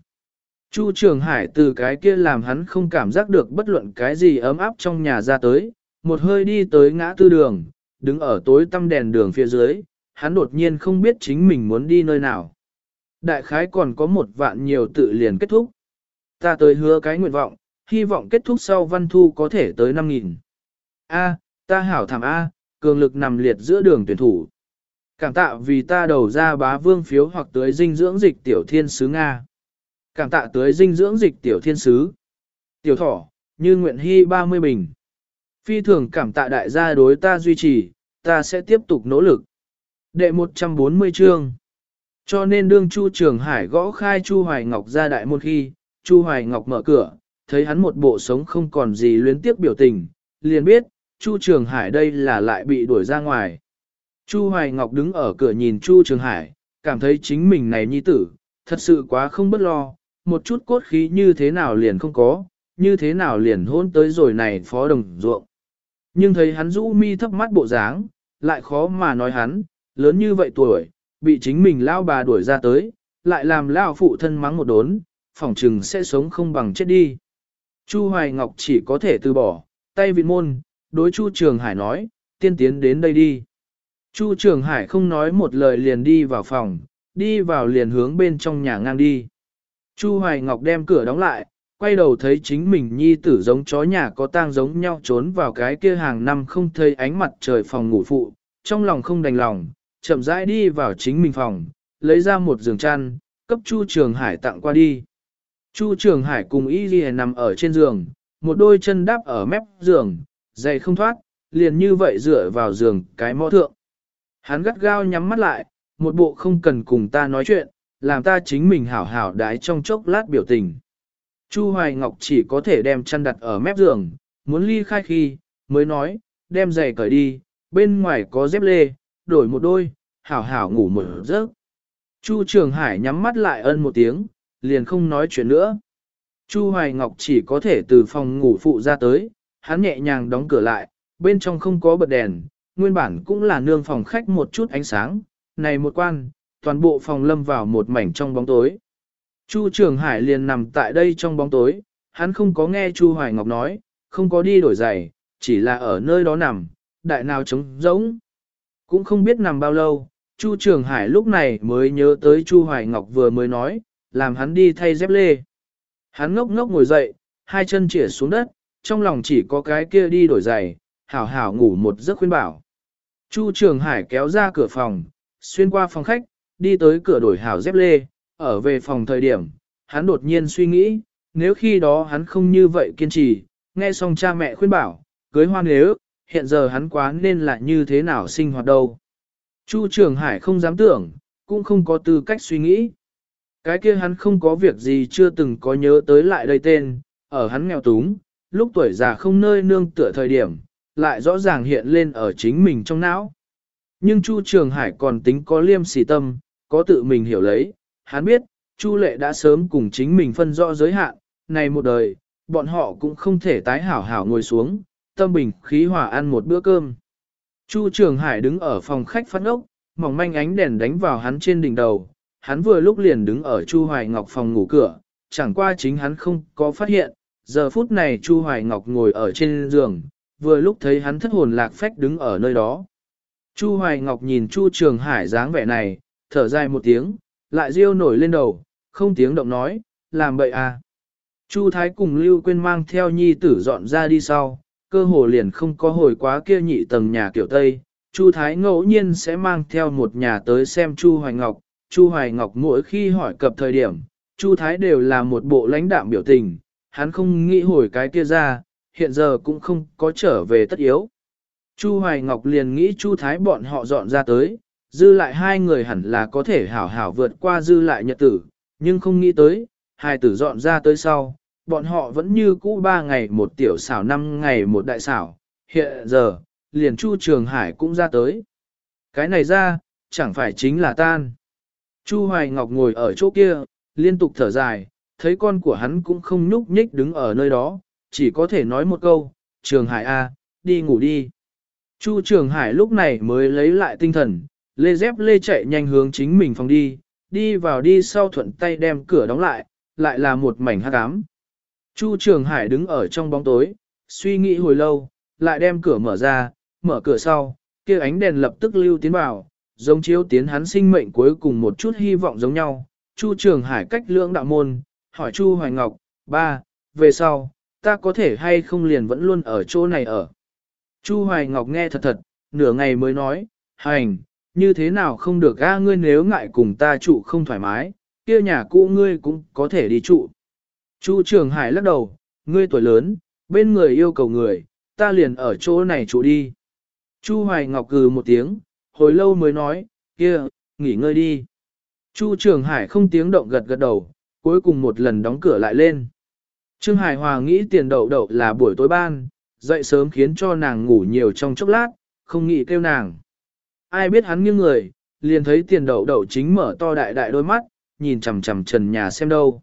Chu Trường Hải từ cái kia làm hắn không cảm giác được bất luận cái gì ấm áp trong nhà ra tới, một hơi đi tới ngã tư đường, đứng ở tối tăm đèn đường phía dưới, hắn đột nhiên không biết chính mình muốn đi nơi nào. Đại khái còn có một vạn nhiều tự liền kết thúc. Ta tới hứa cái nguyện vọng, hy vọng kết thúc sau văn thu có thể tới 5.000. A, ta hảo thảm A, cường lực nằm liệt giữa đường tuyển thủ. Cảm tạ vì ta đầu ra bá vương phiếu hoặc tới dinh dưỡng dịch tiểu thiên sứ Nga. Cảm tạ tới dinh dưỡng dịch tiểu thiên sứ. Tiểu thỏ, như nguyện hy 30 bình. Phi thường cảm tạ đại gia đối ta duy trì, ta sẽ tiếp tục nỗ lực. Đệ 140 chương. Cho nên đương Chu Trường Hải gõ khai Chu Hoài Ngọc ra đại môn khi, Chu Hoài Ngọc mở cửa, thấy hắn một bộ sống không còn gì luyến tiếc biểu tình, liền biết, Chu Trường Hải đây là lại bị đuổi ra ngoài. Chu Hoài Ngọc đứng ở cửa nhìn Chu Trường Hải, cảm thấy chính mình này nhi tử, thật sự quá không bất lo, một chút cốt khí như thế nào liền không có, như thế nào liền hôn tới rồi này phó đồng ruộng. Nhưng thấy hắn rũ mi thấp mắt bộ dáng, lại khó mà nói hắn, lớn như vậy tuổi, bị chính mình lao bà đuổi ra tới, lại làm lao phụ thân mắng một đốn, phỏng trừng sẽ sống không bằng chết đi. Chu Hoài Ngọc chỉ có thể từ bỏ, tay vị môn, đối Chu Trường Hải nói, tiên tiến đến đây đi. Chu Trường Hải không nói một lời liền đi vào phòng, đi vào liền hướng bên trong nhà ngang đi. Chu Hoài Ngọc đem cửa đóng lại, quay đầu thấy chính mình nhi tử giống chó nhà có tang giống nhau trốn vào cái kia hàng năm không thấy ánh mặt trời phòng ngủ phụ, trong lòng không đành lòng, chậm rãi đi vào chính mình phòng, lấy ra một giường chăn, cấp Chu Trường Hải tặng qua đi. Chu Trường Hải cùng Y Ghi nằm ở trên giường, một đôi chân đáp ở mép giường, dày không thoát, liền như vậy dựa vào giường cái mõ thượng. Hắn gắt gao nhắm mắt lại, một bộ không cần cùng ta nói chuyện, làm ta chính mình hảo hảo đái trong chốc lát biểu tình. Chu Hoài Ngọc chỉ có thể đem chăn đặt ở mép giường, muốn ly khai khi, mới nói, đem giày cởi đi, bên ngoài có dép lê, đổi một đôi, hảo hảo ngủ một giấc. Chu Trường Hải nhắm mắt lại ân một tiếng, liền không nói chuyện nữa. Chu Hoài Ngọc chỉ có thể từ phòng ngủ phụ ra tới, hắn nhẹ nhàng đóng cửa lại, bên trong không có bật đèn, nguyên bản cũng là nương phòng khách một chút ánh sáng, này một quan, toàn bộ phòng lâm vào một mảnh trong bóng tối. Chu Trường Hải liền nằm tại đây trong bóng tối, hắn không có nghe Chu Hoài Ngọc nói, không có đi đổi giày, chỉ là ở nơi đó nằm, đại nào trống rỗng. Cũng không biết nằm bao lâu, Chu Trường Hải lúc này mới nhớ tới Chu Hoài Ngọc vừa mới nói, làm hắn đi thay dép lê. Hắn ngốc ngốc ngồi dậy, hai chân chỉa xuống đất, trong lòng chỉ có cái kia đi đổi giày, hảo hảo ngủ một giấc khuyên bảo. Chu Trường Hải kéo ra cửa phòng, xuyên qua phòng khách, đi tới cửa đổi hảo dép lê, ở về phòng thời điểm, hắn đột nhiên suy nghĩ, nếu khi đó hắn không như vậy kiên trì, nghe xong cha mẹ khuyên bảo, cưới hoa nếu, hiện giờ hắn quá nên là như thế nào sinh hoạt đâu. Chu Trường Hải không dám tưởng, cũng không có tư cách suy nghĩ. Cái kia hắn không có việc gì chưa từng có nhớ tới lại đây tên, ở hắn nghèo túng, lúc tuổi già không nơi nương tựa thời điểm, lại rõ ràng hiện lên ở chính mình trong não. Nhưng Chu Trường Hải còn tính có liêm sỉ tâm, có tự mình hiểu lấy, hắn biết, Chu Lệ đã sớm cùng chính mình phân rõ giới hạn, này một đời, bọn họ cũng không thể tái hảo hảo ngồi xuống, tâm bình khí hòa ăn một bữa cơm. Chu Trường Hải đứng ở phòng khách phát ốc, mỏng manh ánh đèn đánh vào hắn trên đỉnh đầu, hắn vừa lúc liền đứng ở Chu Hoài Ngọc phòng ngủ cửa, chẳng qua chính hắn không có phát hiện, giờ phút này Chu Hoài Ngọc ngồi ở trên giường, vừa lúc thấy hắn thất hồn lạc phách đứng ở nơi đó. Chu Hoài Ngọc nhìn Chu Trường Hải dáng vẻ này, thở dài một tiếng, lại riêu nổi lên đầu, không tiếng động nói, làm bậy à. Chu Thái cùng Lưu Quyên mang theo nhi tử dọn ra đi sau, cơ hồ liền không có hồi quá kia nhị tầng nhà kiểu Tây. Chu Thái ngẫu nhiên sẽ mang theo một nhà tới xem Chu Hoài Ngọc, Chu Hoài Ngọc mỗi khi hỏi cập thời điểm, Chu Thái đều là một bộ lãnh đạm biểu tình, hắn không nghĩ hồi cái kia ra, hiện giờ cũng không có trở về tất yếu. Chu Hoài Ngọc liền nghĩ Chu Thái bọn họ dọn ra tới, dư lại hai người hẳn là có thể hảo hảo vượt qua dư lại nhật tử, nhưng không nghĩ tới, hai tử dọn ra tới sau, bọn họ vẫn như cũ ba ngày một tiểu xảo năm ngày một đại xảo, hiện giờ, liền Chu Trường Hải cũng ra tới. Cái này ra, chẳng phải chính là tan. Chu Hoài Ngọc ngồi ở chỗ kia, liên tục thở dài, thấy con của hắn cũng không nhúc nhích đứng ở nơi đó, chỉ có thể nói một câu, Trường Hải A, đi ngủ đi. Chu Trường Hải lúc này mới lấy lại tinh thần, lê dép lê chạy nhanh hướng chính mình phòng đi, đi vào đi sau thuận tay đem cửa đóng lại, lại là một mảnh hắc ám. Chu Trường Hải đứng ở trong bóng tối, suy nghĩ hồi lâu, lại đem cửa mở ra, mở cửa sau, kia ánh đèn lập tức lưu tiến vào, giống chiếu tiến hắn sinh mệnh cuối cùng một chút hy vọng giống nhau. Chu Trường Hải cách lưỡng đạo môn, hỏi Chu Hoài Ngọc, ba, về sau, ta có thể hay không liền vẫn luôn ở chỗ này ở. Chu Hoài Ngọc nghe thật thật, nửa ngày mới nói, hành, như thế nào không được ga ngươi nếu ngại cùng ta trụ không thoải mái, kia nhà cũ ngươi cũng có thể đi trụ. Chu Trường Hải lắc đầu, ngươi tuổi lớn, bên người yêu cầu người, ta liền ở chỗ này trụ đi. Chu Hoài Ngọc cừ một tiếng, hồi lâu mới nói, kia, nghỉ ngơi đi. Chu Trường Hải không tiếng động gật gật đầu, cuối cùng một lần đóng cửa lại lên. Trương Hải Hòa nghĩ tiền đậu đậu là buổi tối ban, dậy sớm khiến cho nàng ngủ nhiều trong chốc lát, không nghĩ kêu nàng. Ai biết hắn nghiêng người, liền thấy tiền đậu đậu chính mở to đại đại đôi mắt, nhìn chằm chằm trần nhà xem đâu.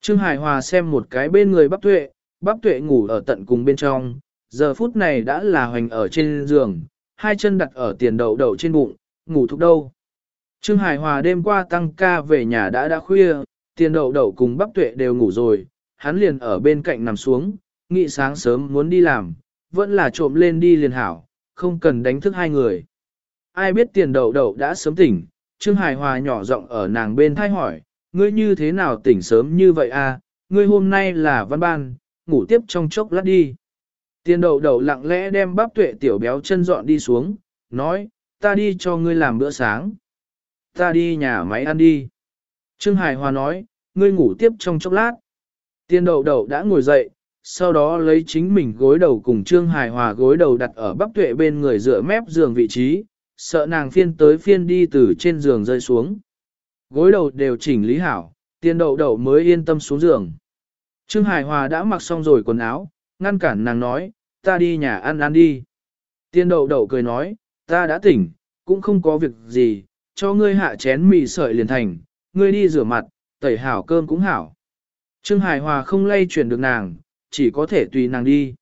Trương Hải Hòa xem một cái bên người bắp tuệ, bắp tuệ ngủ ở tận cùng bên trong, giờ phút này đã là hoành ở trên giường, hai chân đặt ở tiền đậu đậu trên bụng, ngủ thúc đâu. Trương Hải Hòa đêm qua tăng ca về nhà đã đã khuya, tiền đậu đậu cùng bắp tuệ đều ngủ rồi, hắn liền ở bên cạnh nằm xuống, nghĩ sáng sớm muốn đi làm, vẫn là trộm lên đi liền hảo, không cần đánh thức hai người. Ai biết tiền đậu đậu đã sớm tỉnh, Trương Hải Hòa nhỏ giọng ở nàng bên thay hỏi, ngươi như thế nào tỉnh sớm như vậy à, ngươi hôm nay là văn ban, ngủ tiếp trong chốc lát đi. Tiền đậu đậu lặng lẽ đem bắp tuệ tiểu béo chân dọn đi xuống, nói, ta đi cho ngươi làm bữa sáng. Ta đi nhà máy ăn đi. Trương Hải Hòa nói, ngươi ngủ tiếp trong chốc lát. Tiền đậu đậu đã ngồi dậy, sau đó lấy chính mình gối đầu cùng Trương Hải Hòa gối đầu đặt ở bắp tuệ bên người dựa mép giường vị trí, sợ nàng phiên tới phiên đi từ trên giường rơi xuống. Gối đầu đều chỉnh lý hảo, tiền đậu đậu mới yên tâm xuống giường. Trương Hải Hòa đã mặc xong rồi quần áo, ngăn cản nàng nói, ta đi nhà ăn ăn đi. Tiên đậu đậu cười nói, ta đã tỉnh, cũng không có việc gì, cho ngươi hạ chén mì sợi liền thành, ngươi đi rửa mặt, tẩy hảo cơm cũng hảo. Trương Hải Hòa không lay chuyển được nàng, chỉ có thể tùy nàng đi.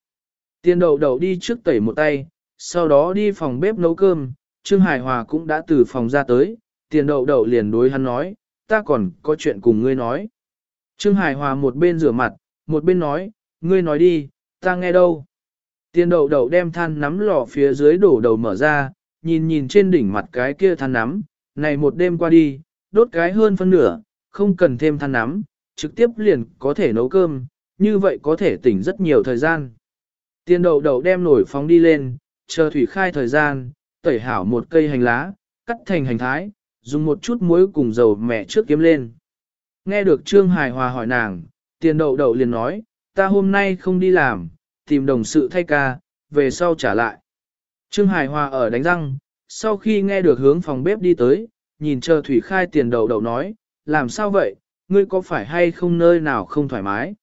Tiên đậu đậu đi trước tẩy một tay, sau đó đi phòng bếp nấu cơm, Trương Hải Hòa cũng đã từ phòng ra tới, tiền đậu đậu liền đối hắn nói, ta còn có chuyện cùng ngươi nói. Trương Hải Hòa một bên rửa mặt, một bên nói, ngươi nói đi, ta nghe đâu. Tiền đậu đậu đem than nắm lò phía dưới đổ đầu mở ra, nhìn nhìn trên đỉnh mặt cái kia than nắm, này một đêm qua đi, đốt cái hơn phân nửa, không cần thêm than nắm, trực tiếp liền có thể nấu cơm, như vậy có thể tỉnh rất nhiều thời gian. Tiền đậu đậu đem nổi phóng đi lên, chờ thủy khai thời gian, tẩy hảo một cây hành lá, cắt thành hành thái, dùng một chút muối cùng dầu mẹ trước kiếm lên. Nghe được Trương Hải Hòa hỏi nàng, tiền đậu đậu liền nói, ta hôm nay không đi làm, tìm đồng sự thay ca, về sau trả lại. Trương Hải Hòa ở đánh răng, sau khi nghe được hướng phòng bếp đi tới, nhìn chờ Thủy Khai tiền đậu đậu nói, làm sao vậy, ngươi có phải hay không nơi nào không thoải mái?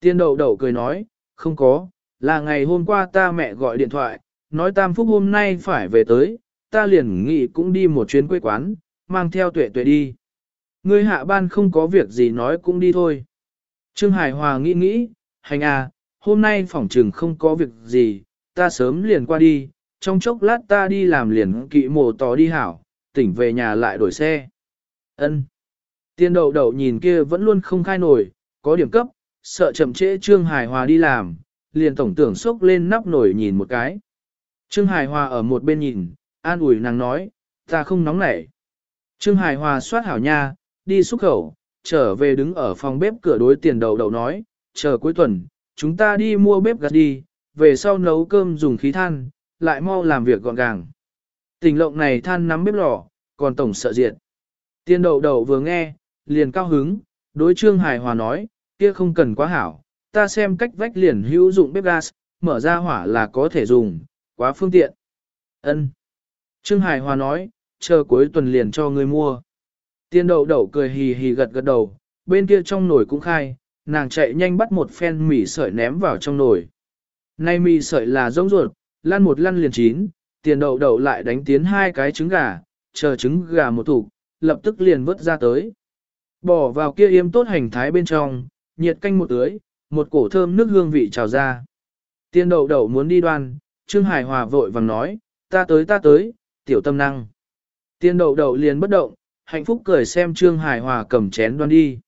Tiền đậu đậu cười nói, không có, là ngày hôm qua ta mẹ gọi điện thoại, nói Tam Phúc hôm nay phải về tới, ta liền nghĩ cũng đi một chuyến quê quán, mang theo tuệ tuệ đi. Ngươi hạ ban không có việc gì nói cũng đi thôi. Trương Hải Hòa nghĩ nghĩ, hành à, hôm nay phỏng trừng không có việc gì, ta sớm liền qua đi, trong chốc lát ta đi làm liền kỵ mồ tỏ đi hảo, tỉnh về nhà lại đổi xe. Ân. Tiên đậu đậu nhìn kia vẫn luôn không khai nổi, có điểm cấp, sợ chậm trễ Trương Hải Hòa đi làm, liền tổng tưởng sốc lên nắp nổi nhìn một cái. Trương Hải Hòa ở một bên nhìn, an ủi nàng nói, ta không nóng nảy. Trương Hải Hòa soát hảo nha, đi xuất khẩu, trở về đứng ở phòng bếp cửa đối tiền đầu đầu nói, chờ cuối tuần, chúng ta đi mua bếp gạt đi, về sau nấu cơm dùng khí than, lại mau làm việc gọn gàng. Tình lộng này than nắm bếp lò, còn tổng sợ diệt. Tiên đậu đầu vừa nghe, liền cao hứng, đối trương Hải hòa nói, kia không cần quá hảo, ta xem cách vách liền hữu dụng bếp gas, mở ra hỏa là có thể dùng, quá phương tiện. Ân. Trương Hải hòa nói, chờ cuối tuần liền cho ngươi mua. Tiên đậu đậu cười hì hì gật gật đầu, bên kia trong nồi cũng khai, nàng chạy nhanh bắt một phen mì sợi ném vào trong nồi. Nay mì sợi là rỗng ruột, lăn một lăn liền chín, tiền đậu đậu lại đánh tiến hai cái trứng gà, chờ trứng gà một thủ, lập tức liền vớt ra tới. Bỏ vào kia yếm tốt hành thái bên trong, nhiệt canh một tưới, một cổ thơm nước hương vị trào ra. Tiên đậu đậu muốn đi đoan, Trương Hải Hòa vội vàng nói, ta tới ta tới, tiểu tâm năng. Tiên đậu đậu liền bất động, hạnh phúc cười xem Trương Hải Hòa cầm chén đoan đi.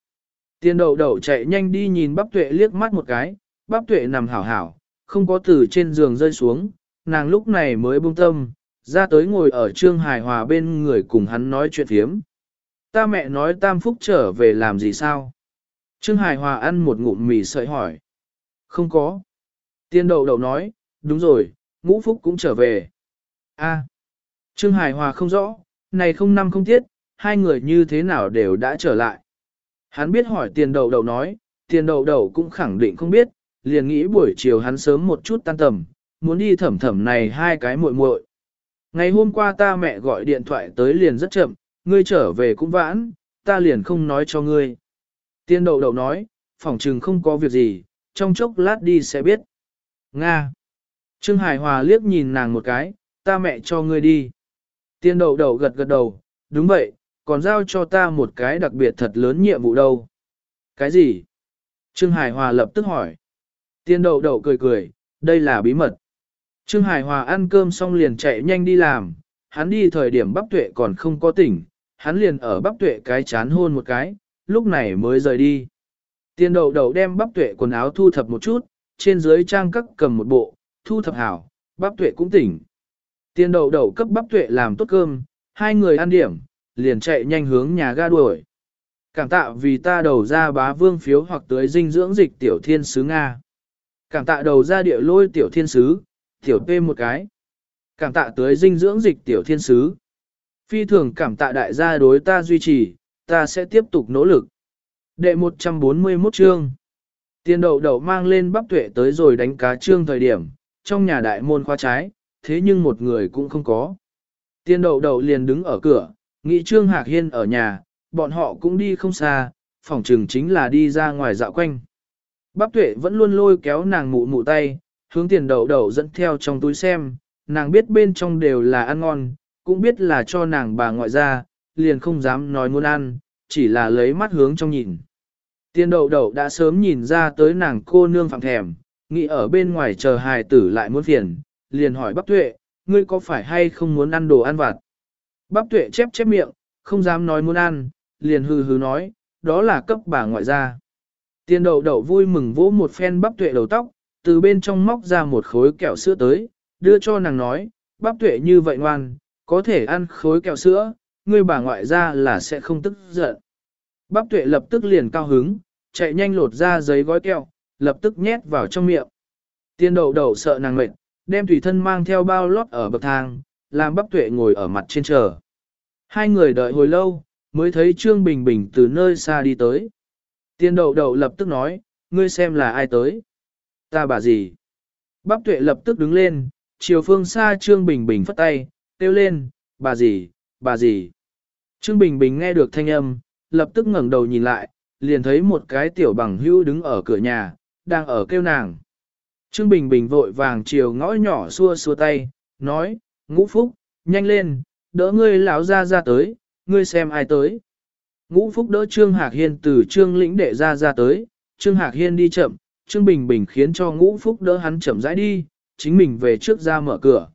Tiên đậu đậu chạy nhanh đi nhìn bắp tuệ liếc mắt một cái, bắp tuệ nằm hảo hảo, không có từ trên giường rơi xuống, nàng lúc này mới buông tâm, ra tới ngồi ở Trương Hải Hòa bên người cùng hắn nói chuyện phiếm. Ta mẹ nói Tam Phúc trở về làm gì sao? Trương Hải Hòa ăn một ngụm mì sợi hỏi. Không có. Tiên đậu đậu nói, đúng rồi, ngũ Phúc cũng trở về. a Trương Hải Hòa không rõ, này không năm không tiết, hai người như thế nào đều đã trở lại. Hắn biết hỏi tiền Đầu Đầu nói, tiền Đầu Đầu cũng khẳng định không biết, liền nghĩ buổi chiều hắn sớm một chút tan tầm, muốn đi thẩm thẩm này hai cái muội muội. Ngày hôm qua ta mẹ gọi điện thoại tới liền rất chậm, ngươi trở về cũng vãn, ta liền không nói cho ngươi. Tiên đậu đậu nói, phỏng trừng không có việc gì, trong chốc lát đi sẽ biết. Nga. Trương Hải Hòa liếc nhìn nàng một cái, ta mẹ cho ngươi đi. Tiên đậu đậu gật gật đầu, đúng vậy, còn giao cho ta một cái đặc biệt thật lớn nhiệm vụ đâu. Cái gì? Trương Hải Hòa lập tức hỏi. Tiên đậu đậu cười cười, đây là bí mật. Trương Hải Hòa ăn cơm xong liền chạy nhanh đi làm, hắn đi thời điểm bắp tuệ còn không có tỉnh, hắn liền ở bắp tuệ cái chán hôn một cái, lúc này mới rời đi. Tiên đậu đậu đem bắp tuệ quần áo thu thập một chút, trên dưới trang các cầm một bộ, thu thập hảo, bắp tuệ cũng tỉnh. Tiền đậu đậu cấp bắp tuệ làm tốt cơm, hai người ăn điểm, liền chạy nhanh hướng nhà ga đuổi. Cảm tạ vì ta đầu ra bá vương phiếu hoặc tới dinh dưỡng dịch tiểu thiên sứ Nga. Cảm tạ đầu ra địa lôi tiểu thiên sứ, tiểu p một cái. Cảm tạ tới dinh dưỡng dịch tiểu thiên sứ. Phi thường cảm tạ đại gia đối ta duy trì, ta sẽ tiếp tục nỗ lực. Đệ 141 chương. Tiền đậu đậu mang lên bắp tuệ tới rồi đánh cá trương thời điểm, trong nhà đại môn khoa trái, thế nhưng một người cũng không có. Tiên đậu đậu liền đứng ở cửa, nghĩ trương hạc hiên ở nhà, bọn họ cũng đi không xa, phòng trừng chính là đi ra ngoài dạo quanh. Bắp tuệ vẫn luôn lôi kéo nàng mụ mụ tay, hướng tiền đậu đậu dẫn theo trong túi xem, nàng biết bên trong đều là ăn ngon, cũng biết là cho nàng bà ngoại ra, liền không dám nói muốn ăn, chỉ là lấy mắt hướng trong nhìn. Tiền đậu đậu đã sớm nhìn ra tới nàng cô nương phạm thèm, nghĩ ở bên ngoài chờ hài tử lại muốn phiền, liền hỏi bắp tuệ, ngươi có phải hay không muốn ăn đồ ăn vặt? Bắp tuệ chép chép miệng, không dám nói muốn ăn, liền hừ hừ nói, đó là cấp bà ngoại gia. Tiền đậu đậu vui mừng vỗ một phen bắp tuệ đầu tóc, từ bên trong móc ra một khối kẹo sữa tới, đưa cho nàng nói, bắp tuệ như vậy ngoan, có thể ăn khối kẹo sữa, ngươi bà ngoại ra là sẽ không tức giận. Bắp tuệ lập tức liền cao hứng, chạy nhanh lột ra giấy gói kẹo, lập tức nhét vào trong miệng. Tiên đậu đậu sợ nàng mệt, đem thủy thân mang theo bao lót ở bậc thang, làm bắp tuệ ngồi ở mặt trên chờ. Hai người đợi hồi lâu, mới thấy Trương Bình Bình từ nơi xa đi tới. Tiên đậu đậu lập tức nói, ngươi xem là ai tới. Ta bà gì? Bắp tuệ lập tức đứng lên, chiều phương xa Trương Bình Bình phất tay, kêu lên, bà gì, bà gì. Trương Bình Bình nghe được thanh âm, lập tức ngẩng đầu nhìn lại, liền thấy một cái tiểu bằng hưu đứng ở cửa nhà, đang ở kêu nàng. Trương Bình Bình vội vàng chiều ngõ nhỏ xua xua tay, nói, ngũ phúc, nhanh lên, đỡ ngươi lão ra ra tới, ngươi xem ai tới. Ngũ phúc đỡ Trương Hạc Hiên từ Trương lĩnh đệ ra ra tới, Trương Hạc Hiên đi chậm, Trương Bình Bình khiến cho ngũ phúc đỡ hắn chậm rãi đi, chính mình về trước ra mở cửa.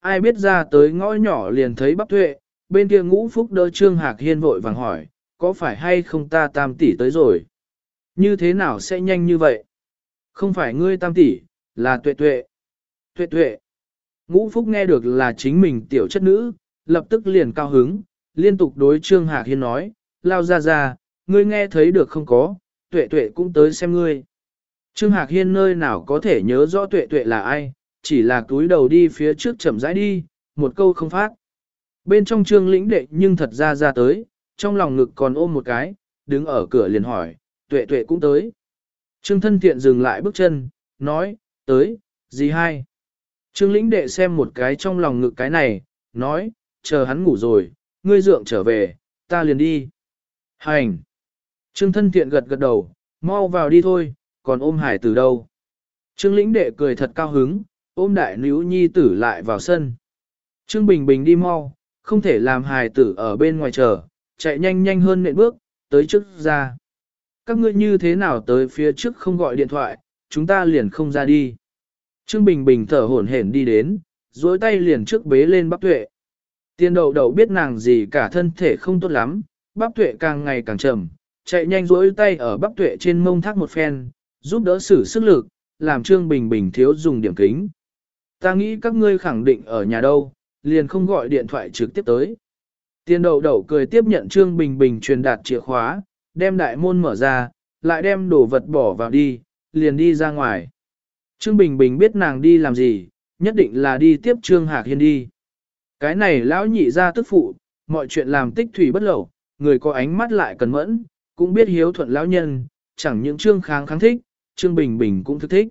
Ai biết ra tới ngõ nhỏ liền thấy bắp tuệ, bên kia ngũ phúc đỡ Trương Hạc Hiên vội vàng hỏi, có phải hay không ta tam tỷ tới rồi? Như thế nào sẽ nhanh như vậy? Không phải ngươi tam tỷ, là tuệ tuệ. Tuệ tuệ. Ngũ phúc nghe được là chính mình tiểu chất nữ, lập tức liền cao hứng, liên tục đối Trương Hạc Hiên nói, lao ra ra, ngươi nghe thấy được không có, tuệ tuệ cũng tới xem ngươi. Trương Hạc Hiên nơi nào có thể nhớ rõ tuệ tuệ là ai, chỉ là túi đầu đi phía trước chậm rãi đi, một câu không phát. Bên trong trương lĩnh đệ nhưng thật ra ra tới, trong lòng ngực còn ôm một cái, đứng ở cửa liền hỏi, tuệ tuệ cũng tới. Trương thân thiện dừng lại bước chân, nói, tới, gì hai. Trương lĩnh đệ xem một cái trong lòng ngực cái này, nói, chờ hắn ngủ rồi, ngươi dượng trở về, ta liền đi. Hành. Trương thân thiện gật gật đầu, mau vào đi thôi, còn ôm hải từ đâu. Trương lĩnh đệ cười thật cao hứng, ôm đại nữ nhi tử lại vào sân. Trương Bình Bình đi mau, không thể làm hài tử ở bên ngoài chờ, chạy nhanh nhanh hơn nện bước, tới trước ra. Các ngươi như thế nào tới phía trước không gọi điện thoại, chúng ta liền không ra đi. Trương Bình Bình thở hổn hển đi đến, duỗi tay liền trước bế lên bắp tuệ. Tiên đậu đậu biết nàng gì cả thân thể không tốt lắm, bắp tuệ càng ngày càng trầm, chạy nhanh duỗi tay ở bắp tuệ trên mông thác một phen, giúp đỡ sử sức lực, làm Trương Bình Bình thiếu dùng điểm kính. Ta nghĩ các ngươi khẳng định ở nhà đâu, liền không gọi điện thoại trực tiếp tới. Tiên đậu đậu cười tiếp nhận Trương Bình Bình truyền đạt chìa khóa, đem đại môn mở ra, lại đem đồ vật bỏ vào đi, liền đi ra ngoài. Trương Bình Bình biết nàng đi làm gì, nhất định là đi tiếp Trương Hạc Hiên đi. Cái này lão nhị ra tức phụ, mọi chuyện làm tích thủy bất lậu, người có ánh mắt lại cần mẫn, cũng biết hiếu thuận lão nhân, chẳng những Trương Kháng kháng thích, Trương Bình Bình cũng thức thích.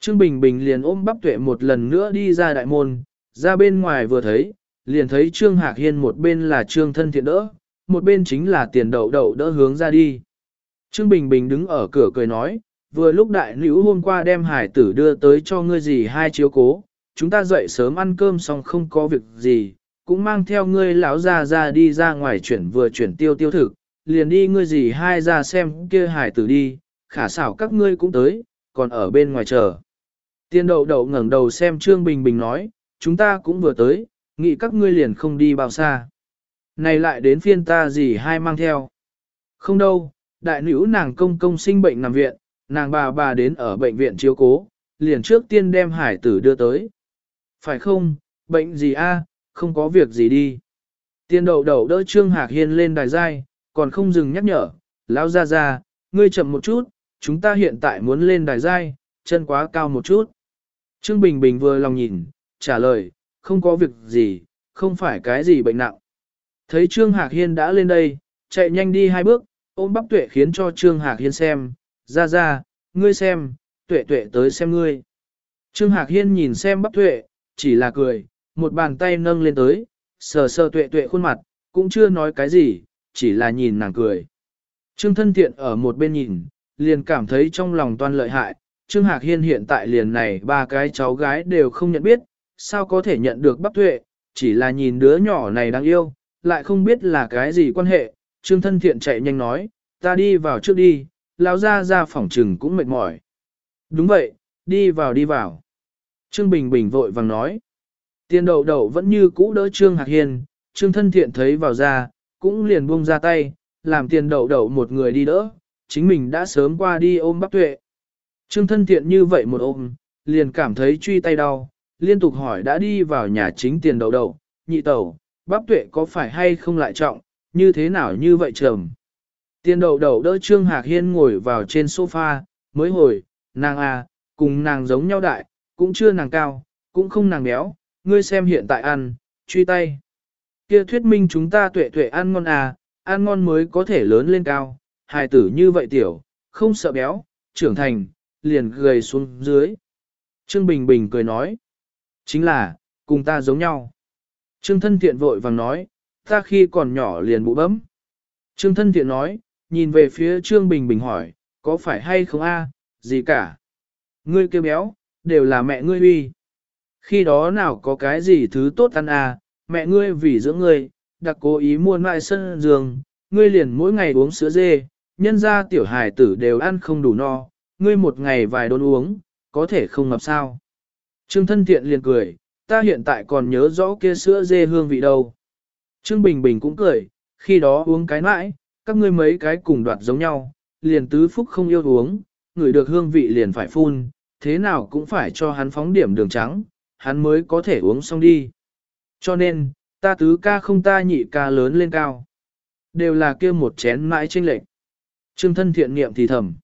Trương Bình Bình liền ôm bắp tuệ một lần nữa đi ra đại môn, ra bên ngoài vừa thấy, liền thấy Trương Hạc Hiên một bên là Trương thân thiện đỡ, một bên chính là tiền đậu đậu đỡ hướng ra đi. Trương Bình Bình đứng ở cửa cười nói, vừa lúc đại nữ hôm qua đem hải tử đưa tới cho ngươi gì hai chiếu cố, chúng ta dậy sớm ăn cơm xong không có việc gì, cũng mang theo ngươi lão ra ra đi ra ngoài chuyển vừa chuyển tiêu tiêu thực, liền đi ngươi gì hai ra xem kia hải tử đi, khả xảo các ngươi cũng tới, còn ở bên ngoài chờ. Tiên đậu đậu ngẩng đầu xem Trương Bình Bình nói, chúng ta cũng vừa tới, nghĩ các ngươi liền không đi bao xa. Này lại đến phiên ta gì hai mang theo. Không đâu, đại nữ nàng công công sinh bệnh nằm viện, nàng bà bà đến ở bệnh viện chiếu cố, liền trước tiên đem hải tử đưa tới. Phải không, bệnh gì a? không có việc gì đi. Tiên đậu đậu đỡ Trương Hạc Hiên lên đài giai, còn không dừng nhắc nhở, lão ra ra, ngươi chậm một chút, chúng ta hiện tại muốn lên đài giai, chân quá cao một chút. Trương Bình Bình vừa lòng nhìn, trả lời, không có việc gì, không phải cái gì bệnh nặng. Thấy Trương Hạc Hiên đã lên đây, chạy nhanh đi hai bước, ôm bắp tuệ khiến cho Trương Hạc Hiên xem, ra ra, ngươi xem, tuệ tuệ tới xem ngươi. Trương Hạc Hiên nhìn xem bắp tuệ, chỉ là cười, một bàn tay nâng lên tới, sờ sờ tuệ tuệ khuôn mặt, cũng chưa nói cái gì, chỉ là nhìn nàng cười. Trương thân thiện ở một bên nhìn, liền cảm thấy trong lòng toan lợi hại, Trương Hạc Hiên hiện tại liền này ba cái cháu gái đều không nhận biết, sao có thể nhận được bắp tuệ, chỉ là nhìn đứa nhỏ này đáng yêu, lại không biết là cái gì quan hệ, Trương thân thiện chạy nhanh nói, ta đi vào trước đi, lão ra ra phòng trừng cũng mệt mỏi. Đúng vậy, đi vào đi vào. Trương Bình Bình vội vàng nói. Tiền đậu đậu vẫn như cũ đỡ Trương Hạc hiền, Trương thân thiện thấy vào ra, cũng liền buông ra tay, làm tiền đậu đậu một người đi đỡ, chính mình đã sớm qua đi ôm bắp tuệ. Trương thân thiện như vậy một ôm, liền cảm thấy truy tay đau, liên tục hỏi đã đi vào nhà chính tiền đậu đậu, nhị tẩu, bắp tuệ có phải hay không lại trọng, như thế nào như vậy trầm. tiên đầu đầu đỡ Trương Hạc Hiên ngồi vào trên sofa, mới hồi, nàng à, cùng nàng giống nhau đại, cũng chưa nàng cao, cũng không nàng béo, ngươi xem hiện tại ăn, truy tay. Kia thuyết minh chúng ta tuệ tuệ ăn ngon à, ăn ngon mới có thể lớn lên cao, hài tử như vậy tiểu, không sợ béo, trưởng thành, liền gầy xuống dưới. Trương Bình Bình cười nói, chính là, cùng ta giống nhau. Trương Thân Thiện vội vàng nói, ta khi còn nhỏ liền bụ bấm. Trương Thân Thiện nói, nhìn về phía Trương Bình Bình hỏi, có phải hay không a? gì cả. Ngươi kêu béo, đều là mẹ ngươi uy. Khi đó nào có cái gì thứ tốt ăn à, mẹ ngươi vì dưỡng ngươi, đặc cố ý mua mại sân giường, ngươi liền mỗi ngày uống sữa dê, nhân ra tiểu hài tử đều ăn không đủ no, ngươi một ngày vài đốn uống, có thể không ngập sao. Trương thân thiện liền cười, ta hiện tại còn nhớ rõ kia sữa dê hương vị đâu. Trương Bình Bình cũng cười, khi đó uống cái mãi, các ngươi mấy cái cùng đoạt giống nhau, liền tứ phúc không yêu uống, người được hương vị liền phải phun, thế nào cũng phải cho hắn phóng điểm đường trắng, hắn mới có thể uống xong đi. Cho nên, ta tứ ca không ta nhị ca lớn lên cao. Đều là kia một chén mãi trên lệch. Trương thân thiện niệm thì thầm.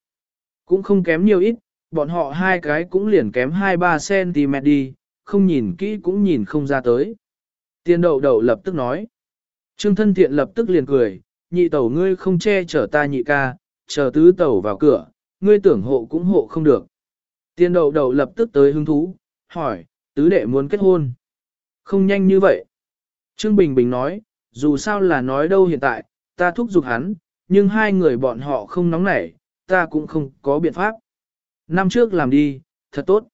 Cũng không kém nhiều ít, bọn họ hai cái cũng liền kém 2-3 cm đi, không nhìn kỹ cũng nhìn không ra tới. Tiên đậu đậu lập tức nói. Trương thân thiện lập tức liền cười, nhị tẩu ngươi không che chở ta nhị ca, chờ tứ tẩu vào cửa, ngươi tưởng hộ cũng hộ không được. Tiên đậu đậu lập tức tới hứng thú, hỏi, tứ đệ muốn kết hôn. Không nhanh như vậy. Trương Bình Bình nói, dù sao là nói đâu hiện tại, ta thúc giục hắn, nhưng hai người bọn họ không nóng nảy, ta cũng không có biện pháp. Năm trước làm đi, thật tốt.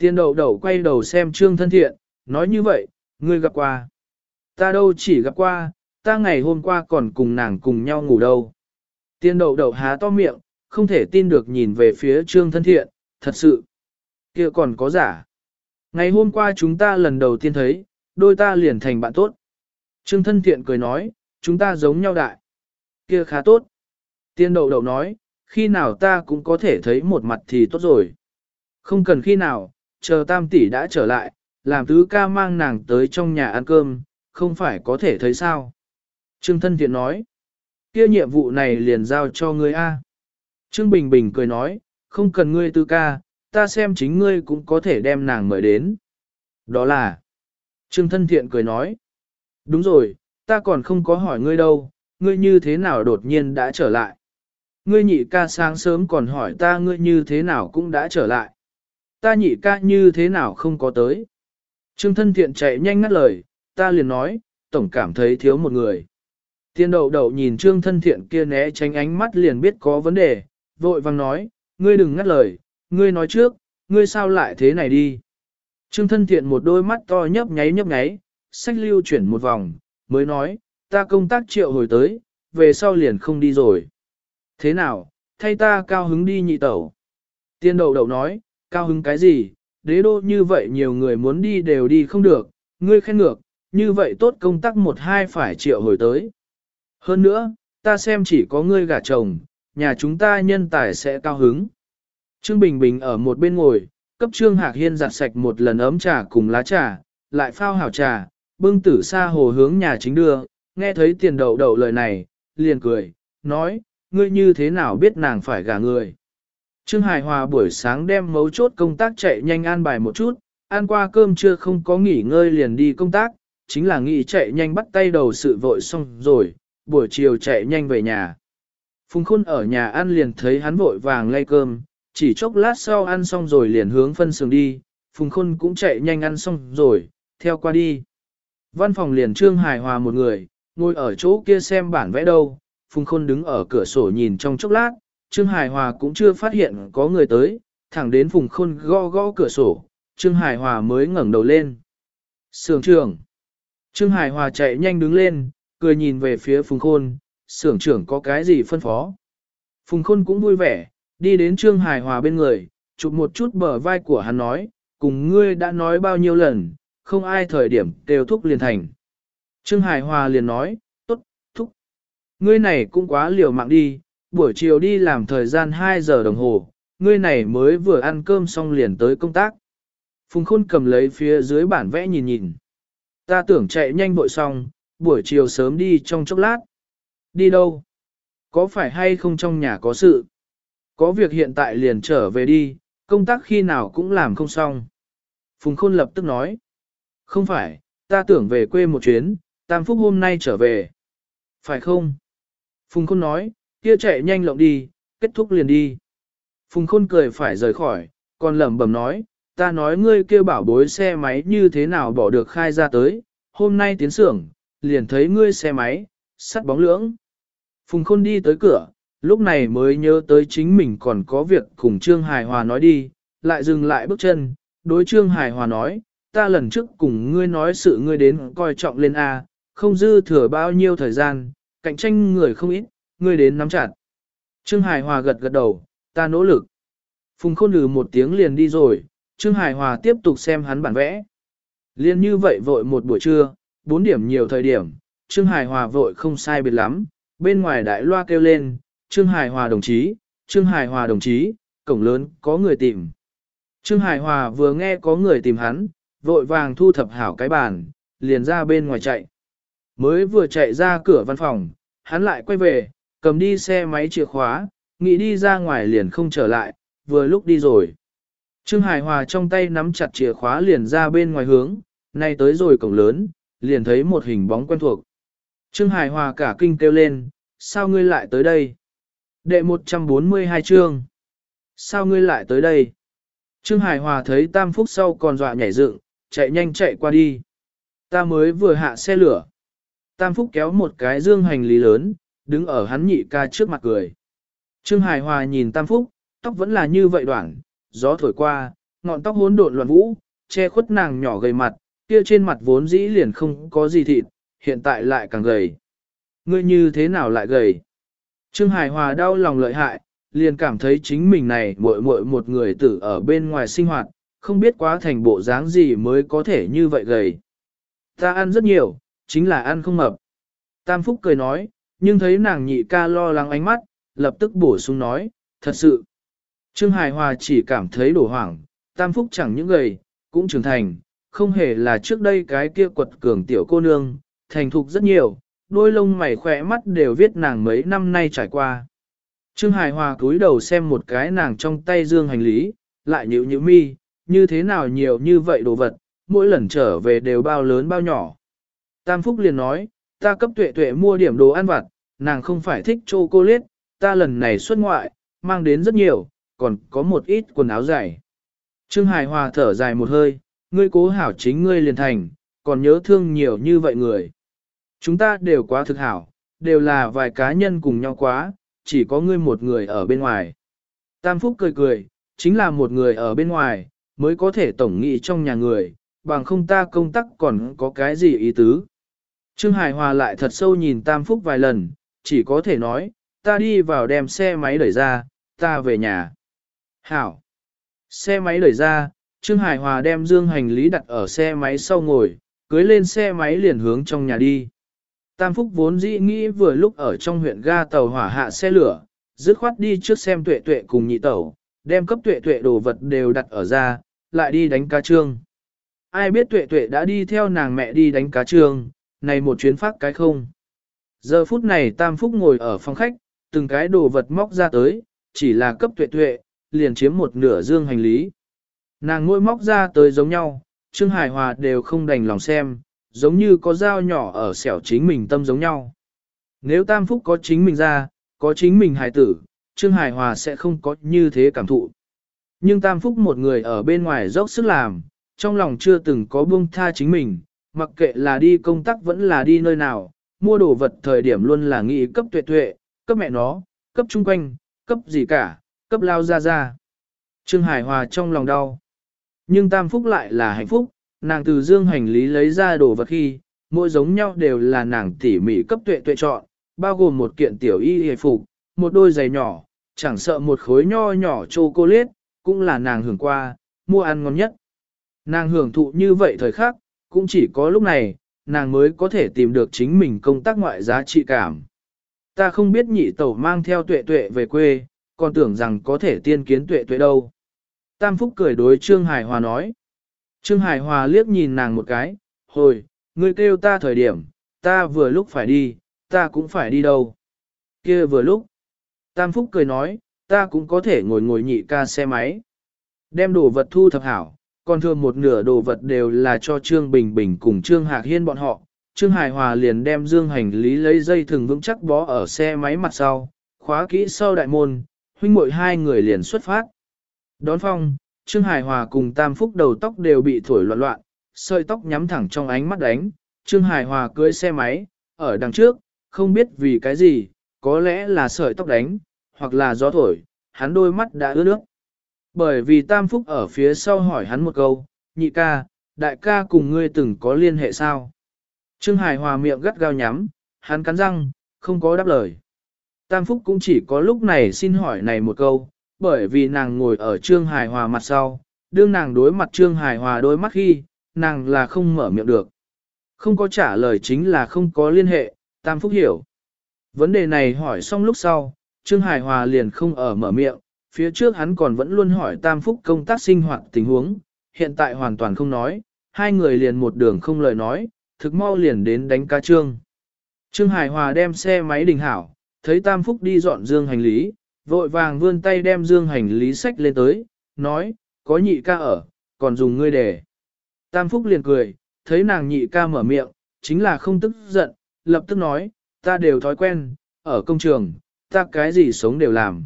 Tiên đậu đậu quay đầu xem Trương thân thiện, nói như vậy, ngươi gặp qua. Ta đâu chỉ gặp qua, ta ngày hôm qua còn cùng nàng cùng nhau ngủ đâu. Tiên đậu đậu há to miệng, không thể tin được nhìn về phía Trương thân thiện, thật sự. kia còn có giả. Ngày hôm qua chúng ta lần đầu tiên thấy, đôi ta liền thành bạn tốt. Trương thân thiện cười nói, chúng ta giống nhau đại. kia khá tốt. Tiên đậu đậu nói, khi nào ta cũng có thể thấy một mặt thì tốt rồi. Không cần khi nào, chờ tam tỷ đã trở lại, làm tứ ca mang nàng tới trong nhà ăn cơm, không phải có thể thấy sao. Trương thân thiện nói, kia nhiệm vụ này liền giao cho ngươi A. Trương Bình Bình cười nói, không cần ngươi tứ ca, ta xem chính ngươi cũng có thể đem nàng mời đến. Đó là, Trương thân thiện cười nói, đúng rồi, ta còn không có hỏi ngươi đâu, ngươi như thế nào đột nhiên đã trở lại. Ngươi nhị ca sáng sớm còn hỏi ta ngươi như thế nào cũng đã trở lại. Ta nhị ca như thế nào không có tới. Trương thân thiện chạy nhanh ngắt lời, ta liền nói, tổng cảm thấy thiếu một người. Tiên đậu đậu nhìn trương thân thiện kia né tránh ánh mắt liền biết có vấn đề, vội vang nói, ngươi đừng ngắt lời, ngươi nói trước, ngươi sao lại thế này đi. Trương thân thiện một đôi mắt to nhấp nháy nhấp nháy, sách lưu chuyển một vòng, mới nói, ta công tác triệu hồi tới, về sau liền không đi rồi. Thế nào, thay ta cao hứng đi nhị tẩu. Tiên đậu đậu nói, cao hứng cái gì, đế đô như vậy nhiều người muốn đi đều đi không được, ngươi khen ngược, như vậy tốt công tác một hai phải triệu hồi tới. Hơn nữa, ta xem chỉ có ngươi gả chồng, nhà chúng ta nhân tài sẽ cao hứng. Trương Bình Bình ở một bên ngồi, cấp Trương Hạc Hiên giặt sạch một lần ấm trà cùng lá trà, lại phao hảo trà, bưng tử xa hồ hướng nhà chính đưa, nghe thấy tiền đậu đậu lời này, liền cười, nói, ngươi như thế nào biết nàng phải gả người. Trương Hải Hòa buổi sáng đem mấu chốt công tác chạy nhanh an bài một chút, ăn qua cơm trưa không có nghỉ ngơi liền đi công tác, chính là nghĩ chạy nhanh bắt tay đầu sự vội xong rồi, buổi chiều chạy nhanh về nhà. Phùng Khôn ở nhà ăn liền thấy hắn vội vàng lay cơm, chỉ chốc lát sau ăn xong rồi liền hướng phân xưởng đi, Phùng Khôn cũng chạy nhanh ăn xong rồi, theo qua đi. Văn phòng liền Trương Hải Hòa một người, ngồi ở chỗ kia xem bản vẽ đâu, Phùng Khôn đứng ở cửa sổ nhìn trong chốc lát, Trương Hải Hòa cũng chưa phát hiện có người tới, thẳng đến vùng Khôn gõ gõ cửa sổ, Trương Hải Hòa mới ngẩng đầu lên. Sưởng trưởng. Trương Hải Hòa chạy nhanh đứng lên, cười nhìn về phía Phùng Khôn, sưởng trưởng có cái gì phân phó. Phùng Khôn cũng vui vẻ, đi đến Trương Hải Hòa bên người, chụp một chút bờ vai của hắn nói, cùng ngươi đã nói bao nhiêu lần, không ai thời điểm đều thúc liền thành. Trương Hải Hòa liền nói, tốt, thúc. Ngươi này cũng quá liều mạng đi, buổi chiều đi làm thời gian 2 giờ đồng hồ, ngươi này mới vừa ăn cơm xong liền tới công tác. Phùng Khôn cầm lấy phía dưới bản vẽ nhìn nhìn. Ta tưởng chạy nhanh vội xong, buổi chiều sớm đi trong chốc lát. Đi đâu? Có phải hay không trong nhà có sự? Có việc hiện tại liền trở về đi, công tác khi nào cũng làm không xong. Phùng Khôn lập tức nói. Không phải, ta tưởng về quê một chuyến, Tam Phúc hôm nay trở về. Phải không? Phùng Khôn nói, kia chạy nhanh lộng đi, kết thúc liền đi. Phùng Khôn cười phải rời khỏi, còn lẩm bẩm nói, ta nói ngươi kêu bảo bối xe máy như thế nào bỏ được khai ra tới, hôm nay tiến xưởng, liền thấy ngươi xe máy, sắt bóng lưỡng. Phùng Khôn đi tới cửa, lúc này mới nhớ tới chính mình còn có việc cùng Trương Hải Hòa nói đi, lại dừng lại bước chân, đối Trương Hải Hòa nói, ta lần trước cùng ngươi nói sự ngươi đến coi trọng lên A, không dư thừa bao nhiêu thời gian, cạnh tranh người không ít, ngươi đến nắm chặt. Trương Hải Hòa gật gật đầu, ta nỗ lực. Phùng Khôn lừ một tiếng liền đi rồi, Trương Hải Hòa tiếp tục xem hắn bản vẽ. Liên như vậy vội một buổi trưa, bốn điểm nhiều thời điểm, Trương Hải Hòa vội không sai biệt lắm, bên ngoài đại loa kêu lên, Trương Hải Hòa đồng chí, Trương Hải Hòa đồng chí, cổng lớn, có người tìm. Trương Hải Hòa vừa nghe có người tìm hắn, vội vàng thu thập hảo cái bàn, liền ra bên ngoài chạy. Mới vừa chạy ra cửa văn phòng, hắn lại quay về, cầm đi xe máy chìa khóa, nghĩ đi ra ngoài liền không trở lại, vừa lúc đi rồi. Trương Hải Hòa trong tay nắm chặt chìa khóa liền ra bên ngoài hướng, nay tới rồi cổng lớn, liền thấy một hình bóng quen thuộc. Trương Hải Hòa cả kinh kêu lên, sao ngươi lại tới đây? Đệ 142 chương. Sao ngươi lại tới đây? Trương Hải Hòa thấy Tam Phúc sau còn dọa nhảy dựng, chạy nhanh chạy qua đi. Ta mới vừa hạ xe lửa. Tam Phúc kéo một cái dương hành lý lớn, đứng ở hắn nhị ca trước mặt cười. Trương Hải Hòa nhìn Tam Phúc, tóc vẫn là như vậy đoạn, gió thổi qua, ngọn tóc hỗn độn loạn vũ, che khuất nàng nhỏ gầy mặt, kia trên mặt vốn dĩ liền không có gì thịt, hiện tại lại càng gầy. Ngươi như thế nào lại gầy? Trương Hải Hòa đau lòng lợi hại, liền cảm thấy chính mình này muội muội một người tử ở bên ngoài sinh hoạt, không biết quá thành bộ dáng gì mới có thể như vậy gầy. Ta ăn rất nhiều, chính là ăn không mập. Tam Phúc cười nói, nhưng thấy nàng nhị ca lo lắng ánh mắt, lập tức bổ sung nói, thật sự. Trương Hải Hòa chỉ cảm thấy đổ hoảng, Tam Phúc chẳng những gầy, cũng trưởng thành, không hề là trước đây cái kia quật cường tiểu cô nương, thành thục rất nhiều, đôi lông mày khỏe mắt đều viết nàng mấy năm nay trải qua. Trương Hải Hòa cúi đầu xem một cái nàng trong tay dương hành lý, lại nhíu nhíu mi, như thế nào nhiều như vậy đồ vật, mỗi lần trở về đều bao lớn bao nhỏ. Tam Phúc liền nói, ta cấp tuệ tuệ mua điểm đồ ăn vặt, nàng không phải thích chocolate, ta lần này xuất ngoại, mang đến rất nhiều, còn có một ít quần áo dày. Trương Hải Hòa thở dài một hơi, ngươi cố hảo chính ngươi liền thành, còn nhớ thương nhiều như vậy người. Chúng ta đều quá thực hảo, đều là vài cá nhân cùng nhau quá, chỉ có ngươi một người ở bên ngoài. Tam Phúc cười cười, chính là một người ở bên ngoài, mới có thể tổng nghị trong nhà người, bằng không ta công tác còn có cái gì ý tứ. Trương Hải Hòa lại thật sâu nhìn Tam Phúc vài lần, chỉ có thể nói, ta đi vào đem xe máy đẩy ra, ta về nhà. Hảo! Xe máy đẩy ra, Trương Hải Hòa đem dương hành lý đặt ở xe máy sau ngồi, cưới lên xe máy liền hướng trong nhà đi. Tam Phúc vốn dĩ nghĩ vừa lúc ở trong huyện ga tàu hỏa hạ xe lửa, dứt khoát đi trước xem tuệ tuệ cùng nhị tẩu, đem cấp tuệ tuệ đồ vật đều đặt ở ra, lại đi đánh cá trương. Ai biết tuệ tuệ đã đi theo nàng mẹ đi đánh cá trương, này một chuyến phát cái không. Giờ phút này Tam Phúc ngồi ở phòng khách, từng cái đồ vật móc ra tới, chỉ là cấp tuệ tuệ, liền chiếm một nửa dương hành lý. Nàng ngôi móc ra tới giống nhau, Trương Hải Hòa đều không đành lòng xem, giống như có dao nhỏ ở xẻo chính mình tâm giống nhau. Nếu Tam Phúc có chính mình ra, có chính mình hài tử, Trương Hải Hòa sẽ không có như thế cảm thụ. Nhưng Tam Phúc một người ở bên ngoài dốc sức làm, trong lòng chưa từng có buông tha chính mình, mặc kệ là đi công tác vẫn là đi nơi nào, mua đồ vật thời điểm luôn là nghĩ cấp tuệ tuệ, cấp mẹ nó, cấp chung quanh, cấp gì cả, cấp lao ra ra. Trương Hải Hòa trong lòng đau. Nhưng Tam Phúc lại là hạnh phúc, nàng từ dương hành lý lấy ra đồ vật khi, mỗi giống nhau đều là nàng tỉ mỉ cấp tuệ tuệ chọn, bao gồm một kiện tiểu y hề phục, một đôi giày nhỏ, chẳng sợ một khối nho nhỏ chocolate, cũng là nàng hưởng qua, mua ăn ngon nhất. Nàng hưởng thụ như vậy thời khắc, cũng chỉ có lúc này, nàng mới có thể tìm được chính mình công tác ngoại giá trị cảm. Ta không biết nhị tẩu mang theo tuệ tuệ về quê, còn tưởng rằng có thể tiên kiến tuệ tuệ đâu. Tam Phúc cười đối Trương Hải Hòa nói. Trương Hải Hòa liếc nhìn nàng một cái, hồi, ngươi kêu ta thời điểm, ta vừa lúc phải đi, ta cũng phải đi đâu. kia vừa lúc. Tam Phúc cười nói, ta cũng có thể ngồi ngồi nhị ca xe máy. Đem đồ vật thu thập hảo, còn thừa một nửa đồ vật đều là cho Trương Bình Bình cùng Trương Hạc Hiên bọn họ. Trương Hải Hòa liền đem dương hành lý lấy dây thừng vững chắc bó ở xe máy mặt sau, khóa kỹ sau đại môn, huynh muội hai người liền xuất phát. Đón phong, Trương Hải Hòa cùng Tam Phúc đầu tóc đều bị thổi loạn loạn, sợi tóc nhắm thẳng trong ánh mắt đánh. Trương Hải Hòa cưỡi xe máy, ở đằng trước, không biết vì cái gì, có lẽ là sợi tóc đánh, hoặc là gió thổi, hắn đôi mắt đã ướt nước. Bởi vì Tam Phúc ở phía sau hỏi hắn một câu, nhị ca, đại ca cùng ngươi từng có liên hệ sao? Trương Hải Hòa miệng gắt gao nhắm, hắn cắn răng, không có đáp lời. Tam Phúc cũng chỉ có lúc này xin hỏi này một câu, bởi vì nàng ngồi ở Trương Hải Hòa mặt sau, đương nàng đối mặt Trương Hải Hòa đôi mắt khi, nàng là không mở miệng được. Không có trả lời chính là không có liên hệ, Tam Phúc hiểu. Vấn đề này hỏi xong lúc sau, Trương Hải Hòa liền không ở mở miệng, phía trước hắn còn vẫn luôn hỏi Tam Phúc công tác sinh hoạt tình huống, hiện tại hoàn toàn không nói, hai người liền một đường không lời nói, thực mau liền đến đánh ca trương. Trương Hải Hòa đem xe máy đình hảo, thấy Tam Phúc đi dọn dương hành lý, vội vàng vươn tay đem dương hành lý sách lên tới, nói, có nhị ca ở, còn dùng ngươi để. Tam Phúc liền cười, thấy nàng nhị ca mở miệng, chính là không tức giận, lập tức nói, ta đều thói quen, ở công trường, ta cái gì sống đều làm.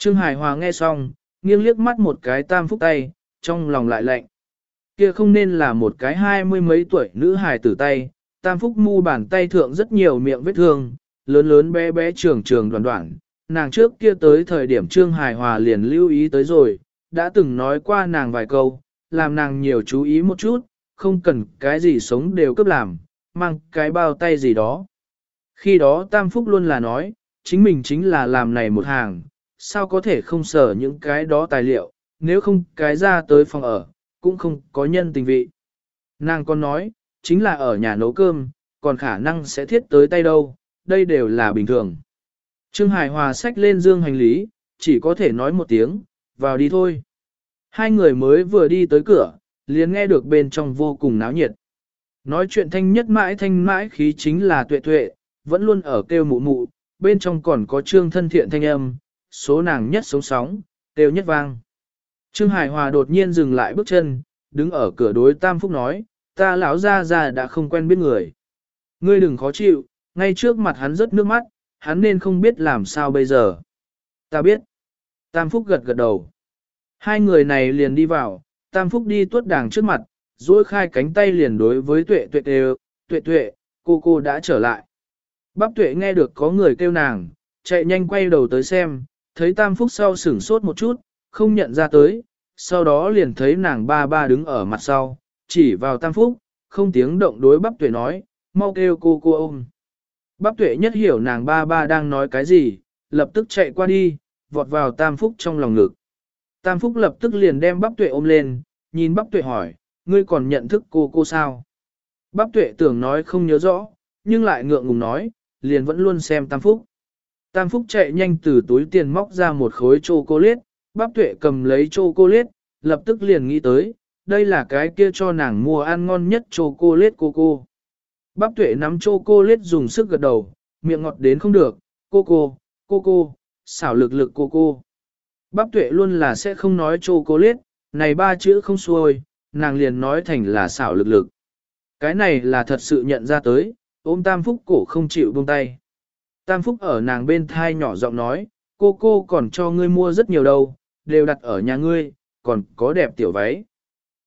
Trương Hải Hòa nghe xong, nghiêng liếc mắt một cái Tam Phúc tay, trong lòng lại lạnh. Kia không nên là một cái hai mươi mấy tuổi nữ hài tử tay, Tam Phúc mu bàn tay thượng rất nhiều miệng vết thương, lớn lớn bé bé trường trường đoàn đoạn, nàng trước kia tới thời điểm Trương Hải Hòa liền lưu ý tới rồi, đã từng nói qua nàng vài câu, làm nàng nhiều chú ý một chút, không cần cái gì sống đều cấp làm, mang cái bao tay gì đó. Khi đó Tam Phúc luôn là nói, chính mình chính là làm này một hàng, sao có thể không sở những cái đó tài liệu, nếu không cái ra tới phòng ở, cũng không có nhân tình vị. Nàng còn nói, chính là ở nhà nấu cơm, còn khả năng sẽ thiết tới tay đâu, đây đều là bình thường. Trương Hải Hòa xách lên dương hành lý, chỉ có thể nói một tiếng, vào đi thôi. Hai người mới vừa đi tới cửa, liền nghe được bên trong vô cùng náo nhiệt. Nói chuyện thanh nhất mãi thanh mãi khí chính là tuệ tuệ, vẫn luôn ở kêu mụ mụ, bên trong còn có trương thân thiện thanh âm, số nàng nhất sống sóng, đều nhất vang. Trương Hải Hòa đột nhiên dừng lại bước chân, đứng ở cửa đối Tam Phúc nói, ta lão ra ra đã không quen biết người. Ngươi đừng khó chịu, ngay trước mặt hắn rớt nước mắt, hắn nên không biết làm sao bây giờ. Ta biết. Tam Phúc gật gật đầu. Hai người này liền đi vào, Tam Phúc đi tuốt đàng trước mặt, duỗi khai cánh tay liền đối với tuệ tuệ đều, tuệ tuệ, cô cô đã trở lại. Bắp tuệ nghe được có người kêu nàng, chạy nhanh quay đầu tới xem, thấy Tam Phúc sau sửng sốt một chút, không nhận ra tới, sau đó liền thấy nàng ba ba đứng ở mặt sau, chỉ vào Tam Phúc, không tiếng động đối bắp tuệ nói, mau kêu cô cô ôm. Bắp tuệ nhất hiểu nàng ba ba đang nói cái gì, lập tức chạy qua đi, vọt vào Tam Phúc trong lòng ngực. Tam Phúc lập tức liền đem bắp tuệ ôm lên, nhìn bắp tuệ hỏi, ngươi còn nhận thức cô cô sao? Bắp tuệ tưởng nói không nhớ rõ, nhưng lại ngượng ngùng nói, liền vẫn luôn xem Tam Phúc. Tam Phúc chạy nhanh từ túi tiền móc ra một khối chocolate, bác tuệ cầm lấy chocolate, lập tức liền nghĩ tới, đây là cái kia cho nàng mua ăn ngon nhất chocolate cô cô. Bác tuệ nắm chocolate dùng sức gật đầu, miệng ngọt đến không được, cô cô, cô cô, xảo lực lực cô cô. Bác tuệ luôn là sẽ không nói chocolate, này ba chữ không xuôi, nàng liền nói thành là xảo lực lực. Cái này là thật sự nhận ra tới, ôm Tam Phúc cổ không chịu buông tay. Tam Phúc ở nàng bên thai nhỏ giọng nói, cô cô còn cho ngươi mua rất nhiều đâu, đều đặt ở nhà ngươi, còn có đẹp tiểu váy.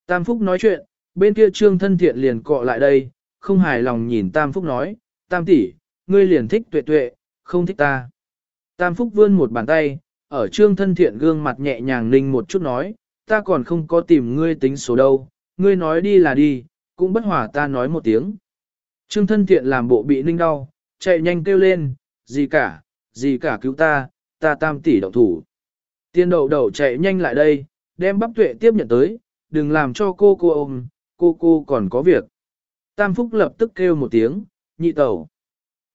Tam Phúc nói chuyện, bên kia trương thân thiện liền cọ lại đây, không hài lòng nhìn Tam Phúc nói, Tam tỷ, ngươi liền thích tuệ tuệ, không thích ta. Tam Phúc vươn một bàn tay, ở trương thân thiện gương mặt nhẹ nhàng ninh một chút nói, ta còn không có tìm ngươi tính số đâu, ngươi nói đi là đi, cũng bất hòa ta nói một tiếng. Trương thân thiện làm bộ bị ninh đau, chạy nhanh kêu lên, gì cả, gì cả cứu ta, ta tam tỷ động thủ. Tiên đậu đậu chạy nhanh lại đây, đem bắp tuệ tiếp nhận tới, đừng làm cho cô cô ôm, cô cô còn có việc. Tam Phúc lập tức kêu một tiếng, nhị tẩu.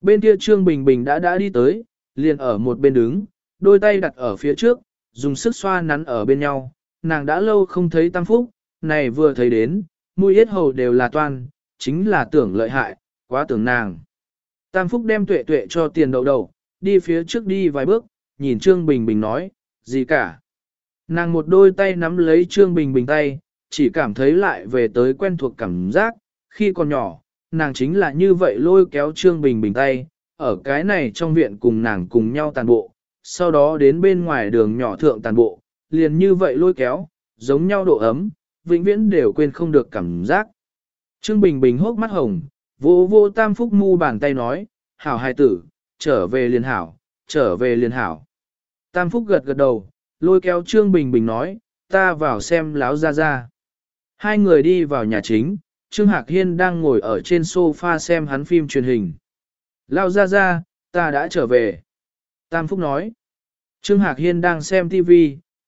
Bên kia Trương Bình Bình đã đã đi tới, liền ở một bên đứng, đôi tay đặt ở phía trước, dùng sức xoa nắn ở bên nhau. Nàng đã lâu không thấy Tam Phúc, này vừa thấy đến, mũi yết hầu đều là toan, chính là tưởng lợi hại, quá tưởng nàng. Tam Phúc đem tuệ tuệ cho tiền đầu đầu, đi phía trước đi vài bước, nhìn Trương Bình Bình nói, gì cả. Nàng một đôi tay nắm lấy Trương Bình Bình tay, chỉ cảm thấy lại về tới quen thuộc cảm giác, khi còn nhỏ, nàng chính là như vậy lôi kéo Trương Bình Bình tay, ở cái này trong viện cùng nàng cùng nhau tàn bộ, sau đó đến bên ngoài đường nhỏ thượng tàn bộ, liền như vậy lôi kéo, giống nhau độ ấm, vĩnh viễn đều quên không được cảm giác. Trương Bình Bình hốc mắt hồng, vô vô tam phúc mu bàn tay nói, hảo hài tử, trở về liền hảo, trở về liền hảo. Tam phúc gật gật đầu, lôi kéo Trương Bình Bình nói, ta vào xem láo ra ra. Hai người đi vào nhà chính, Trương Hạc Hiên đang ngồi ở trên sofa xem hắn phim truyền hình. Lao ra ra, ta đã trở về. Tam Phúc nói. Trương Hạc Hiên đang xem TV,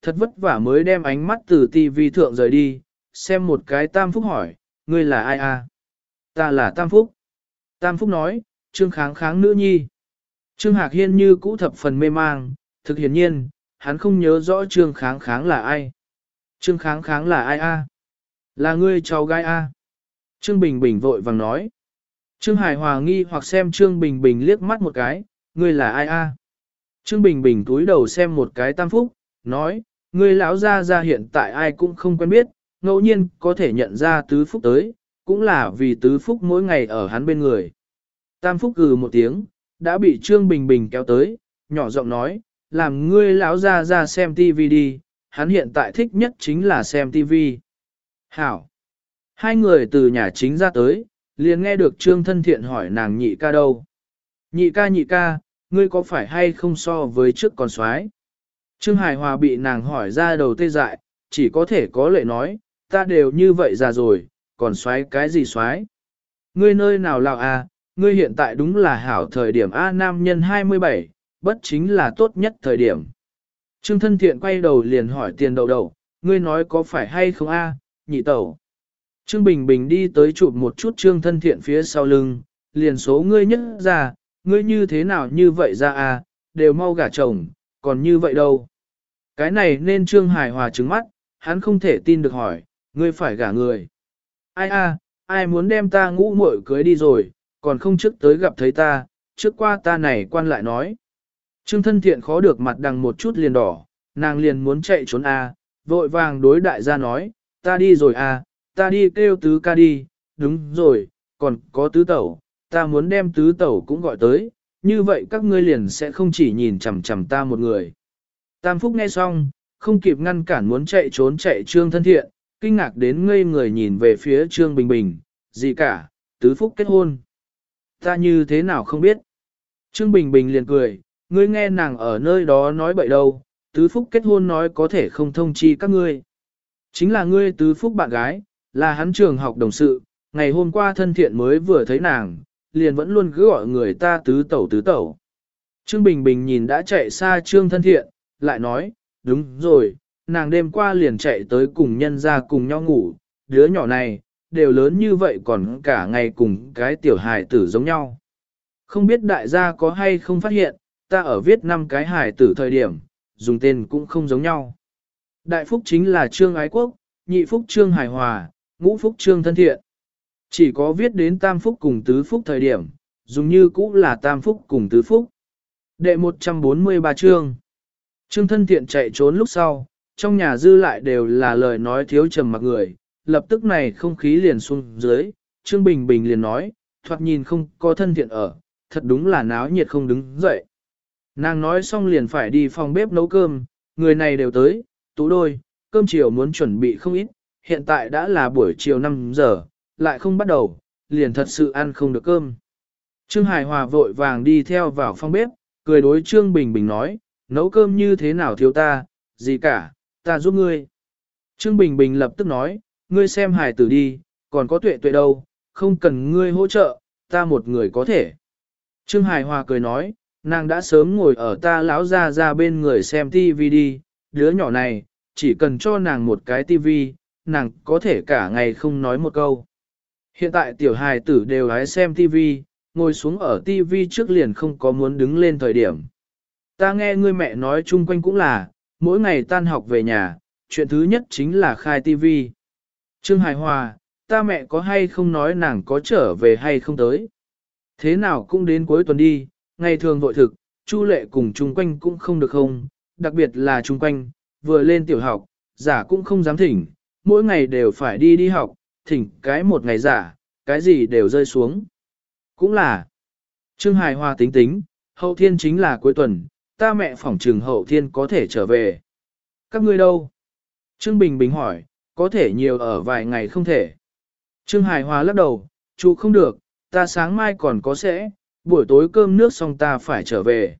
thật vất vả mới đem ánh mắt từ TV thượng rời đi, xem một cái Tam Phúc hỏi, ngươi là ai à? Ta là Tam Phúc. Tam Phúc nói, Trương Kháng kháng nữ nhi. Trương Hạc Hiên như cũ thập phần mê mang, thực hiển nhiên, hắn không nhớ rõ Trương Kháng kháng là ai. Trương Kháng kháng là ai a? À? Là ngươi cháu gái a? À? Trương Bình Bình vội vàng nói. Trương Hải Hòa nghi hoặc xem Trương Bình Bình liếc mắt một cái, ngươi là ai a? Trương Bình Bình túi đầu xem một cái tam phúc, nói, ngươi lão gia gia hiện tại ai cũng không quen biết, ngẫu nhiên có thể nhận ra tứ phúc tới, cũng là vì tứ phúc mỗi ngày ở hắn bên người. Tam phúc gừ một tiếng, đã bị Trương Bình Bình kéo tới, nhỏ giọng nói, làm ngươi lão gia ra xem TV đi, hắn hiện tại thích nhất chính là xem TV. Hảo! Hai người từ nhà chính ra tới, liền nghe được Trương Thân Thiện hỏi nàng nhị ca đâu. Nhị ca nhị ca, ngươi có phải hay không so với trước còn soái? Trương Hải Hòa bị nàng hỏi ra đầu tê dại, chỉ có thể có lệ nói, ta đều như vậy già rồi, còn xoáy cái gì xoáy? Ngươi nơi nào lào à, ngươi hiện tại đúng là hảo thời điểm A nam nhân 27, bất chính là tốt nhất thời điểm. Trương thân thiện quay đầu liền hỏi tiền đầu đầu, ngươi nói có phải hay không A, nhị tẩu. Trương Bình Bình đi tới chụp một chút trương thân thiện phía sau lưng, liền số ngươi nhất ra, ngươi như thế nào như vậy ra à, đều mau gả chồng, còn như vậy đâu. Cái này nên trương hài hòa trứng mắt, hắn không thể tin được hỏi, Ngươi phải gả người. Ai a, ai muốn đem ta ngũ muội cưới đi rồi, còn không trước tới gặp thấy ta, trước qua ta này quan lại nói. Trương thân thiện khó được mặt đằng một chút liền đỏ, nàng liền muốn chạy trốn a, vội vàng đối đại gia nói, ta đi rồi a, ta đi kêu tứ ca đi, đúng rồi, còn có tứ tẩu, ta muốn đem tứ tẩu cũng gọi tới, như vậy các ngươi liền sẽ không chỉ nhìn chằm chằm ta một người. Tam Phúc nghe xong, không kịp ngăn cản muốn chạy trốn chạy Trương thân thiện, kinh ngạc đến ngây người nhìn về phía Trương Bình Bình, gì cả, tứ Phúc kết hôn. Ta như thế nào không biết. Trương Bình Bình liền cười, ngươi nghe nàng ở nơi đó nói bậy đâu, tứ Phúc kết hôn nói có thể không thông chi các ngươi. Chính là ngươi tứ Phúc bạn gái, là hắn trường học đồng sự, ngày hôm qua thân thiện mới vừa thấy nàng, liền vẫn luôn cứ gọi người ta tứ tẩu tứ tẩu. Trương Bình Bình nhìn đã chạy xa Trương thân thiện, lại nói, đúng rồi, nàng đêm qua liền chạy tới cùng nhân ra cùng nhau ngủ, đứa nhỏ này, đều lớn như vậy còn cả ngày cùng cái tiểu hài tử giống nhau. Không biết đại gia có hay không phát hiện, ta ở viết năm cái hài tử thời điểm, dùng tên cũng không giống nhau. Đại phúc chính là Trương Ái Quốc, nhị phúc Trương Hải Hòa, ngũ phúc Trương Thân Thiện. Chỉ có viết đến tam phúc cùng tứ phúc thời điểm, dùng như cũ là tam phúc cùng tứ phúc. Đệ 143 chương. Trương thân thiện chạy trốn lúc sau, trong nhà dư lại đều là lời nói thiếu trầm mặc người, lập tức này không khí liền xuống dưới, Trương Bình Bình liền nói, thoạt nhìn không có thân thiện ở, thật đúng là náo nhiệt không đứng dậy. Nàng nói xong liền phải đi phòng bếp nấu cơm, người này đều tới, tú đôi, cơm chiều muốn chuẩn bị không ít, hiện tại đã là buổi chiều 5 giờ, lại không bắt đầu, liền thật sự ăn không được cơm. Trương Hải Hòa vội vàng đi theo vào phòng bếp, cười đối Trương Bình Bình nói, nấu cơm như thế nào thiếu ta, gì cả, ta giúp ngươi. Trương Bình Bình lập tức nói, ngươi xem hài tử đi, còn có tuệ tuệ đâu, không cần ngươi hỗ trợ, ta một người có thể. Trương Hải Hòa cười nói, nàng đã sớm ngồi ở ta lão ra ra bên người xem TV đi, đứa nhỏ này, chỉ cần cho nàng một cái TV, nàng có thể cả ngày không nói một câu. Hiện tại tiểu hài tử đều hái xem TV, ngồi xuống ở TV trước liền không có muốn đứng lên thời điểm. Ta nghe ngươi mẹ nói chung quanh cũng là, mỗi ngày tan học về nhà, chuyện thứ nhất chính là khai tivi. Trương Hải Hòa, ta mẹ có hay không nói nàng có trở về hay không tới. Thế nào cũng đến cuối tuần đi, ngày thường vội thực, Chu lệ cùng chung quanh cũng không được không, đặc biệt là chung quanh, vừa lên tiểu học, giả cũng không dám thỉnh, mỗi ngày đều phải đi đi học, thỉnh cái một ngày giả, cái gì đều rơi xuống. Cũng là, Trương Hải Hòa tính tính, hậu thiên chính là cuối tuần, ta mẹ phỏng trừng hậu thiên có thể trở về. Các ngươi đâu? Trương Bình Bình hỏi, có thể nhiều ở vài ngày không thể. Trương Hải Hòa lắc đầu, chú không được, ta sáng mai còn có sẽ, buổi tối cơm nước xong ta phải trở về.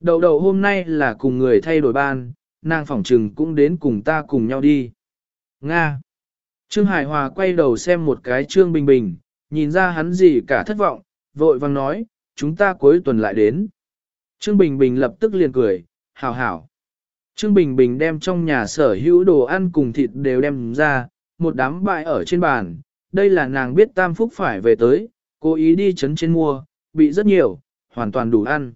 Đầu đầu hôm nay là cùng người thay đổi ban, nàng phỏng trừng cũng đến cùng ta cùng nhau đi. Nga. Trương Hải Hòa quay đầu xem một cái Trương Bình Bình, nhìn ra hắn gì cả thất vọng, vội vang nói, chúng ta cuối tuần lại đến. Trương Bình Bình lập tức liền cười, hảo hảo. Trương Bình Bình đem trong nhà sở hữu đồ ăn cùng thịt đều đem ra, một đám bại ở trên bàn. Đây là nàng biết Tam Phúc phải về tới, cố ý đi chấn trên mua, bị rất nhiều, hoàn toàn đủ ăn.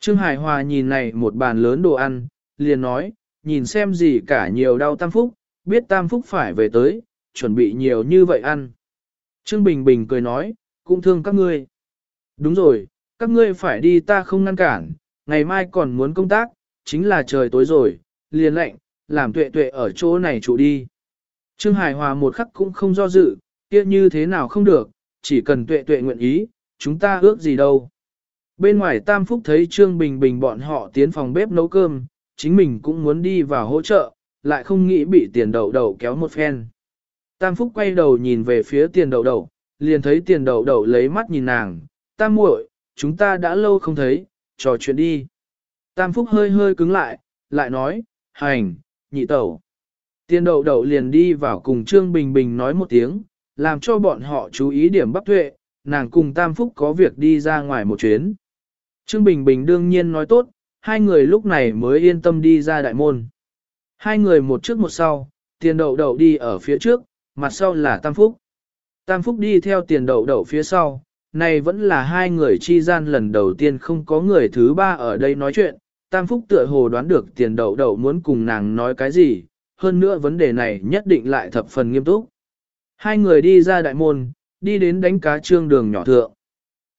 Trương Hải Hòa nhìn này một bàn lớn đồ ăn, liền nói, nhìn xem gì cả nhiều đau Tam Phúc, biết Tam Phúc phải về tới, chuẩn bị nhiều như vậy ăn. Trương Bình Bình cười nói, cũng thương các ngươi. Đúng rồi, các ngươi phải đi ta không ngăn cản, ngày mai còn muốn công tác, chính là trời tối rồi, liền lệnh, làm tuệ tuệ ở chỗ này trụ đi. Trương Hải Hòa một khắc cũng không do dự, kia như thế nào không được, chỉ cần tuệ tuệ nguyện ý, chúng ta ước gì đâu. Bên ngoài Tam Phúc thấy Trương Bình Bình bọn họ tiến phòng bếp nấu cơm, chính mình cũng muốn đi vào hỗ trợ, lại không nghĩ bị tiền đậu đậu kéo một phen. Tam Phúc quay đầu nhìn về phía tiền đậu đậu, liền thấy tiền đậu đậu lấy mắt nhìn nàng, Tam muội, chúng ta đã lâu không thấy, trò chuyện đi. Tam Phúc hơi hơi cứng lại, lại nói, hành, nhị tẩu. Tiền đậu đậu liền đi vào cùng Trương Bình Bình nói một tiếng, làm cho bọn họ chú ý điểm bắp tuệ, nàng cùng Tam Phúc có việc đi ra ngoài một chuyến. Trương Bình Bình đương nhiên nói tốt, hai người lúc này mới yên tâm đi ra đại môn. Hai người một trước một sau, tiền đậu đậu đi ở phía trước, mặt sau là Tam Phúc. Tam Phúc đi theo tiền đậu đậu phía sau, này vẫn là hai người chi gian lần đầu tiên không có người thứ ba ở đây nói chuyện. Tam Phúc tựa hồ đoán được tiền đậu đậu muốn cùng nàng nói cái gì, hơn nữa vấn đề này nhất định lại thập phần nghiêm túc. Hai người đi ra đại môn, đi đến đánh cá trương đường nhỏ thượng.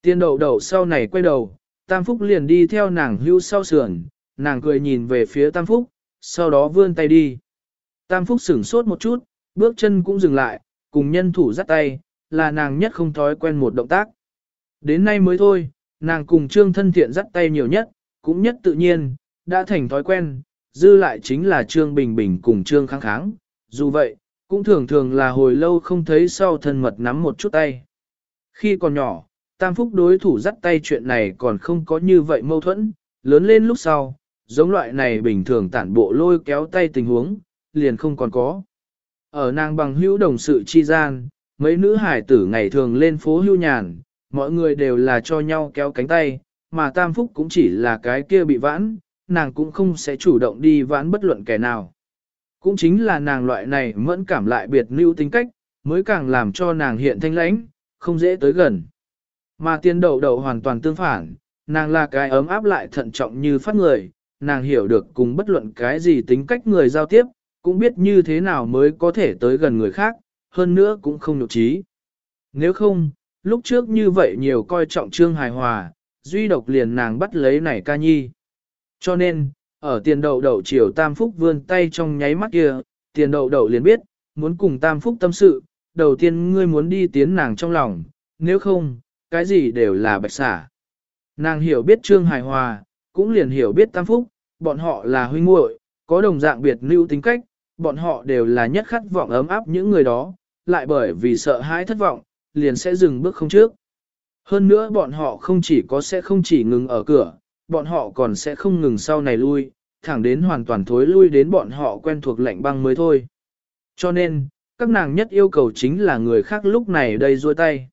Tiền đậu đậu sau này quay đầu, Tam Phúc liền đi theo nàng hưu sau sườn, nàng cười nhìn về phía Tam Phúc, sau đó vươn tay đi. Tam Phúc sửng sốt một chút, bước chân cũng dừng lại, cùng nhân thủ dắt tay, là nàng nhất không thói quen một động tác. Đến nay mới thôi, nàng cùng Trương thân thiện dắt tay nhiều nhất, cũng nhất tự nhiên, đã thành thói quen, dư lại chính là Trương Bình Bình cùng Trương Kháng Kháng. Dù vậy, cũng thường thường là hồi lâu không thấy sau thân mật nắm một chút tay. Khi còn nhỏ, Tam Phúc đối thủ dắt tay chuyện này còn không có như vậy mâu thuẫn, lớn lên lúc sau, giống loại này bình thường tản bộ lôi kéo tay tình huống, liền không còn có. Ở nàng bằng hữu đồng sự chi gian, mấy nữ hải tử ngày thường lên phố hưu nhàn, mọi người đều là cho nhau kéo cánh tay, mà Tam Phúc cũng chỉ là cái kia bị vãn, nàng cũng không sẽ chủ động đi vãn bất luận kẻ nào. Cũng chính là nàng loại này mẫn cảm lại biệt lưu tính cách, mới càng làm cho nàng hiện thanh lãnh, không dễ tới gần. Mà tiên đậu đậu hoàn toàn tương phản, nàng là cái ấm áp lại thận trọng như phát người, nàng hiểu được cùng bất luận cái gì tính cách người giao tiếp, cũng biết như thế nào mới có thể tới gần người khác, hơn nữa cũng không nhục trí. Nếu không, lúc trước như vậy nhiều coi trọng trương hài hòa, duy độc liền nàng bắt lấy này ca nhi. Cho nên, ở tiền đậu đậu chiều tam phúc vươn tay trong nháy mắt kia, tiền đậu đậu liền biết, muốn cùng tam phúc tâm sự, đầu tiên ngươi muốn đi tiến nàng trong lòng, nếu không, cái gì đều là bạch xả. Nàng hiểu biết trương hài hòa, cũng liền hiểu biết tam phúc, bọn họ là huynh muội, có đồng dạng biệt lưu tính cách, bọn họ đều là nhất khát vọng ấm áp những người đó, lại bởi vì sợ hãi thất vọng, liền sẽ dừng bước không trước. Hơn nữa bọn họ không chỉ có sẽ không chỉ ngừng ở cửa, bọn họ còn sẽ không ngừng sau này lui, thẳng đến hoàn toàn thối lui đến bọn họ quen thuộc lạnh băng mới thôi. Cho nên, các nàng nhất yêu cầu chính là người khác lúc này đây ruôi tay.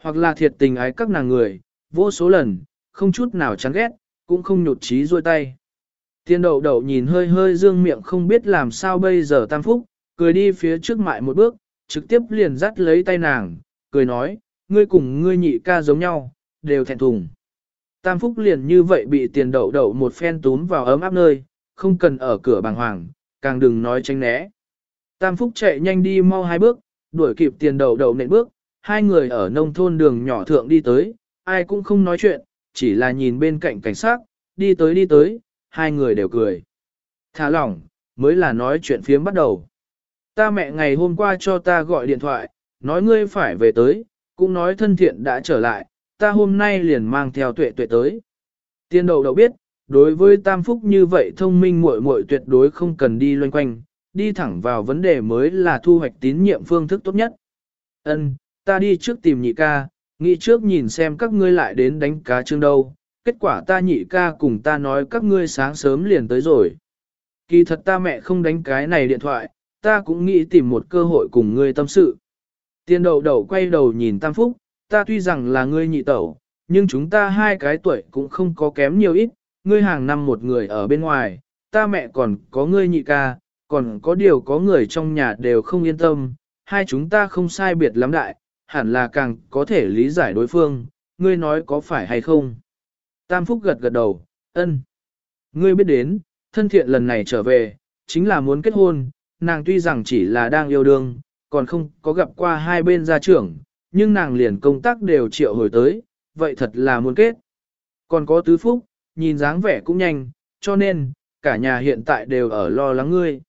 Hoặc là thiệt tình ái các nàng người, vô số lần, không chút nào chán ghét, cũng không nhột trí ruôi tay. Tiên đậu đậu nhìn hơi hơi dương miệng không biết làm sao bây giờ tam phúc, cười đi phía trước mại một bước, trực tiếp liền dắt lấy tay nàng, cười nói, ngươi cùng ngươi nhị ca giống nhau, đều thẹn thùng. Tam phúc liền như vậy bị tiền đậu đậu một phen túm vào ấm áp nơi, không cần ở cửa bàng hoàng, càng đừng nói tránh né. Tam phúc chạy nhanh đi mau hai bước, đuổi kịp tiền đậu đậu nện bước, hai người ở nông thôn đường nhỏ thượng đi tới, ai cũng không nói chuyện, chỉ là nhìn bên cạnh cảnh sát, đi tới đi tới, hai người đều cười. Thả lỏng, mới là nói chuyện phiếm bắt đầu. Ta mẹ ngày hôm qua cho ta gọi điện thoại, nói ngươi phải về tới, cũng nói thân thiện đã trở lại, ta hôm nay liền mang theo tuệ tuệ tới. Tiên đầu đầu biết, đối với tam phúc như vậy thông minh muội muội tuyệt đối không cần đi loanh quanh, đi thẳng vào vấn đề mới là thu hoạch tín nhiệm phương thức tốt nhất. Ân, ta đi trước tìm nhị ca, nghĩ trước nhìn xem các ngươi lại đến đánh cá chương đâu, kết quả ta nhị ca cùng ta nói các ngươi sáng sớm liền tới rồi. Kỳ thật ta mẹ không đánh cái này điện thoại, ta cũng nghĩ tìm một cơ hội cùng ngươi tâm sự. Tiên đầu đầu quay đầu nhìn Tam Phúc, ta tuy rằng là ngươi nhị tẩu, nhưng chúng ta hai cái tuổi cũng không có kém nhiều ít, ngươi hàng năm một người ở bên ngoài, ta mẹ còn có ngươi nhị ca, còn có điều có người trong nhà đều không yên tâm, hai chúng ta không sai biệt lắm đại, hẳn là càng có thể lý giải đối phương, ngươi nói có phải hay không. Tam Phúc gật gật đầu, ân. Ngươi biết đến, thân thiện lần này trở về, chính là muốn kết hôn, nàng tuy rằng chỉ là đang yêu đương, còn không có gặp qua hai bên gia trưởng, nhưng nàng liền công tác đều triệu hồi tới, vậy thật là muốn kết. Còn có tứ phúc, nhìn dáng vẻ cũng nhanh, cho nên, cả nhà hiện tại đều ở lo lắng ngươi.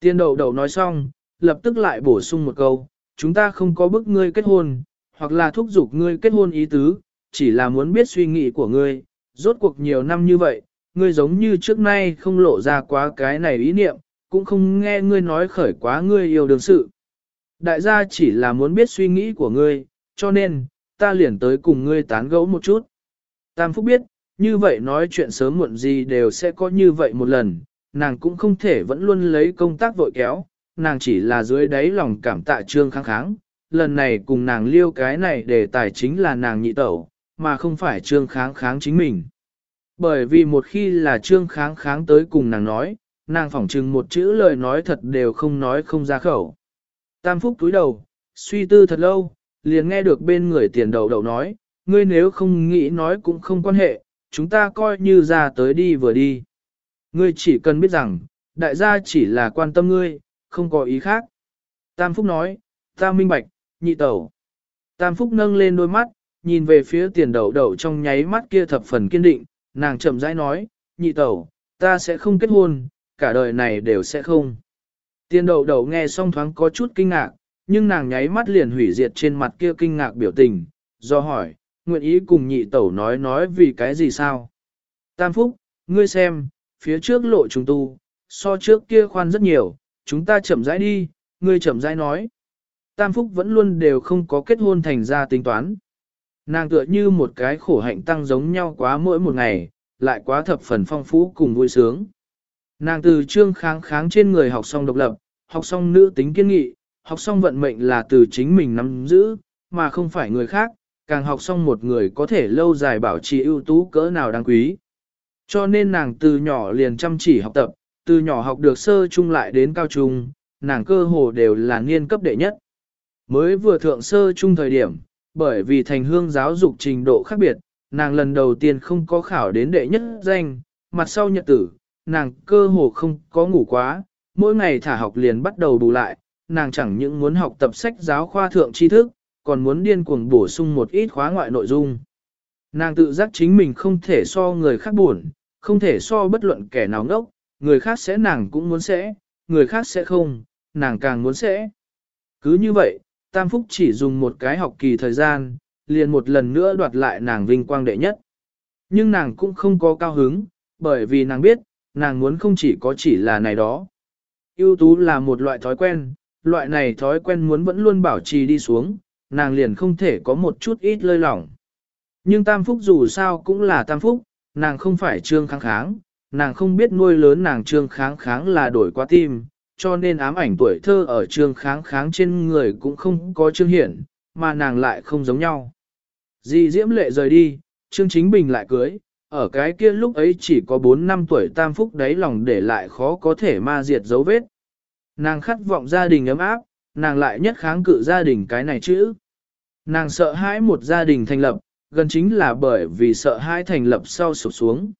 Tiên đậu đầu nói xong, lập tức lại bổ sung một câu, chúng ta không có bức ngươi kết hôn, hoặc là thúc giục ngươi kết hôn ý tứ, chỉ là muốn biết suy nghĩ của ngươi, rốt cuộc nhiều năm như vậy, ngươi giống như trước nay không lộ ra quá cái này ý niệm, cũng không nghe ngươi nói khởi quá ngươi yêu đương sự. Đại gia chỉ là muốn biết suy nghĩ của ngươi, cho nên, ta liền tới cùng ngươi tán gẫu một chút. Tam Phúc biết, như vậy nói chuyện sớm muộn gì đều sẽ có như vậy một lần, nàng cũng không thể vẫn luôn lấy công tác vội kéo, nàng chỉ là dưới đáy lòng cảm tạ trương kháng kháng, lần này cùng nàng liêu cái này để tài chính là nàng nhị tẩu, mà không phải trương kháng kháng chính mình. Bởi vì một khi là trương kháng kháng tới cùng nàng nói, nàng phỏng chừng một chữ lời nói thật đều không nói không ra khẩu. Tam phúc túi đầu, suy tư thật lâu, liền nghe được bên người tiền đầu đầu nói, ngươi nếu không nghĩ nói cũng không quan hệ, chúng ta coi như ra tới đi vừa đi. Ngươi chỉ cần biết rằng, đại gia chỉ là quan tâm ngươi, không có ý khác. Tam Phúc nói, ta minh bạch, nhị tẩu. Tam Phúc nâng lên đôi mắt, nhìn về phía tiền Đầu Đầu trong nháy mắt kia thập phần kiên định, nàng chậm rãi nói, nhị tẩu, ta sẽ không kết hôn, cả đời này đều sẽ không. Tiền đậu đậu nghe xong thoáng có chút kinh ngạc, nhưng nàng nháy mắt liền hủy diệt trên mặt kia kinh ngạc biểu tình, do hỏi, nguyện ý cùng nhị tẩu nói nói vì cái gì sao. Tam Phúc, ngươi xem, phía trước lộ chúng tu, so trước kia khoan rất nhiều, chúng ta chậm rãi đi, ngươi chậm rãi nói. Tam Phúc vẫn luôn đều không có kết hôn thành ra tính toán. Nàng tựa như một cái khổ hạnh tăng giống nhau quá mỗi một ngày, lại quá thập phần phong phú cùng vui sướng. Nàng từ trương kháng kháng trên người học xong độc lập, học xong nữ tính kiên nghị, học xong vận mệnh là từ chính mình nắm giữ, mà không phải người khác, càng học xong một người có thể lâu dài bảo trì ưu tú cỡ nào đáng quý. Cho nên nàng từ nhỏ liền chăm chỉ học tập, từ nhỏ học được sơ trung lại đến cao trung, nàng cơ hồ đều là niên cấp đệ nhất. Mới vừa thượng sơ trung thời điểm, bởi vì thành hương giáo dục trình độ khác biệt, nàng lần đầu tiên không có khảo đến đệ nhất danh, mặt sau nhật tử, nàng cơ hồ không có ngủ quá, mỗi ngày thả học liền bắt đầu bù lại, nàng chẳng những muốn học tập sách giáo khoa thượng tri thức, còn muốn điên cuồng bổ sung một ít khóa ngoại nội dung. Nàng tự giác chính mình không thể so người khác buồn, không thể so bất luận kẻ nào ngốc, người khác sẽ nàng cũng muốn sẽ, người khác sẽ không, nàng càng muốn sẽ. Cứ như vậy, Tam Phúc chỉ dùng một cái học kỳ thời gian, liền một lần nữa đoạt lại nàng vinh quang đệ nhất. Nhưng nàng cũng không có cao hứng, bởi vì nàng biết, nàng muốn không chỉ có chỉ là này đó. ưu tú là một loại thói quen, loại này thói quen muốn vẫn luôn bảo trì đi xuống, nàng liền không thể có một chút ít lơi lỏng. Nhưng Tam Phúc dù sao cũng là Tam Phúc, nàng không phải trương kháng kháng, nàng không biết nuôi lớn nàng trương kháng kháng là đổi qua tim, cho nên ám ảnh tuổi thơ ở trương kháng kháng trên người cũng không có trương hiển, mà nàng lại không giống nhau. Di Diễm Lệ rời đi, Trương Chính Bình lại cưới, ở cái kia lúc ấy chỉ có 4 năm tuổi tam phúc đáy lòng để lại khó có thể ma diệt dấu vết. Nàng khát vọng gia đình ấm áp, nàng lại nhất kháng cự gia đình cái này chữ. Nàng sợ hãi một gia đình thành lập, gần chính là bởi vì sợ hãi thành lập sau sụp xuống.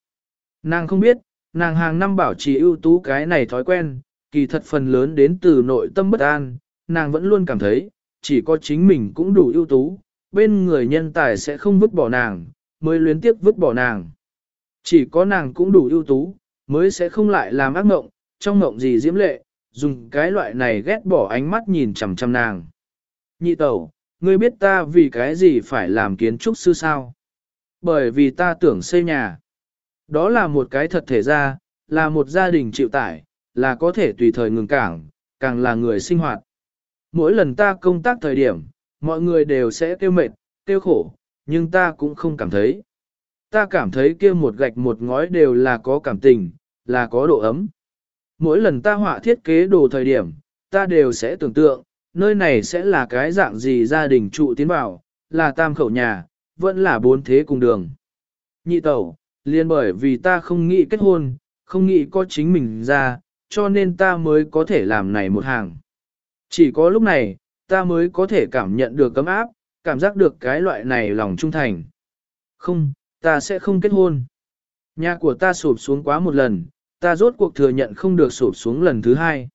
Nàng không biết, nàng hàng năm bảo trì ưu tú cái này thói quen, kỳ thật phần lớn đến từ nội tâm bất an, nàng vẫn luôn cảm thấy, chỉ có chính mình cũng đủ ưu tú, bên người nhân tài sẽ không vứt bỏ nàng, mới luyến tiếc vứt bỏ nàng. Chỉ có nàng cũng đủ ưu tú, mới sẽ không lại làm ác mộng, trong mộng gì diễm lệ, dùng cái loại này ghét bỏ ánh mắt nhìn chằm chằm nàng. Nhị tẩu, ngươi biết ta vì cái gì phải làm kiến trúc sư sao? Bởi vì ta tưởng xây nhà. Đó là một cái thật thể ra, là một gia đình chịu tải, là có thể tùy thời ngừng cảng, càng là người sinh hoạt. Mỗi lần ta công tác thời điểm, mọi người đều sẽ tiêu mệt, tiêu khổ, nhưng ta cũng không cảm thấy. Ta cảm thấy kia một gạch một ngói đều là có cảm tình, là có độ ấm. Mỗi lần ta họa thiết kế đồ thời điểm, ta đều sẽ tưởng tượng, nơi này sẽ là cái dạng gì gia đình trụ tiến vào, là tam khẩu nhà, vẫn là bốn thế cùng đường. Nhị tẩu, liên bởi vì ta không nghĩ kết hôn, không nghĩ có chính mình ra, cho nên ta mới có thể làm này một hàng. Chỉ có lúc này, ta mới có thể cảm nhận được cấm áp, cảm giác được cái loại này lòng trung thành. Không, ta sẽ không kết hôn. Nhà của ta sụp xuống quá một lần, ta rốt cuộc thừa nhận không được sụp xuống lần thứ hai.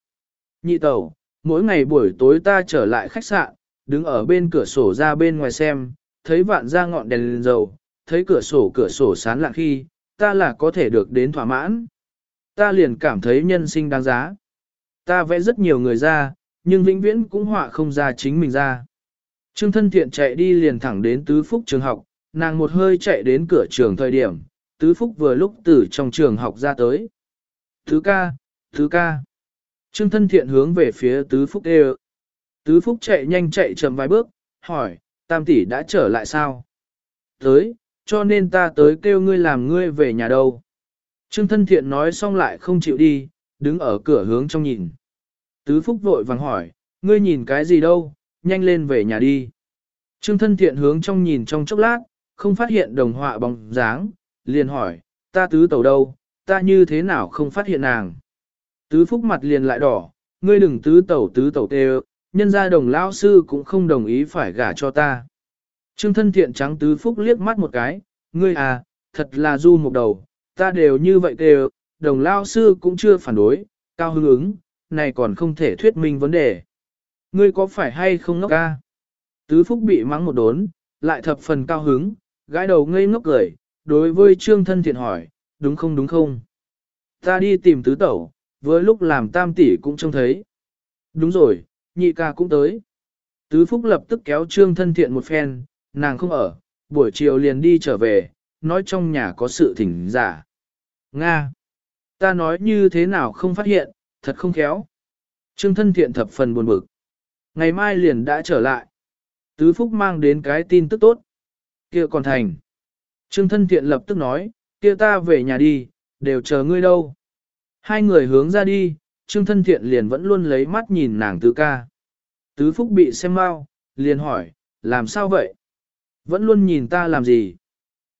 Nhị tẩu, mỗi ngày buổi tối ta trở lại khách sạn, đứng ở bên cửa sổ ra bên ngoài xem, thấy vạn ra ngọn đèn lên dầu, thấy cửa sổ cửa sổ sán lạng khi, ta là có thể được đến thỏa mãn. Ta liền cảm thấy nhân sinh đáng giá. Ta vẽ rất nhiều người ra, nhưng vĩnh viễn cũng họa không ra chính mình ra. Trương thân thiện chạy đi liền thẳng đến tứ phúc trường học, nàng một hơi chạy đến cửa trường thời điểm, tứ phúc vừa lúc từ trong trường học ra tới. Thứ ca, thứ ca. Trương thân thiện hướng về phía tứ phúc đê Tứ phúc chạy nhanh chạy chậm vài bước, hỏi, tam tỷ đã trở lại sao? Tới, cho nên ta tới kêu ngươi làm ngươi về nhà đâu. Trương thân thiện nói xong lại không chịu đi, đứng ở cửa hướng trong nhìn. Tứ Phúc vội vàng hỏi, ngươi nhìn cái gì đâu, nhanh lên về nhà đi. Trương thân thiện hướng trong nhìn trong chốc lát, không phát hiện đồng họa bóng dáng, liền hỏi, ta tứ tẩu đâu, ta như thế nào không phát hiện nàng. Tứ Phúc mặt liền lại đỏ, ngươi đừng tứ tẩu tứ tẩu tê nhân gia đồng lão sư cũng không đồng ý phải gả cho ta. Trương thân thiện trắng Tứ Phúc liếc mắt một cái, ngươi à, thật là du một đầu, ta đều như vậy tê đồng lão sư cũng chưa phản đối, cao hứng ứng, này còn không thể thuyết minh vấn đề. Ngươi có phải hay không ngốc ca? Tứ Phúc bị mắng một đốn, lại thập phần cao hứng, gãi đầu ngây ngốc cười, đối với Trương Thân Thiện hỏi, đúng không đúng không? Ta đi tìm tứ tẩu, với lúc làm tam tỷ cũng trông thấy. Đúng rồi, nhị ca cũng tới. Tứ Phúc lập tức kéo Trương Thân Thiện một phen, nàng không ở, buổi chiều liền đi trở về, nói trong nhà có sự thỉnh giả. Nga! Ta nói như thế nào không phát hiện, thật không khéo. Trương Thân Thiện thập phần buồn bực. Ngày mai liền đã trở lại. Tứ Phúc mang đến cái tin tức tốt kia còn thành. Trương Thân Thiện lập tức nói, kia ta về nhà đi, đều chờ ngươi đâu. Hai người hướng ra đi, Trương Thân Thiện liền vẫn luôn lấy mắt nhìn nàng tứ ca. Tứ Phúc bị xem mau, liền hỏi, làm sao vậy? Vẫn luôn nhìn ta làm gì?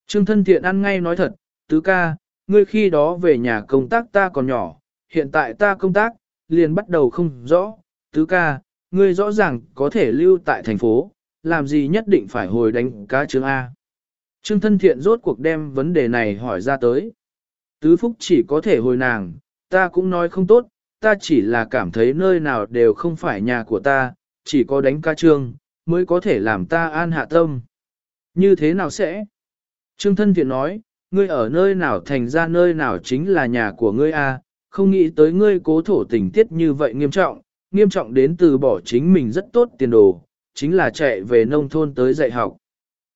Trương Thân Thiện ăn ngay nói thật, tứ ca, ngươi khi đó về nhà công tác ta còn nhỏ, hiện tại ta công tác, liền bắt đầu không rõ. Tứ ca, ngươi rõ ràng có thể lưu tại thành phố, làm gì nhất định phải hồi đánh cá trứng A. Trương Thân Thiện rốt cuộc đem vấn đề này hỏi ra tới. Tứ Phúc chỉ có thể hồi nàng, ta cũng nói không tốt, ta chỉ là cảm thấy nơi nào đều không phải nhà của ta, chỉ có đánh ca trương, mới có thể làm ta an hạ tâm. Như thế nào sẽ? Trương thân thiện nói, ngươi ở nơi nào thành ra nơi nào chính là nhà của ngươi a, không nghĩ tới ngươi cố thổ tình tiết như vậy nghiêm trọng, nghiêm trọng đến từ bỏ chính mình rất tốt tiền đồ, chính là chạy về nông thôn tới dạy học.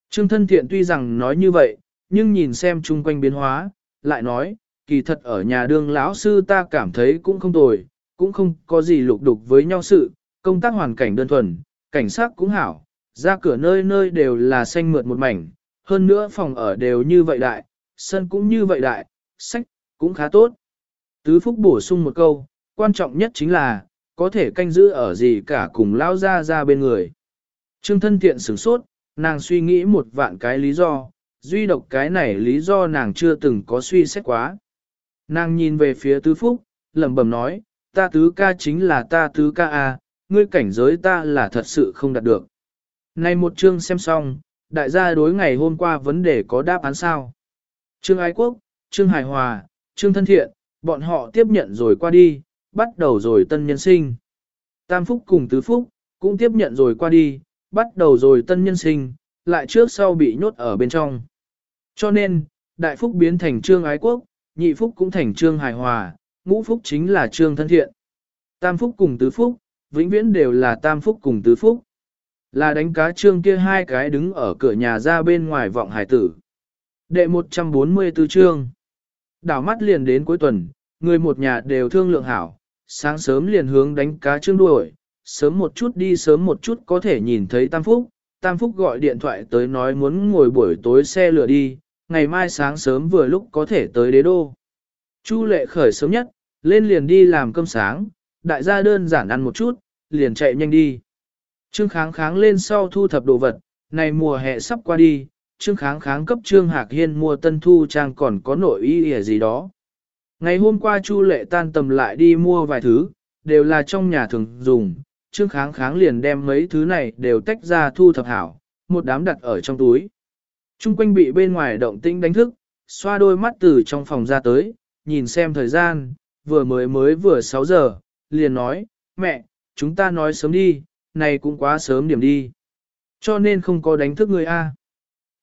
Trương thân thiện tuy rằng nói như vậy, nhưng nhìn xem chung quanh biến hóa, lại nói, kỳ thật ở nhà đương lão sư ta cảm thấy cũng không tồi, cũng không có gì lục đục với nhau sự, công tác hoàn cảnh đơn thuần, cảnh sát cũng hảo, ra cửa nơi nơi đều là xanh mượt một mảnh, hơn nữa phòng ở đều như vậy đại, sân cũng như vậy đại, sách cũng khá tốt. Tứ Phúc bổ sung một câu, quan trọng nhất chính là, có thể canh giữ ở gì cả cùng lao ra ra bên người. Trương thân thiện sửng sốt, nàng suy nghĩ một vạn cái lý do, duy độc cái này lý do nàng chưa từng có suy xét quá. Nàng nhìn về phía tứ phúc, lẩm bẩm nói, ta tứ ca chính là ta tứ ca à? ngươi cảnh giới ta là thật sự không đạt được. Này một chương xem xong, đại gia đối ngày hôm qua vấn đề có đáp án sao. Trương Ái Quốc, Trương Hải Hòa, Trương Thân Thiện, bọn họ tiếp nhận rồi qua đi, bắt đầu rồi tân nhân sinh. Tam Phúc cùng Tứ Phúc, cũng tiếp nhận rồi qua đi, bắt đầu rồi tân nhân sinh, lại trước sau bị nhốt ở bên trong. Cho nên, Đại Phúc biến thành Trương Ái Quốc, nhị phúc cũng thành trương hài hòa, ngũ phúc chính là trương thân thiện. Tam phúc cùng tứ phúc, vĩnh viễn đều là tam phúc cùng tứ phúc. Là đánh cá trương kia hai cái đứng ở cửa nhà ra bên ngoài vọng hải tử. Đệ 144 trương. Đảo mắt liền đến cuối tuần, người một nhà đều thương lượng hảo, sáng sớm liền hướng đánh cá trương đuổi, sớm một chút đi sớm một chút có thể nhìn thấy Tam Phúc. Tam Phúc gọi điện thoại tới nói muốn ngồi buổi tối xe lửa đi, ngày mai sáng sớm vừa lúc có thể tới đế đô. Chu lệ khởi sớm nhất, lên liền đi làm cơm sáng, đại gia đơn giản ăn một chút, liền chạy nhanh đi. Trương kháng kháng lên sau thu thập đồ vật, này mùa hè sắp qua đi, Trương kháng kháng cấp Trương Hạc Hiên mua tân thu trang còn có nội y hề gì đó. Ngày hôm qua Chu lệ tan tầm lại đi mua vài thứ, đều là trong nhà thường dùng, Trương kháng kháng liền đem mấy thứ này đều tách ra thu thập hảo, một đám đặt ở trong túi. Trung quanh bị bên ngoài động tĩnh đánh thức, xoa đôi mắt từ trong phòng ra tới, nhìn xem thời gian, vừa mới mới vừa 6 giờ, liền nói, mẹ, chúng ta nói sớm đi, này cũng quá sớm điểm đi. Cho nên không có đánh thức người A.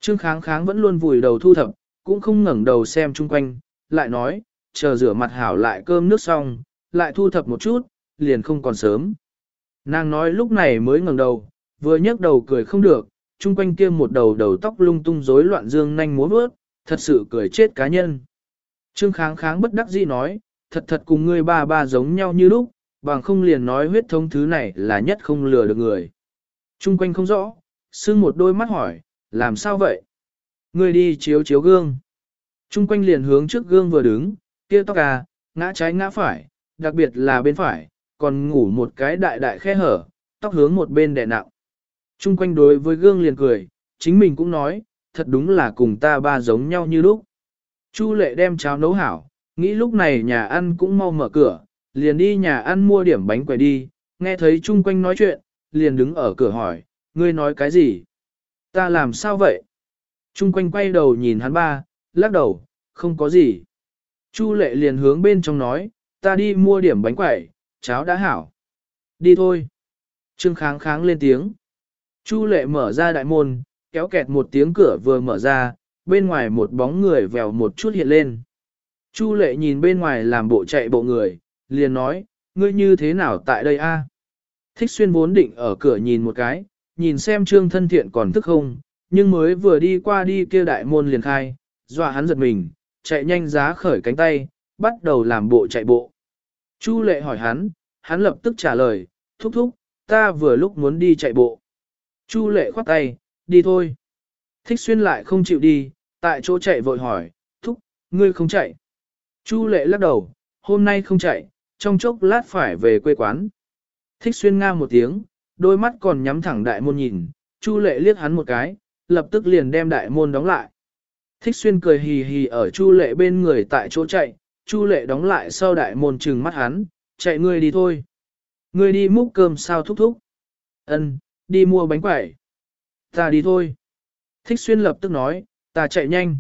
Trương kháng kháng vẫn luôn vùi đầu thu thập, cũng không ngẩng đầu xem chung quanh, lại nói, chờ rửa mặt hảo lại cơm nước xong, lại thu thập một chút, liền không còn sớm. Nàng nói lúc này mới ngẩng đầu, vừa nhấc đầu cười không được, chung quanh kia một đầu đầu tóc lung tung rối loạn dương nhanh múa vớt, thật sự cười chết cá nhân. Trương kháng kháng bất đắc dĩ nói, thật thật cùng ngươi ba ba giống nhau như lúc, bằng không liền nói huyết thống thứ này là nhất không lừa được người. Trung quanh không rõ, sưng một đôi mắt hỏi, làm sao vậy? Ngươi đi chiếu chiếu gương. Trung quanh liền hướng trước gương vừa đứng, kia tóc à, ngã trái ngã phải, đặc biệt là bên phải, còn ngủ một cái đại đại khe hở, tóc hướng một bên đè nặng. Trung quanh đối với gương liền cười, chính mình cũng nói, thật đúng là cùng ta ba giống nhau như lúc. Chu lệ đem cháo nấu hảo, nghĩ lúc này nhà ăn cũng mau mở cửa, liền đi nhà ăn mua điểm bánh quẩy đi, nghe thấy chung quanh nói chuyện, liền đứng ở cửa hỏi, ngươi nói cái gì? Ta làm sao vậy? Chung quanh quay đầu nhìn hắn ba, lắc đầu, không có gì. Chu lệ liền hướng bên trong nói, ta đi mua điểm bánh quẩy, cháo đã hảo. Đi thôi. Trương kháng kháng lên tiếng. Chu lệ mở ra đại môn, kéo kẹt một tiếng cửa vừa mở ra, bên ngoài một bóng người vèo một chút hiện lên. Chu lệ nhìn bên ngoài làm bộ chạy bộ người, liền nói, ngươi như thế nào tại đây a? Thích xuyên vốn định ở cửa nhìn một cái, nhìn xem trương thân thiện còn thức không, nhưng mới vừa đi qua đi kia đại môn liền khai, dọa hắn giật mình, chạy nhanh giá khởi cánh tay, bắt đầu làm bộ chạy bộ. Chu lệ hỏi hắn, hắn lập tức trả lời, thúc thúc, ta vừa lúc muốn đi chạy bộ. Chu lệ khoát tay, đi thôi. Thích xuyên lại không chịu đi, tại chỗ chạy vội hỏi, thúc, ngươi không chạy. Chu lệ lắc đầu, hôm nay không chạy, trong chốc lát phải về quê quán. Thích xuyên nga một tiếng, đôi mắt còn nhắm thẳng đại môn nhìn, Chu lệ liếc hắn một cái, lập tức liền đem đại môn đóng lại. Thích xuyên cười hì hì ở Chu lệ bên người tại chỗ chạy, Chu lệ đóng lại sau đại môn trừng mắt hắn, chạy ngươi đi thôi. Ngươi đi múc cơm sao thúc thúc. Ân, đi mua bánh quẩy. Ta đi thôi. Thích xuyên lập tức nói, ta chạy nhanh.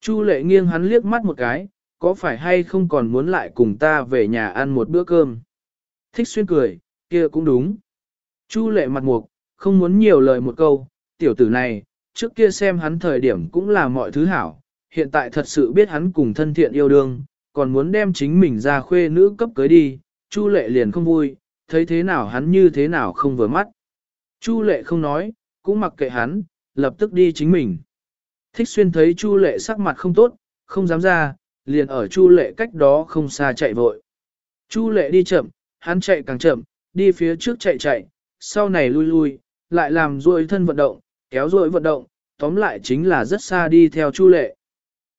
Chu lệ nghiêng hắn liếc mắt một cái, có phải hay không còn muốn lại cùng ta về nhà ăn một bữa cơm. Thích xuyên cười, kia cũng đúng. Chu lệ mặt mục, không muốn nhiều lời một câu, tiểu tử này, trước kia xem hắn thời điểm cũng là mọi thứ hảo, hiện tại thật sự biết hắn cùng thân thiện yêu đương, còn muốn đem chính mình ra khuê nữ cấp cưới đi, Chu lệ liền không vui, thấy thế nào hắn như thế nào không vừa mắt. Chu lệ không nói, cũng mặc kệ hắn, lập tức đi chính mình. Thích xuyên thấy Chu lệ sắc mặt không tốt, không dám ra, liền ở Chu lệ cách đó không xa chạy vội. Chu lệ đi chậm, hắn chạy càng chậm, đi phía trước chạy chạy, sau này lui lui, lại làm duỗi thân vận động, kéo duỗi vận động, tóm lại chính là rất xa đi theo Chu lệ.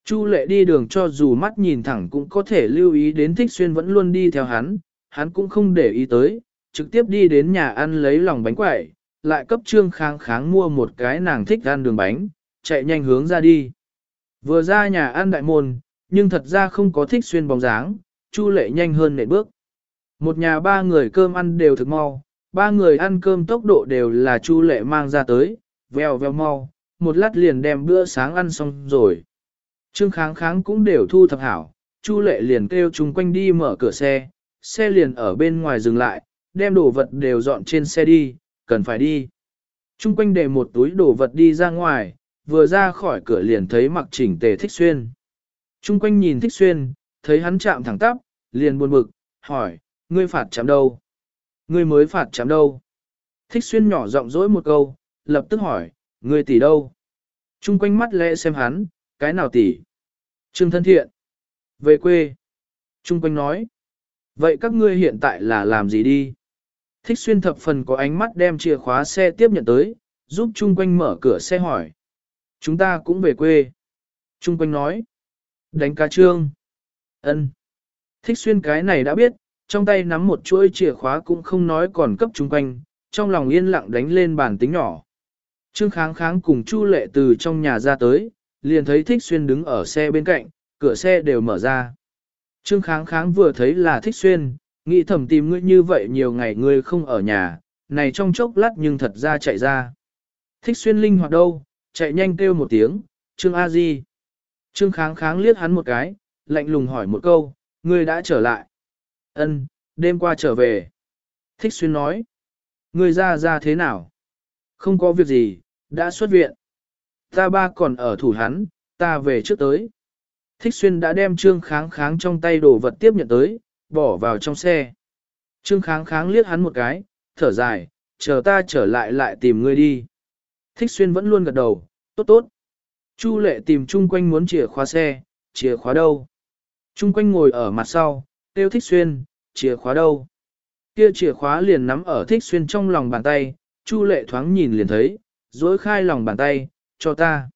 Chu lệ đi đường cho dù mắt nhìn thẳng cũng có thể lưu ý đến thích xuyên vẫn luôn đi theo hắn, hắn cũng không để ý tới, trực tiếp đi đến nhà ăn lấy lòng bánh quẩy, lại cấp trương kháng kháng mua một cái nàng thích ăn đường bánh, chạy nhanh hướng ra đi. Vừa ra nhà ăn đại môn, nhưng thật ra không có thích xuyên bóng dáng, chu lệ nhanh hơn nệ bước. Một nhà ba người cơm ăn đều thực mau, ba người ăn cơm tốc độ đều là chu lệ mang ra tới, vèo vèo mau, một lát liền đem bữa sáng ăn xong rồi. Trương kháng kháng cũng đều thu thập hảo, chu lệ liền kêu chung quanh đi mở cửa xe, xe liền ở bên ngoài dừng lại, đem đồ vật đều dọn trên xe đi, cần phải đi. Trung quanh để một túi đồ vật đi ra ngoài, vừa ra khỏi cửa liền thấy mặc chỉnh tề thích xuyên. Trung quanh nhìn thích xuyên, thấy hắn chạm thẳng tắp, liền buồn bực, hỏi, ngươi phạt chạm đâu? Ngươi mới phạt chạm đâu? Thích xuyên nhỏ giọng dỗi một câu, lập tức hỏi, ngươi tỷ đâu? Trung quanh mắt lẽ xem hắn, cái nào tỷ? Trương thân thiện. Về quê. Trung quanh nói. Vậy các ngươi hiện tại là làm gì đi? Thích xuyên thập phần có ánh mắt đem chìa khóa xe tiếp nhận tới, giúp Trung quanh mở cửa xe hỏi. Chúng ta cũng về quê. Trung quanh nói. Đánh cá trương. ân. Thích xuyên cái này đã biết, trong tay nắm một chuỗi chìa khóa cũng không nói còn cấp Trung quanh, trong lòng yên lặng đánh lên bàn tính nhỏ. Trương kháng kháng cùng Chu lệ từ trong nhà ra tới, liền thấy thích xuyên đứng ở xe bên cạnh, cửa xe đều mở ra. Trương kháng kháng vừa thấy là thích xuyên, nghĩ thầm tìm ngươi như vậy nhiều ngày ngươi không ở nhà, này trong chốc lát nhưng thật ra chạy ra. Thích xuyên linh hoạt đâu, chạy nhanh kêu một tiếng, Trương A Di. Trương kháng kháng liếc hắn một cái, lạnh lùng hỏi một câu, ngươi đã trở lại. Ân, đêm qua trở về. Thích xuyên nói, ngươi ra ra thế nào? Không có việc gì, đã xuất viện. Ta ba còn ở thủ hắn, ta về trước tới. Thích xuyên đã đem trương kháng kháng trong tay đồ vật tiếp nhận tới, bỏ vào trong xe. Trương kháng kháng liếc hắn một cái, thở dài, chờ ta trở lại lại tìm ngươi đi. Thích xuyên vẫn luôn gật đầu, tốt tốt. Chu lệ tìm chung quanh muốn chìa khóa xe, chìa khóa đâu? Chung quanh ngồi ở mặt sau, tiêu thích xuyên, chìa khóa đâu? Kia chìa khóa liền nắm ở thích xuyên trong lòng bàn tay, chu lệ thoáng nhìn liền thấy, dối khai lòng bàn tay, cho ta.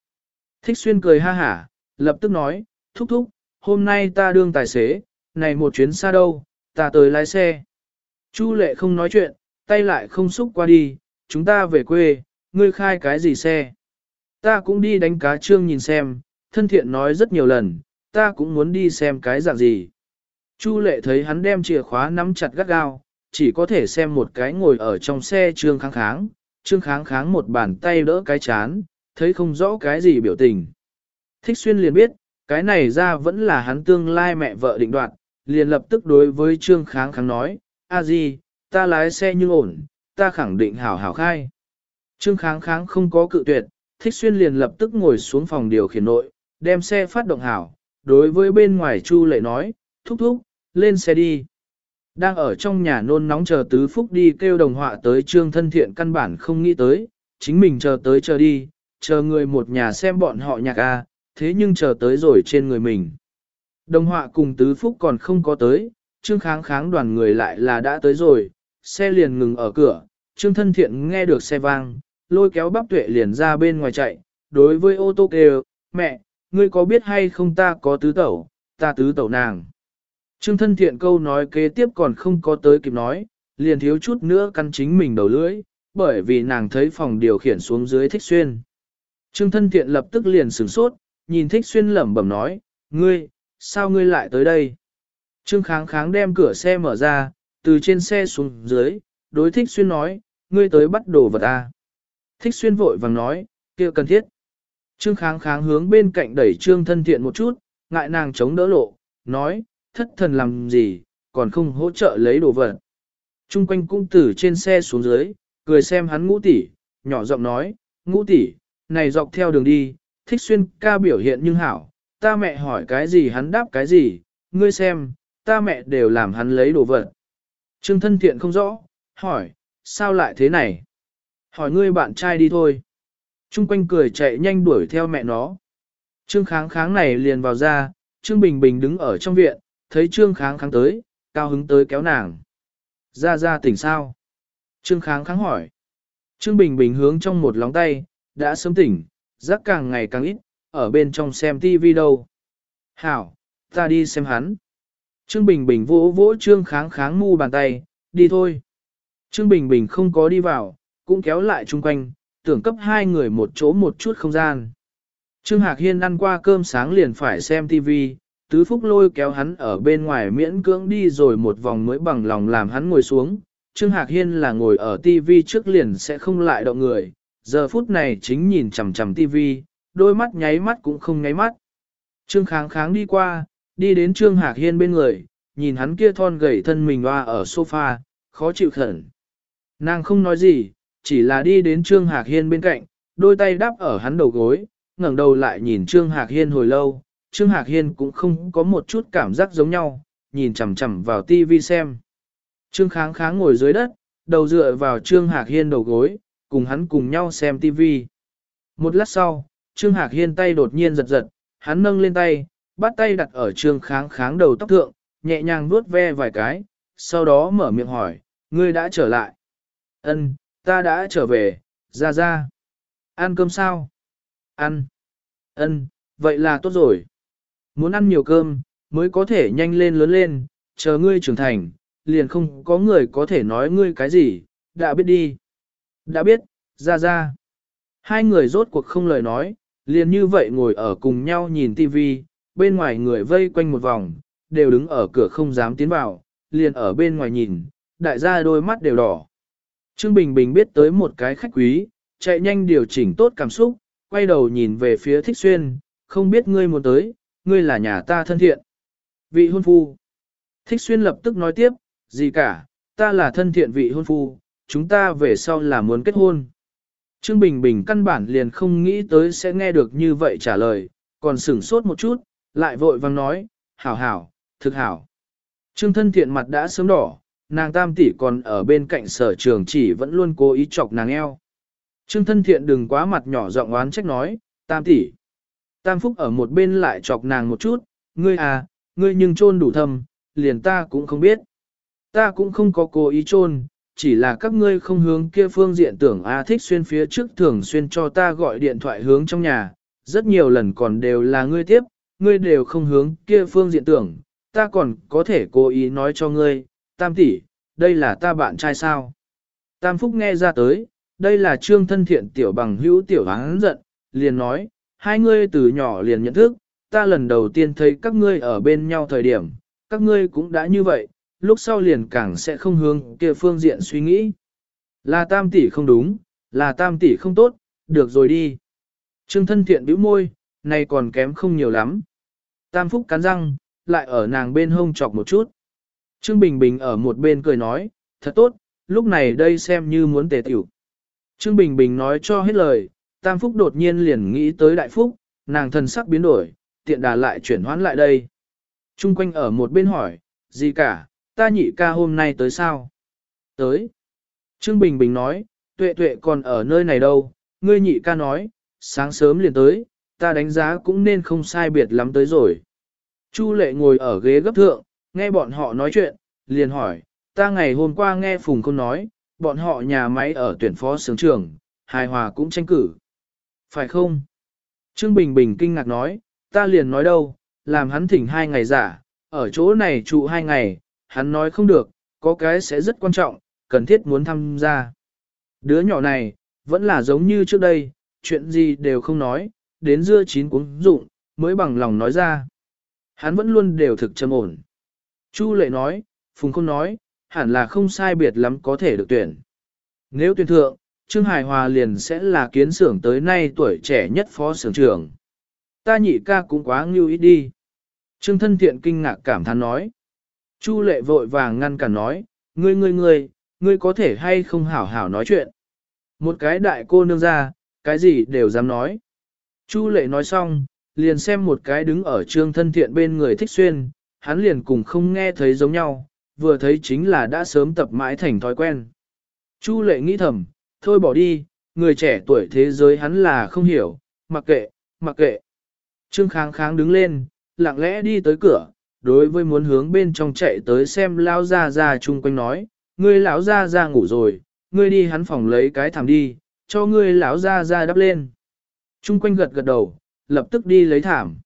Thích xuyên cười ha hả, lập tức nói, thúc thúc, hôm nay ta đương tài xế, này một chuyến xa đâu, ta tới lái xe. Chu lệ không nói chuyện, tay lại không xúc qua đi, chúng ta về quê, ngươi khai cái gì xe. Ta cũng đi đánh cá trương nhìn xem, thân thiện nói rất nhiều lần, ta cũng muốn đi xem cái dạng gì. Chu lệ thấy hắn đem chìa khóa nắm chặt gắt gao, chỉ có thể xem một cái ngồi ở trong xe trương kháng kháng, trương kháng kháng một bàn tay đỡ cái chán, thấy không rõ cái gì biểu tình. Thích xuyên liền biết, cái này ra vẫn là hắn tương lai mẹ vợ định đoạt, liền lập tức đối với Trương Kháng Kháng nói, a gì, ta lái xe nhưng ổn, ta khẳng định hảo hảo khai. Trương Kháng Kháng không có cự tuyệt, Thích Xuyên liền lập tức ngồi xuống phòng điều khiển nội, đem xe phát động hảo, đối với bên ngoài Chu Lệ nói, thúc thúc, lên xe đi. Đang ở trong nhà nôn nóng chờ tứ phúc đi kêu đồng họa tới trương thân thiện căn bản không nghĩ tới, chính mình chờ tới chờ đi, chờ người một nhà xem bọn họ nhạc a, thế nhưng chờ tới rồi trên người mình. Đồng họa cùng tứ phúc còn không có tới, trương kháng kháng đoàn người lại là đã tới rồi, xe liền ngừng ở cửa, trương thân thiện nghe được xe vang, lôi kéo bắp tuệ liền ra bên ngoài chạy, đối với ô tô kêu, mẹ, ngươi có biết hay không ta có tứ tẩu, ta tứ tẩu nàng. Trương thân thiện câu nói kế tiếp còn không có tới kịp nói, liền thiếu chút nữa căn chính mình đầu lưỡi, bởi vì nàng thấy phòng điều khiển xuống dưới thích xuyên. Trương thân thiện lập tức liền sửng sốt, nhìn thích xuyên lẩm bẩm nói, ngươi, sao ngươi lại tới đây? Trương kháng kháng đem cửa xe mở ra, từ trên xe xuống dưới, đối thích xuyên nói, ngươi tới bắt đồ vật à? Thích xuyên vội vàng nói, kia cần thiết. Trương kháng kháng hướng bên cạnh đẩy trương thân thiện một chút, ngại nàng chống đỡ lộ, nói, thất thần làm gì, còn không hỗ trợ lấy đồ vật. Trung quanh cung tử trên xe xuống dưới, cười xem hắn ngũ tỷ, nhỏ giọng nói, ngũ tỷ, này dọc theo đường đi, thích xuyên ca biểu hiện nhưng hảo, ta mẹ hỏi cái gì hắn đáp cái gì, ngươi xem, ta mẹ đều làm hắn lấy đồ vật. Trương thân thiện không rõ, hỏi, sao lại thế này? Hỏi ngươi bạn trai đi thôi. Trung quanh cười chạy nhanh đuổi theo mẹ nó. Trương kháng kháng này liền vào ra, Trương Bình Bình đứng ở trong viện, thấy Trương kháng kháng tới, cao hứng tới kéo nàng. Ra ra tỉnh sao? Trương kháng kháng hỏi. Trương Bình Bình hướng trong một lóng tay, đã sớm tỉnh, giấc càng ngày càng ít, ở bên trong xem tivi đâu. Hảo, ta đi xem hắn. Trương Bình Bình vỗ vỗ Trương kháng kháng mu bàn tay, đi thôi. Trương Bình Bình không có đi vào, cũng kéo lại chung quanh, tưởng cấp hai người một chỗ một chút không gian. Trương Hạc Hiên ăn qua cơm sáng liền phải xem TV, Tứ Phúc lôi kéo hắn ở bên ngoài miễn cưỡng đi rồi một vòng mới bằng lòng làm hắn ngồi xuống. Trương Hạc Hiên là ngồi ở TV trước liền sẽ không lại động người, giờ phút này chính nhìn chằm chằm TV, đôi mắt nháy mắt cũng không nháy mắt. Trương Kháng Kháng đi qua, đi đến Trương Hạc Hiên bên người, nhìn hắn kia thon gầy thân mình hoa ở sofa, khó chịu khẩn. Nàng không nói gì, chỉ là đi đến Trương Hạc Hiên bên cạnh, đôi tay đắp ở hắn đầu gối, ngẩng đầu lại nhìn Trương Hạc Hiên hồi lâu, Trương Hạc Hiên cũng không có một chút cảm giác giống nhau, nhìn chằm chằm vào tivi xem. Trương Kháng Kháng ngồi dưới đất, đầu dựa vào Trương Hạc Hiên đầu gối, cùng hắn cùng nhau xem tivi. Một lát sau, Trương Hạc Hiên tay đột nhiên giật giật, hắn nâng lên tay, bắt tay đặt ở Trương Kháng Kháng đầu tóc thượng, nhẹ nhàng vuốt ve vài cái, sau đó mở miệng hỏi, ngươi đã trở lại. Ân, ta đã trở về, ra ra. Ăn cơm sao? Ăn. Ân, vậy là tốt rồi. Muốn ăn nhiều cơm, mới có thể nhanh lên lớn lên, chờ ngươi trưởng thành, liền không có người có thể nói ngươi cái gì, đã biết đi. Đã biết, ra ra. Hai người rốt cuộc không lời nói, liền như vậy ngồi ở cùng nhau nhìn tivi, bên ngoài người vây quanh một vòng, đều đứng ở cửa không dám tiến vào, liền ở bên ngoài nhìn, đại gia đôi mắt đều đỏ. Trương Bình Bình biết tới một cái khách quý, chạy nhanh điều chỉnh tốt cảm xúc, quay đầu nhìn về phía Thích Xuyên, không biết ngươi muốn tới, ngươi là nhà ta thân thiện. Vị hôn phu. Thích Xuyên lập tức nói tiếp, gì cả, ta là thân thiện vị hôn phu, chúng ta về sau là muốn kết hôn. Trương Bình Bình căn bản liền không nghĩ tới sẽ nghe được như vậy trả lời, còn sửng sốt một chút, lại vội vang nói, hảo hảo, thực hảo. Trương thân thiện mặt đã sớm đỏ, nàng tam tỷ còn ở bên cạnh sở trường chỉ vẫn luôn cố ý chọc nàng eo. Trương thân thiện đừng quá mặt nhỏ giọng oán trách nói, tam tỷ. Tam phúc ở một bên lại chọc nàng một chút, ngươi à, ngươi nhưng trôn đủ thâm, liền ta cũng không biết. Ta cũng không có cố ý trôn, chỉ là các ngươi không hướng kia phương diện tưởng A thích xuyên phía trước thường xuyên cho ta gọi điện thoại hướng trong nhà, rất nhiều lần còn đều là ngươi tiếp, ngươi đều không hướng kia phương diện tưởng, ta còn có thể cố ý nói cho ngươi, tam tỷ, đây là ta bạn trai sao. Tam Phúc nghe ra tới, đây là trương thân thiện tiểu bằng hữu tiểu hắn giận, liền nói, hai ngươi từ nhỏ liền nhận thức, ta lần đầu tiên thấy các ngươi ở bên nhau thời điểm, các ngươi cũng đã như vậy, lúc sau liền càng sẽ không hướng kia phương diện suy nghĩ. Là tam tỷ không đúng, là tam tỷ không tốt, được rồi đi. Trương thân thiện bĩu môi, này còn kém không nhiều lắm. Tam Phúc cắn răng, lại ở nàng bên hông chọc một chút. Trương Bình Bình ở một bên cười nói, thật tốt, lúc này đây xem như muốn tề tiểu. Trương Bình Bình nói cho hết lời, Tam Phúc đột nhiên liền nghĩ tới Đại Phúc, nàng thần sắc biến đổi, tiện đà lại chuyển hoán lại đây. Trung quanh ở một bên hỏi, gì cả, ta nhị ca hôm nay tới sao? Tới. Trương Bình Bình nói, tuệ tuệ còn ở nơi này đâu, ngươi nhị ca nói, sáng sớm liền tới, ta đánh giá cũng nên không sai biệt lắm tới rồi. Chu lệ ngồi ở ghế gấp thượng, nghe bọn họ nói chuyện, liền hỏi, ta ngày hôm qua nghe Phùng Côn nói, bọn họ nhà máy ở tuyển phó sướng trường, hài hòa cũng tranh cử. Phải không? Trương Bình Bình kinh ngạc nói, ta liền nói đâu, làm hắn thỉnh hai ngày giả, ở chỗ này trụ hai ngày, hắn nói không được, có cái sẽ rất quan trọng, cần thiết muốn tham gia. Đứa nhỏ này, vẫn là giống như trước đây, chuyện gì đều không nói, đến dưa chín cuống dụng, mới bằng lòng nói ra. Hắn vẫn luôn đều thực trầm ổn. Chu lệ nói, Phùng Khôn nói, hẳn là không sai biệt lắm có thể được tuyển. Nếu tuyển thượng, Trương Hải Hòa liền sẽ là kiến xưởng tới nay tuổi trẻ nhất phó xưởng trưởng. Ta nhị ca cũng quá ngưu ít đi. Trương thân thiện kinh ngạc cảm thán nói. Chu lệ vội vàng ngăn cản nói, ngươi ngươi ngươi, ngươi có thể hay không hảo hảo nói chuyện. Một cái đại cô nương ra, cái gì đều dám nói. Chu lệ nói xong, liền xem một cái đứng ở trương thân thiện bên người thích xuyên, hắn liền cùng không nghe thấy giống nhau, vừa thấy chính là đã sớm tập mãi thành thói quen. Chu lệ nghĩ thầm, thôi bỏ đi, người trẻ tuổi thế giới hắn là không hiểu, mặc kệ, mặc kệ. Trương kháng kháng đứng lên, lặng lẽ đi tới cửa, đối với muốn hướng bên trong chạy tới xem lão ra ra chung quanh nói, ngươi lão ra ra ngủ rồi, ngươi đi hắn phòng lấy cái thảm đi, cho ngươi lão ra ra đắp lên. Chung quanh gật gật đầu, lập tức đi lấy thảm.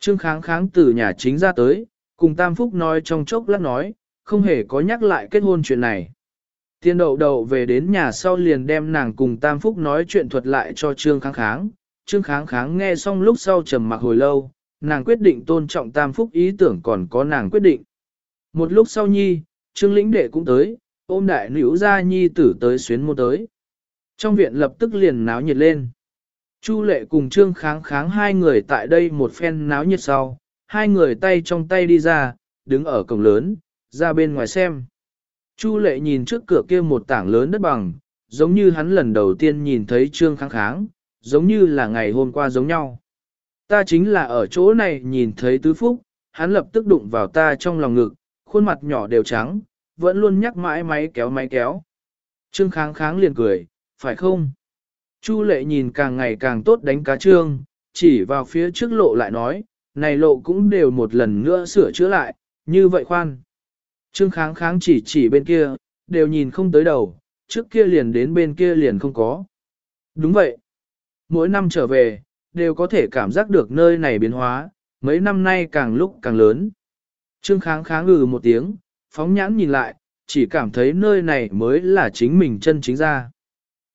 Trương kháng kháng từ nhà chính ra tới, cùng Tam Phúc nói trong chốc lát nói, không hề có nhắc lại kết hôn chuyện này. Tiên đậu đậu về đến nhà sau liền đem nàng cùng Tam Phúc nói chuyện thuật lại cho Trương kháng kháng. Trương kháng kháng nghe xong lúc sau trầm mặc hồi lâu, nàng quyết định tôn trọng Tam Phúc ý tưởng còn có nàng quyết định. Một lúc sau nhi, Trương lĩnh đệ cũng tới, ôm đại nữ ra nhi tử tới xuyến môn tới. Trong viện lập tức liền náo nhiệt lên. Chu lệ cùng trương kháng kháng hai người tại đây một phen náo nhiệt sau, hai người tay trong tay đi ra, đứng ở cổng lớn, ra bên ngoài xem. Chu lệ nhìn trước cửa kia một tảng lớn đất bằng, giống như hắn lần đầu tiên nhìn thấy trương kháng kháng, giống như là ngày hôm qua giống nhau. Ta chính là ở chỗ này nhìn thấy tứ phúc, hắn lập tức đụng vào ta trong lòng ngực, khuôn mặt nhỏ đều trắng, vẫn luôn nhắc mãi máy kéo máy kéo. Trương kháng kháng liền cười, phải không? Chu lệ nhìn càng ngày càng tốt đánh cá trương, chỉ vào phía trước lộ lại nói, này lộ cũng đều một lần nữa sửa chữa lại, như vậy khoan. Trương kháng kháng chỉ chỉ bên kia, đều nhìn không tới đầu, trước kia liền đến bên kia liền không có. Đúng vậy. Mỗi năm trở về, đều có thể cảm giác được nơi này biến hóa, mấy năm nay càng lúc càng lớn. Trương kháng kháng ngừ một tiếng, phóng nhãn nhìn lại, chỉ cảm thấy nơi này mới là chính mình chân chính ra.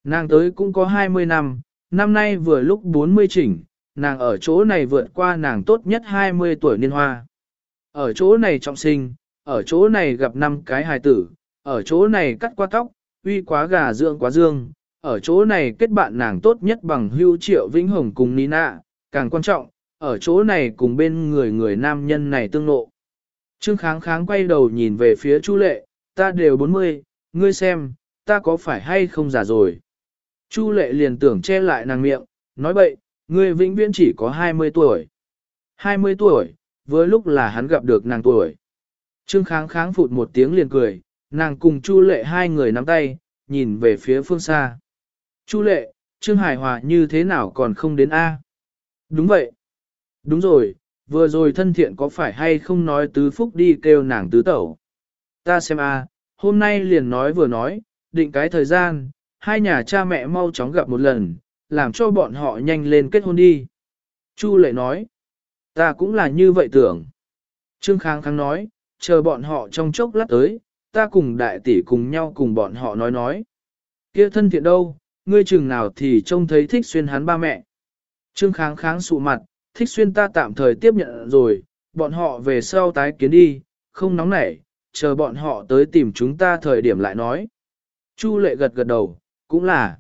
Nàng tới cũng có 20 năm, năm nay vừa lúc 40 chỉnh, nàng ở chỗ này vượt qua nàng tốt nhất 20 tuổi niên hoa. Ở chỗ này trọng sinh, ở chỗ này gặp năm cái hài tử, ở chỗ này cắt qua tóc, uy quá gà dưỡng quá dương, ở chỗ này kết bạn nàng tốt nhất bằng hưu triệu vĩnh hồng cùng Nina, càng quan trọng, ở chỗ này cùng bên người người nam nhân này tương lộ. Trương kháng kháng quay đầu nhìn về phía Chu lệ, ta đều 40, ngươi xem, ta có phải hay không già rồi. Chu lệ liền tưởng che lại nàng miệng, nói bậy, ngươi vĩnh viễn chỉ có 20 tuổi. 20 tuổi, với lúc là hắn gặp được nàng tuổi. Trương kháng kháng phụt một tiếng liền cười, nàng cùng Chu lệ hai người nắm tay, nhìn về phía phương xa. Chu lệ, Trương Hải Hòa như thế nào còn không đến A? Đúng vậy. Đúng rồi, vừa rồi thân thiện có phải hay không nói tứ phúc đi kêu nàng tứ tẩu. Ta xem A, hôm nay liền nói vừa nói, định cái thời gian, hai nhà cha mẹ mau chóng gặp một lần, làm cho bọn họ nhanh lên kết hôn đi. Chu lệ nói, ta cũng là như vậy tưởng. Trương Khang Khang nói, chờ bọn họ trong chốc lát tới, ta cùng đại tỷ cùng nhau cùng bọn họ nói nói. kia thân thiện đâu, ngươi chừng nào thì trông thấy thích xuyên hắn ba mẹ. Trương Kháng Kháng sụ mặt, thích xuyên ta tạm thời tiếp nhận rồi, bọn họ về sau tái kiến đi, không nóng nảy, chờ bọn họ tới tìm chúng ta thời điểm lại nói. Chu lệ gật gật đầu, cũng là.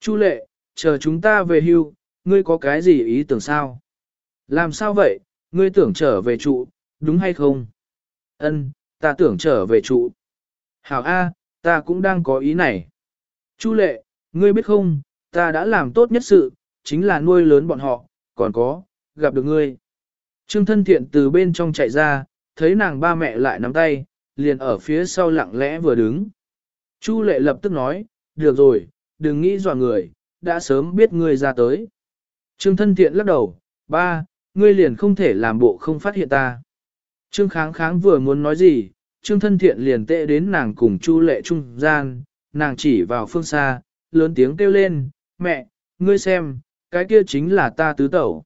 Chu lệ, chờ chúng ta về hưu, ngươi có cái gì ý tưởng sao? Làm sao vậy, ngươi tưởng trở về trụ, đúng hay không? Ân, ta tưởng trở về trụ. Hảo A, ta cũng đang có ý này. Chu lệ, ngươi biết không, ta đã làm tốt nhất sự, chính là nuôi lớn bọn họ, còn có, gặp được ngươi. Trương thân thiện từ bên trong chạy ra, thấy nàng ba mẹ lại nắm tay, liền ở phía sau lặng lẽ vừa đứng. Chu lệ lập tức nói, được rồi, đừng nghĩ dọa người, đã sớm biết ngươi ra tới. Trương thân thiện lắc đầu, ba, ngươi liền không thể làm bộ không phát hiện ta. Trương kháng kháng vừa muốn nói gì, trương thân thiện liền tệ đến nàng cùng chu lệ trung gian, nàng chỉ vào phương xa, lớn tiếng kêu lên, mẹ, ngươi xem, cái kia chính là ta tứ tẩu.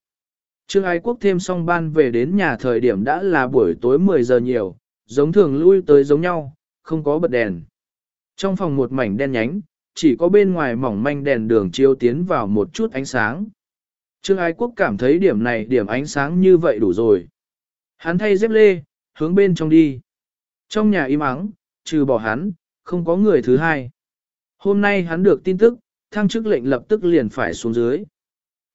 Trương Ái Quốc thêm song ban về đến nhà thời điểm đã là buổi tối 10 giờ nhiều, giống thường lui tới giống nhau, không có bật đèn. Trong phòng một mảnh đen nhánh, chỉ có bên ngoài mỏng manh đèn đường chiếu tiến vào một chút ánh sáng. Trương Ái Quốc cảm thấy điểm này điểm ánh sáng như vậy đủ rồi. Hắn thay dép lê, hướng bên trong đi. Trong nhà im ắng, trừ bỏ hắn, không có người thứ hai. Hôm nay hắn được tin tức, thăng chức lệnh lập tức liền phải xuống dưới.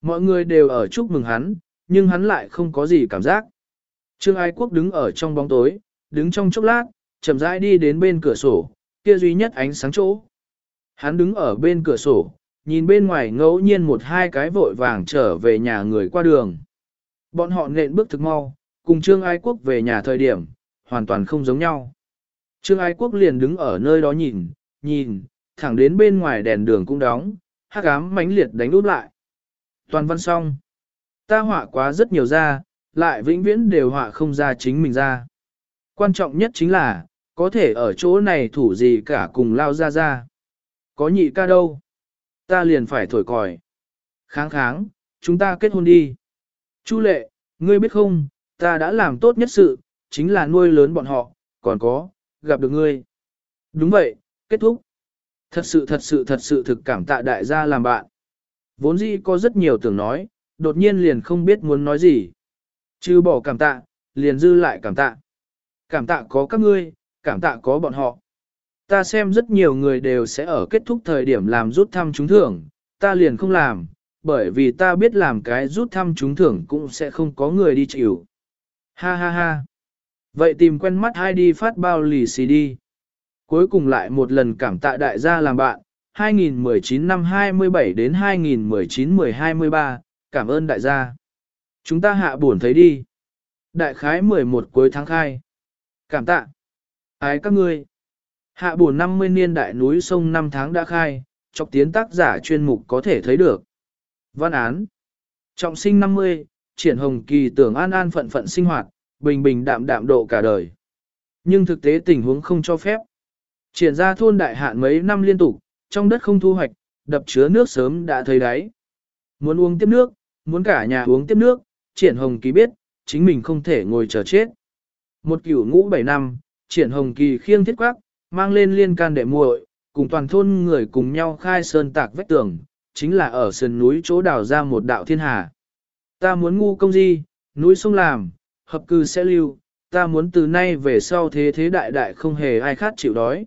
Mọi người đều ở chúc mừng hắn, nhưng hắn lại không có gì cảm giác. Trương Ái Quốc đứng ở trong bóng tối, đứng trong chốc lát, chậm rãi đi đến bên cửa sổ, kia duy nhất ánh sáng chỗ. Hắn đứng ở bên cửa sổ, nhìn bên ngoài ngẫu nhiên một hai cái vội vàng trở về nhà người qua đường. Bọn họ nện bước thực mau, cùng Trương Ái Quốc về nhà thời điểm, hoàn toàn không giống nhau. Trương Ái Quốc liền đứng ở nơi đó nhìn, nhìn, thẳng đến bên ngoài đèn đường cũng đóng, hắc ám mãnh liệt đánh úp lại. Toàn văn xong. Ta họa quá rất nhiều ra, lại vĩnh viễn đều họa không ra chính mình ra. Quan trọng nhất chính là, có thể ở chỗ này thủ gì cả cùng lao ra ra. Có nhị ca đâu? Ta liền phải thổi còi. Kháng kháng, chúng ta kết hôn đi. Chu lệ, ngươi biết không, ta đã làm tốt nhất sự, chính là nuôi lớn bọn họ, còn có, gặp được ngươi. Đúng vậy, kết thúc. Thật sự thật sự thật sự thực cảm tạ đại gia làm bạn. Vốn dĩ có rất nhiều tưởng nói, đột nhiên liền không biết muốn nói gì. Chứ bỏ cảm tạ, liền dư lại cảm tạ. Cảm tạ có các ngươi, cảm tạ có bọn họ. Ta xem rất nhiều người đều sẽ ở kết thúc thời điểm làm rút thăm trúng thưởng, ta liền không làm, bởi vì ta biết làm cái rút thăm trúng thưởng cũng sẽ không có người đi chịu. Ha ha ha. Vậy tìm quen mắt hai đi phát bao lì xì đi. Cuối cùng lại một lần cảm tạ đại gia làm bạn, 2019 năm 27 đến 2019 10 23, cảm ơn đại gia. Chúng ta hạ buồn thấy đi. Đại khái 11 cuối tháng khai. Cảm tạ. Ái các ngươi. Hạ buồn 50 niên đại núi sông năm tháng đã khai, chọc tiến tác giả chuyên mục có thể thấy được. Văn án. Trọng sinh 50, triển hồng kỳ tưởng an an phận phận sinh hoạt, bình bình đạm đạm độ cả đời. Nhưng thực tế tình huống không cho phép. Triển ra thôn đại hạn mấy năm liên tục, trong đất không thu hoạch, đập chứa nước sớm đã thấy đáy. Muốn uống tiếp nước, muốn cả nhà uống tiếp nước, triển hồng kỳ biết, chính mình không thể ngồi chờ chết. Một cửu ngũ bảy năm, triển hồng kỳ khiêng thiết quắc, mang lên liên can đệ muội, cùng toàn thôn người cùng nhau khai sơn tạc vách tường, chính là ở sườn núi chỗ đào ra một đạo thiên hà. Ta muốn ngu công gì, núi sông làm, hợp cư sẽ lưu, ta muốn từ nay về sau thế thế đại đại không hề ai khát chịu đói.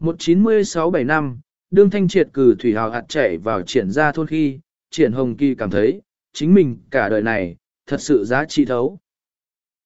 1967 năm, đương thanh triệt cử thủy hào hạt chảy vào triển ra thôn khi, triển hồng kỳ cảm thấy, chính mình cả đời này, thật sự giá trị thấu.